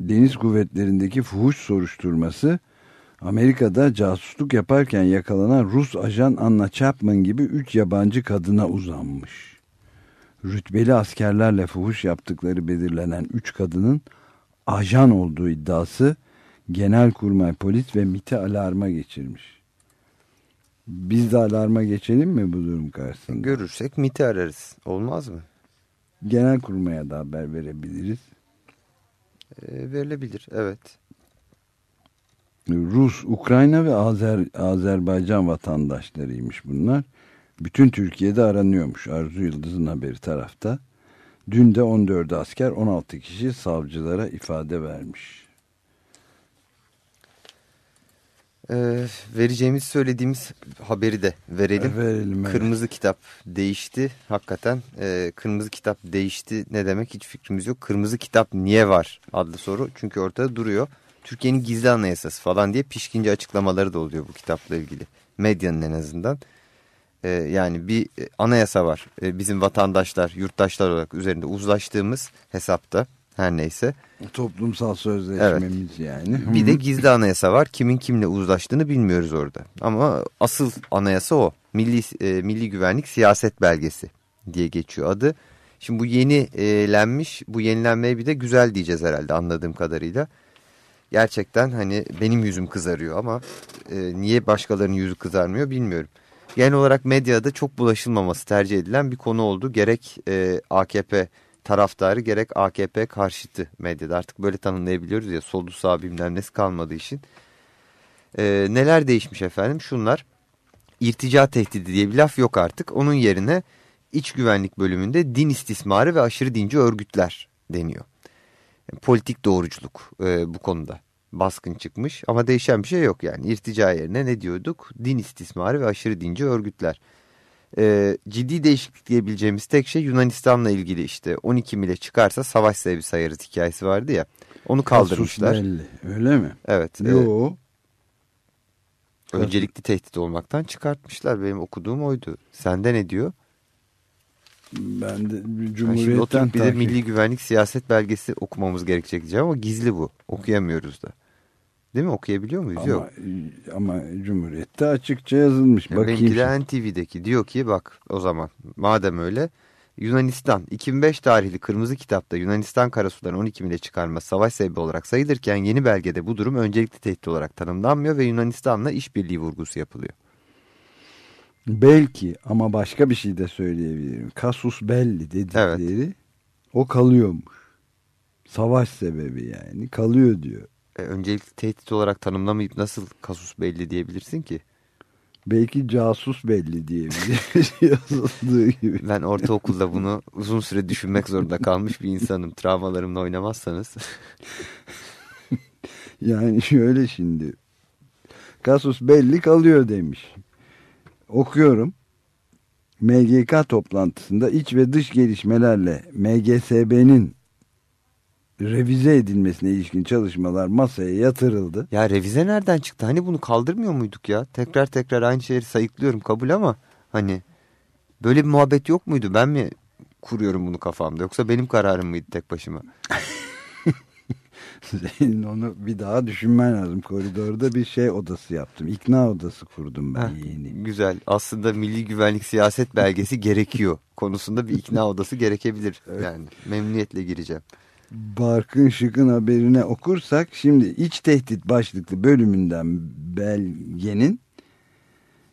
Deniz kuvvetlerindeki fuhuş soruşturması Amerika'da casusluk yaparken yakalanan Rus ajan Anna Chapman gibi üç yabancı kadına uzanmış. Rütbeli askerlerle fuhuş yaptıkları belirlenen üç kadının ajan olduğu iddiası Genelkurmay Polis ve MIT'i alarma geçirmiş. Biz de alarma geçelim mi bu durum karşısında? Görürsek MIT'i ararız. Olmaz mı? Genelkurmay'a da haber verebiliriz. E, verilebilir evet. Rus, Ukrayna ve Azer, Azerbaycan vatandaşlarıymış bunlar. Bütün Türkiye'de aranıyormuş. Arzu Yıldız'ın haberi tarafta. Dün de 14 asker 16 kişi savcılara ifade vermiş. E, vereceğimiz söylediğimiz haberi de verelim. E, verelim, evet. Kırmızı kitap değişti. Hakikaten e, kırmızı kitap değişti ne demek hiç fikrimiz yok. Kırmızı kitap niye var adlı soru. Çünkü ortada duruyor. Türkiye'nin gizli anayasası falan diye pişkince açıklamaları da oluyor bu kitapla ilgili. Medyanın en azından. E, yani bir e, anayasa var. E, bizim vatandaşlar, yurttaşlar olarak üzerinde uzlaştığımız hesapta her neyse. Toplumsal sözleşmemiz yani. Bir de gizli anayasa var. Kimin kimle uzlaştığını bilmiyoruz orada. Ama asıl anayasa o. Milli, e, Milli Güvenlik Siyaset Belgesi diye geçiyor adı. Şimdi bu yenilenmiş. Bu yenilenmeye bir de güzel diyeceğiz herhalde anladığım kadarıyla. Gerçekten hani benim yüzüm kızarıyor ama e, niye başkalarının yüzü kızarmıyor bilmiyorum. Genel olarak medyada çok bulaşılmaması tercih edilen bir konu oldu. Gerek e, AKP taraftarı gerek AKP karşıtı medyada artık böyle tanımlayabiliyoruz ya soldu sağ bilmem nesi kalmadığı için. Ee, neler değişmiş efendim şunlar irtica tehdidi diye bir laf yok artık onun yerine iç güvenlik bölümünde din istismarı ve aşırı dinci örgütler deniyor. politik doğruculuk e, bu konuda baskın çıkmış. Ama değişen bir şey yok yani. İrtica yerine ne diyorduk? Din istismarı ve aşırı dinci örgütler. E, ciddi değişiklik diyebileceğimiz tek şey Yunanistan'la ilgili işte 12 mile çıkarsa savaş sebebi sayarız hikayesi vardı ya. Onu kaldırmışlar. Belli. Öyle mi? Evet. e, Yo. öncelikli tehdit olmaktan çıkartmışlar. Benim okuduğum oydu. Sende ne diyor? Ben de Cumhuriyet'ten oturup bir de Milli Güvenlik Siyaset Belgesi okumamız gerekecek diyeceğim ama gizli bu. Okuyamıyoruz da. Değil mi? Okuyabiliyor muyuz? ama, Yok. ama Cumhuriyet'te açıkça yazılmış. Yani Bakayım. benimki. NTV'deki diyor ki bak o zaman madem öyle Yunanistan 2005 tarihli Kırmızı Kitap'ta Yunanistan karasularını 12 mile çıkarma savaş sebebi olarak sayılırken yeni belgede bu durum öncelikli tehdit olarak tanımlanmıyor ve Yunanistan'la işbirliği vurgusu yapılıyor. Belki ama başka bir şey de söyleyebilirim. Kasus belli dedikleri o kalıyormuş. Savaş sebebi yani kalıyor diyor. E, öncelikli tehdit olarak tanımlamayıp nasıl kasus belli diyebilirsin ki? Belki casus belli diyebiliriz yazıldığı gibi. Ben ortaokulda bunu uzun süre düşünmek zorunda kalmış bir insanım. Travmalarımla oynamazsanız. Yani şöyle şimdi. Kasus belli kalıyor demiş. Okuyorum. MGK toplantısında iç ve dış gelişmelerle MGSB'nin revize edilmesine ilişkin çalışmalar masaya yatırıldı. Ya revize nereden çıktı? Hani bunu kaldırmıyor muyduk ya? Tekrar tekrar aynı şeyleri sayıklıyorum kabul ama hani böyle bir muhabbet yok muydu? Ben mi kuruyorum bunu kafamda yoksa benim kararım mıydı tek başıma? Senin onu bir daha düşünmen lazım. Koridorda bir şey odası yaptım. İkna odası kurdum ben Heh, yeni. Güzel. Aslında Milli Güvenlik Siyaset Belgesi gerekiyor. Konusunda bir ikna odası gerekebilir. Yani memnuniyetle gireceğim. Barkın Şık'ın haberine okursak şimdi iç tehdit başlıklı bölümünden belgenin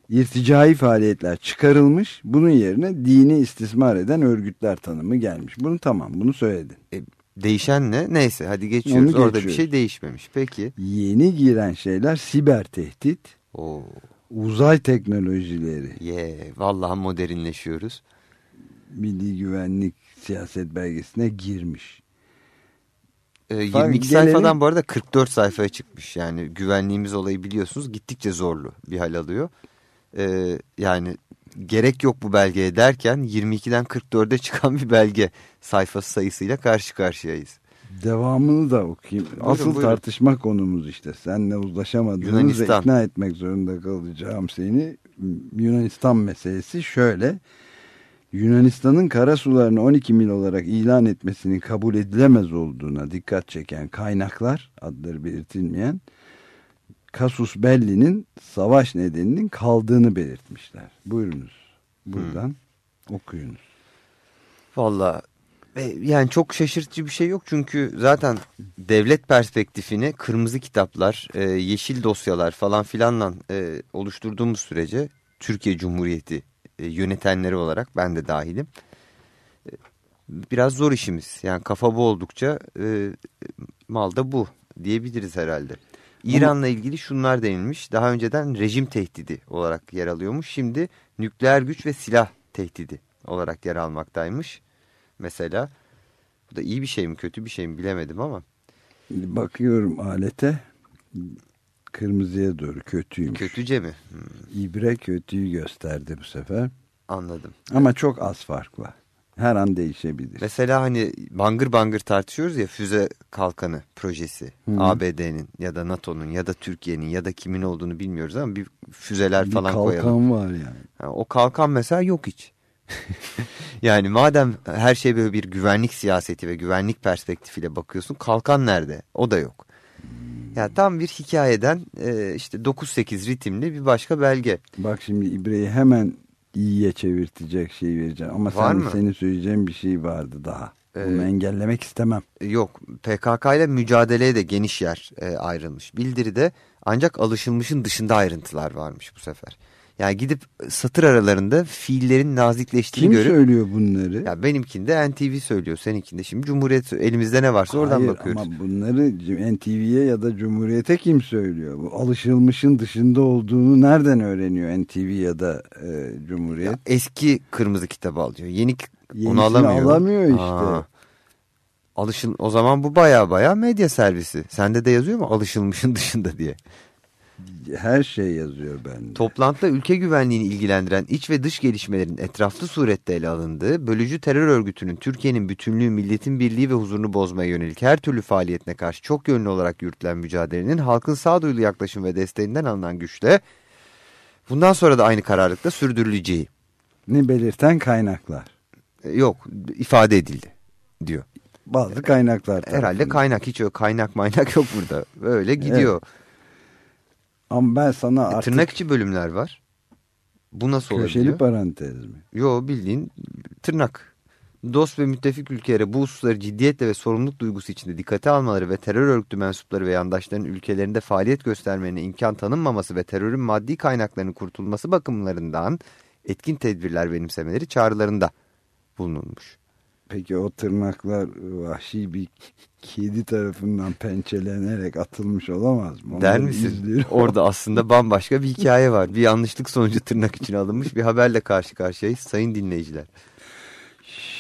irticai faaliyetler çıkarılmış. Bunun yerine dini istismar eden örgütler tanımı gelmiş. Bunu tamam bunu söyledin. E, değişen ne? Neyse hadi geçiyoruz. Onu Orada bir geçiyoruz. şey değişmemiş. Peki. Yeni giren şeyler siber tehdit, Oo, uzay teknolojileri, ye, vallahi modernleşiyoruz. milli güvenlik siyaset belgesine girmiş. E, Bak, 22 gelelim- sayfadan bu arada 44 sayfaya çıkmış. Yani güvenliğimiz olayı biliyorsunuz gittikçe zorlu bir hal alıyor. E, yani gerek yok bu belgeye derken 22'den 44'e çıkan bir belge sayfası sayısıyla karşı karşıyayız. Devamını da okuyayım. Asıl buyurun. tartışma konumuz işte. Seninle uzlaşamadığımız Yunanistan. ve ikna etmek zorunda kalacağım seni. Yunanistan meselesi şöyle. Yunanistan'ın kara sularını 12 mil olarak ilan etmesinin kabul edilemez olduğuna dikkat çeken kaynaklar, adları belirtilmeyen, Kasus Belli'nin savaş nedeninin kaldığını belirtmişler. Buyurunuz. Buradan okuyunuz. Valla e, yani çok şaşırtıcı bir şey yok çünkü zaten devlet perspektifini kırmızı kitaplar, e, yeşil dosyalar falan filanla e, oluşturduğumuz sürece Türkiye Cumhuriyeti e, yönetenleri olarak ben de dahilim. E, biraz zor işimiz yani kafa bu oldukça e, mal da bu diyebiliriz herhalde. İran'la ilgili şunlar denilmiş daha önceden rejim tehdidi olarak yer alıyormuş şimdi nükleer güç ve silah tehdidi olarak yer almaktaymış mesela. Bu da iyi bir şey mi kötü bir şey mi bilemedim ama bakıyorum alete. Kırmızıya doğru kötüymüş. kötüce mi? Hmm, İbre kötüyü gösterdi bu sefer. anladım. Ama çok az fark var. Her an değişebilir. Mesela hani bangır bangır tartışıyoruz ya füze kalkanı projesi. ABD'nin ya da NATO'nun ya da Türkiye'nin ya da kimin olduğunu bilmiyoruz ama bir füzeler bir falan kalkan koyalım. var yani. Ha, o kalkan mesela yok hiç. yani madem her şey böyle bir güvenlik siyaseti ve güvenlik perspektifiyle bakıyorsun kalkan nerede? O da yok. Ya tam bir hikayeden e, işte 9-8 ritimli bir başka belge. Bak şimdi İbre'yi hemen iyiye çevirtecek şey vereceğim. Ama Var sen, mı? senin söyleyeceğin bir şey vardı daha. Bunu Ee, engellemek istemem. Yok PKK ile mücadeleye de geniş yer e, ayrılmış. Bildiride ancak alışılmışın dışında ayrıntılar varmış bu sefer. Yani gidip satır aralarında fiillerin nazikleştiğini Kim görüp söylüyor bunları? ya benimkinde NTV söylüyor, seninkinde şimdi Cumhuriyet elimizde ne varsa oradan Hayır, bakıyoruz. Ama bunları NTV'ye ya da Cumhuriyet'e kim söylüyor? Bu alışılmışın dışında olduğunu nereden öğreniyor NTV ya da e, Cumhuriyet? Ya eski kırmızı kitabı alıyor. Yeni Yenisini onu alamıyor. alamıyor işte. Aa, Alışın, o zaman bu baya baya medya servisi. Sende de yazıyor mu alışılmışın dışında diye. Her şey yazıyor bende. Toplantıda ülke güvenliğini ilgilendiren iç ve dış gelişmelerin etraflı surette ele alındığı, bölücü terör örgütünün Türkiye'nin bütünlüğü, milletin birliği ve huzurunu bozmaya yönelik her türlü faaliyetine karşı çok yönlü olarak yürütülen mücadelenin halkın sağduyulu yaklaşım ve desteğinden alınan güçle bundan sonra da aynı kararlılıkla sürdürüleceği Ne belirten kaynaklar. e, yok ifade edildi diyor. Bazı kaynaklar Herhalde tarafından. kaynak hiç öyle kaynak maynak yok burada. Böyle gidiyor. Ama ben sana E, artık Tırnak içi bölümler var. Bu nasıl köşeli olabiliyor? parantez mi? Yo bildiğin tırnak. Dost ve müttefik ülkelere bu hususları ciddiyetle ve sorumluluk duygusu içinde dikkate almaları ve terör örgütü mensupları ve yandaşların ülkelerinde faaliyet göstermelerine imkan tanınmaması ve terörün maddi kaynaklarının kurtulması bakımlarından etkin tedbirler benimsemeleri çağrılarında bulunulmuş. Peki o tırnaklar vahşi bir kedi tarafından pençelenerek atılmış olamaz mı? Der Onları misin? izliyorum. Orada aslında bambaşka bir hikaye var. Bir yanlışlık sonucu tırnak için alınmış bir haberle karşı karşıyayız sayın dinleyiciler.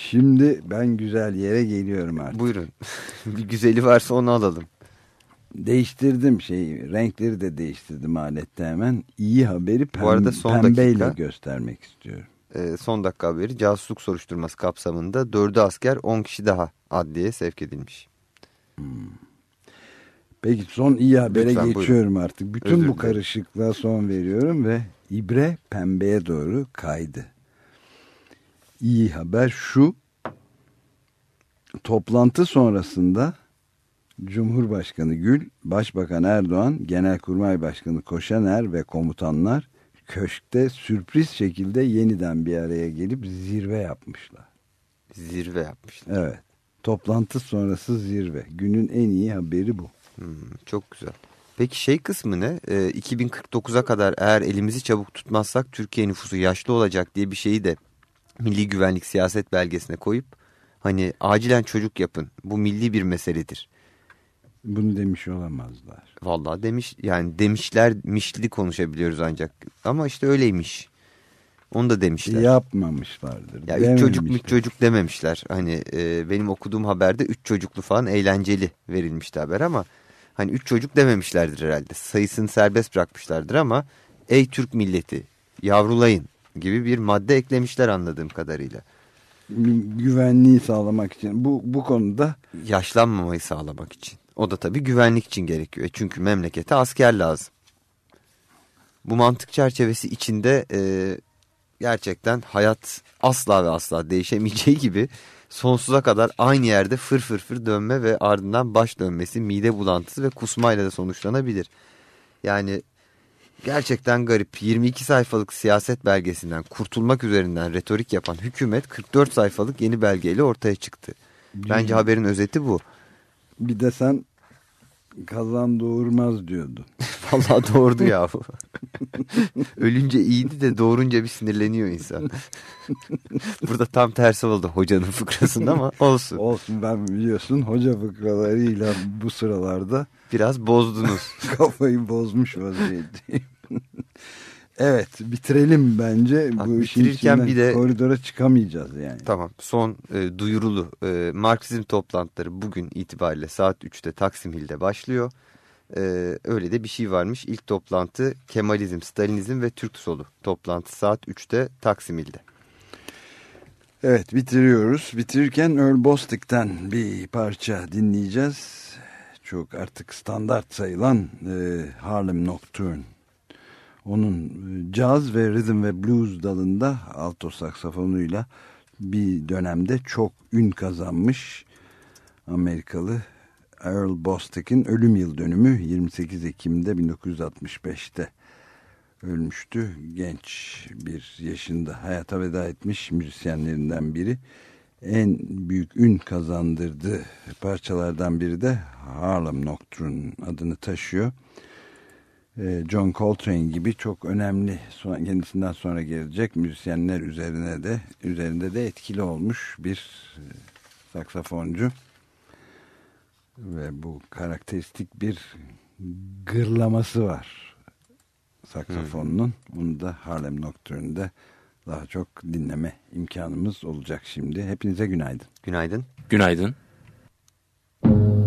Şimdi ben güzel yere geliyorum artık. Buyurun. bir güzeli varsa onu alalım. Değiştirdim şeyi. Renkleri de değiştirdim alette hemen. İyi haberi pem, Bu arada son pembeyle dakika. göstermek istiyorum. Ee, son dakika haberi casusluk soruşturması kapsamında 4'ü asker 10 kişi daha adliyeye sevk edilmiş. Peki son iyi habere Lütfen, geçiyorum artık. Bütün Özür bu karışıklığa son veriyorum ve ibre pembeye doğru kaydı. İyi haber şu. Toplantı sonrasında Cumhurbaşkanı Gül, Başbakan Erdoğan, Genelkurmay Başkanı Koşaner ve komutanlar köşkte sürpriz şekilde yeniden bir araya gelip zirve yapmışlar. Zirve yapmışlar. Evet. Toplantı sonrası zirve. Günün en iyi haberi bu. Hmm, çok güzel. Peki şey kısmı ne? Ee, 2049'a kadar eğer elimizi çabuk tutmazsak Türkiye nüfusu yaşlı olacak diye bir şeyi de Milli Güvenlik Siyaset Belgesi'ne koyup hani acilen çocuk yapın. Bu milli bir meseledir. Bunu demiş olamazlar. Vallahi demiş yani demişlermişli konuşabiliyoruz ancak ama işte öyleymiş. Onu da demişler. Yapmamışlardır. Ya üç çocuk üç çocuk dememişler. Hani e, benim okuduğum haberde üç çocuklu falan eğlenceli verilmişti haber ama hani üç çocuk dememişlerdir herhalde. Sayısını serbest bırakmışlardır ama ey Türk milleti yavrulayın gibi bir madde eklemişler anladığım kadarıyla. Güvenliği sağlamak için. Bu, bu konuda Yaşlanmamayı sağlamak için. O da tabii güvenlik için gerekiyor. E çünkü memlekete asker lazım. Bu mantık çerçevesi içinde e, gerçekten hayat asla ve asla değişemeyeceği gibi sonsuza kadar aynı yerde fır fır fır dönme ve ardından baş dönmesi, mide bulantısı ve kusmayla da sonuçlanabilir. Yani gerçekten garip 22 sayfalık siyaset belgesinden kurtulmak üzerinden retorik yapan hükümet 44 sayfalık yeni belgeyle ortaya çıktı. Bence haberin özeti bu. bir de sen kazan doğurmaz diyordun. Vallahi doğurdu ya. Ölünce iyiydi de doğurunca bir sinirleniyor insan. Burada tam tersi oldu hocanın fıkrasında ama olsun. Olsun ben biliyorsun hoca fıkralarıyla bu sıralarda Biraz bozdunuz. kafayı bozmuş vaziyetteyim. Evet bitirelim bence. Ha, bu bitirirken bir de- koridora çıkamayacağız yani. Tamam son e, duyurulu e, Marksizm toplantıları bugün itibariyle saat 3'te Taksim Hill'de başlıyor. E, öyle de bir şey varmış. İlk toplantı Kemalizm, Stalinizm ve Türk Solu toplantısı saat 3'te Taksim Hill'de. Evet bitiriyoruz. Bitirirken Earl Bostic'ten bir parça dinleyeceğiz. Çok artık standart sayılan e, Harlem Nocturne. Onun e, caz ve rhythm ve blues dalında alto saksafonuyla bir dönemde çok ün kazanmış Amerikalı Earl Bostic'in ölüm yıl dönümü 28 Ekim'de 1965'te ölmüştü. Genç bir yaşında hayata veda etmiş müzisyenlerinden biri. En büyük ün kazandırdığı parçalardan biri de Harlem Nocturne adını taşıyor. Ee, John Coltrane gibi çok önemli kendisinden sonra gelecek müzisyenler üzerine de üzerinde de etkili olmuş bir e, saksafoncu ve bu karakteristik bir gırlaması var saksafonunun. Onu da Harlem Nocturne'de daha çok dinleme imkanımız olacak şimdi. Hepinize günaydın. Günaydın. Günaydın. Açık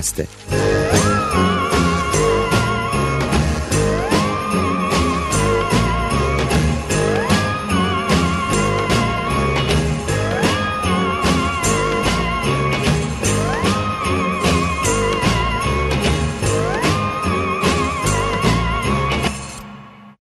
Gazete.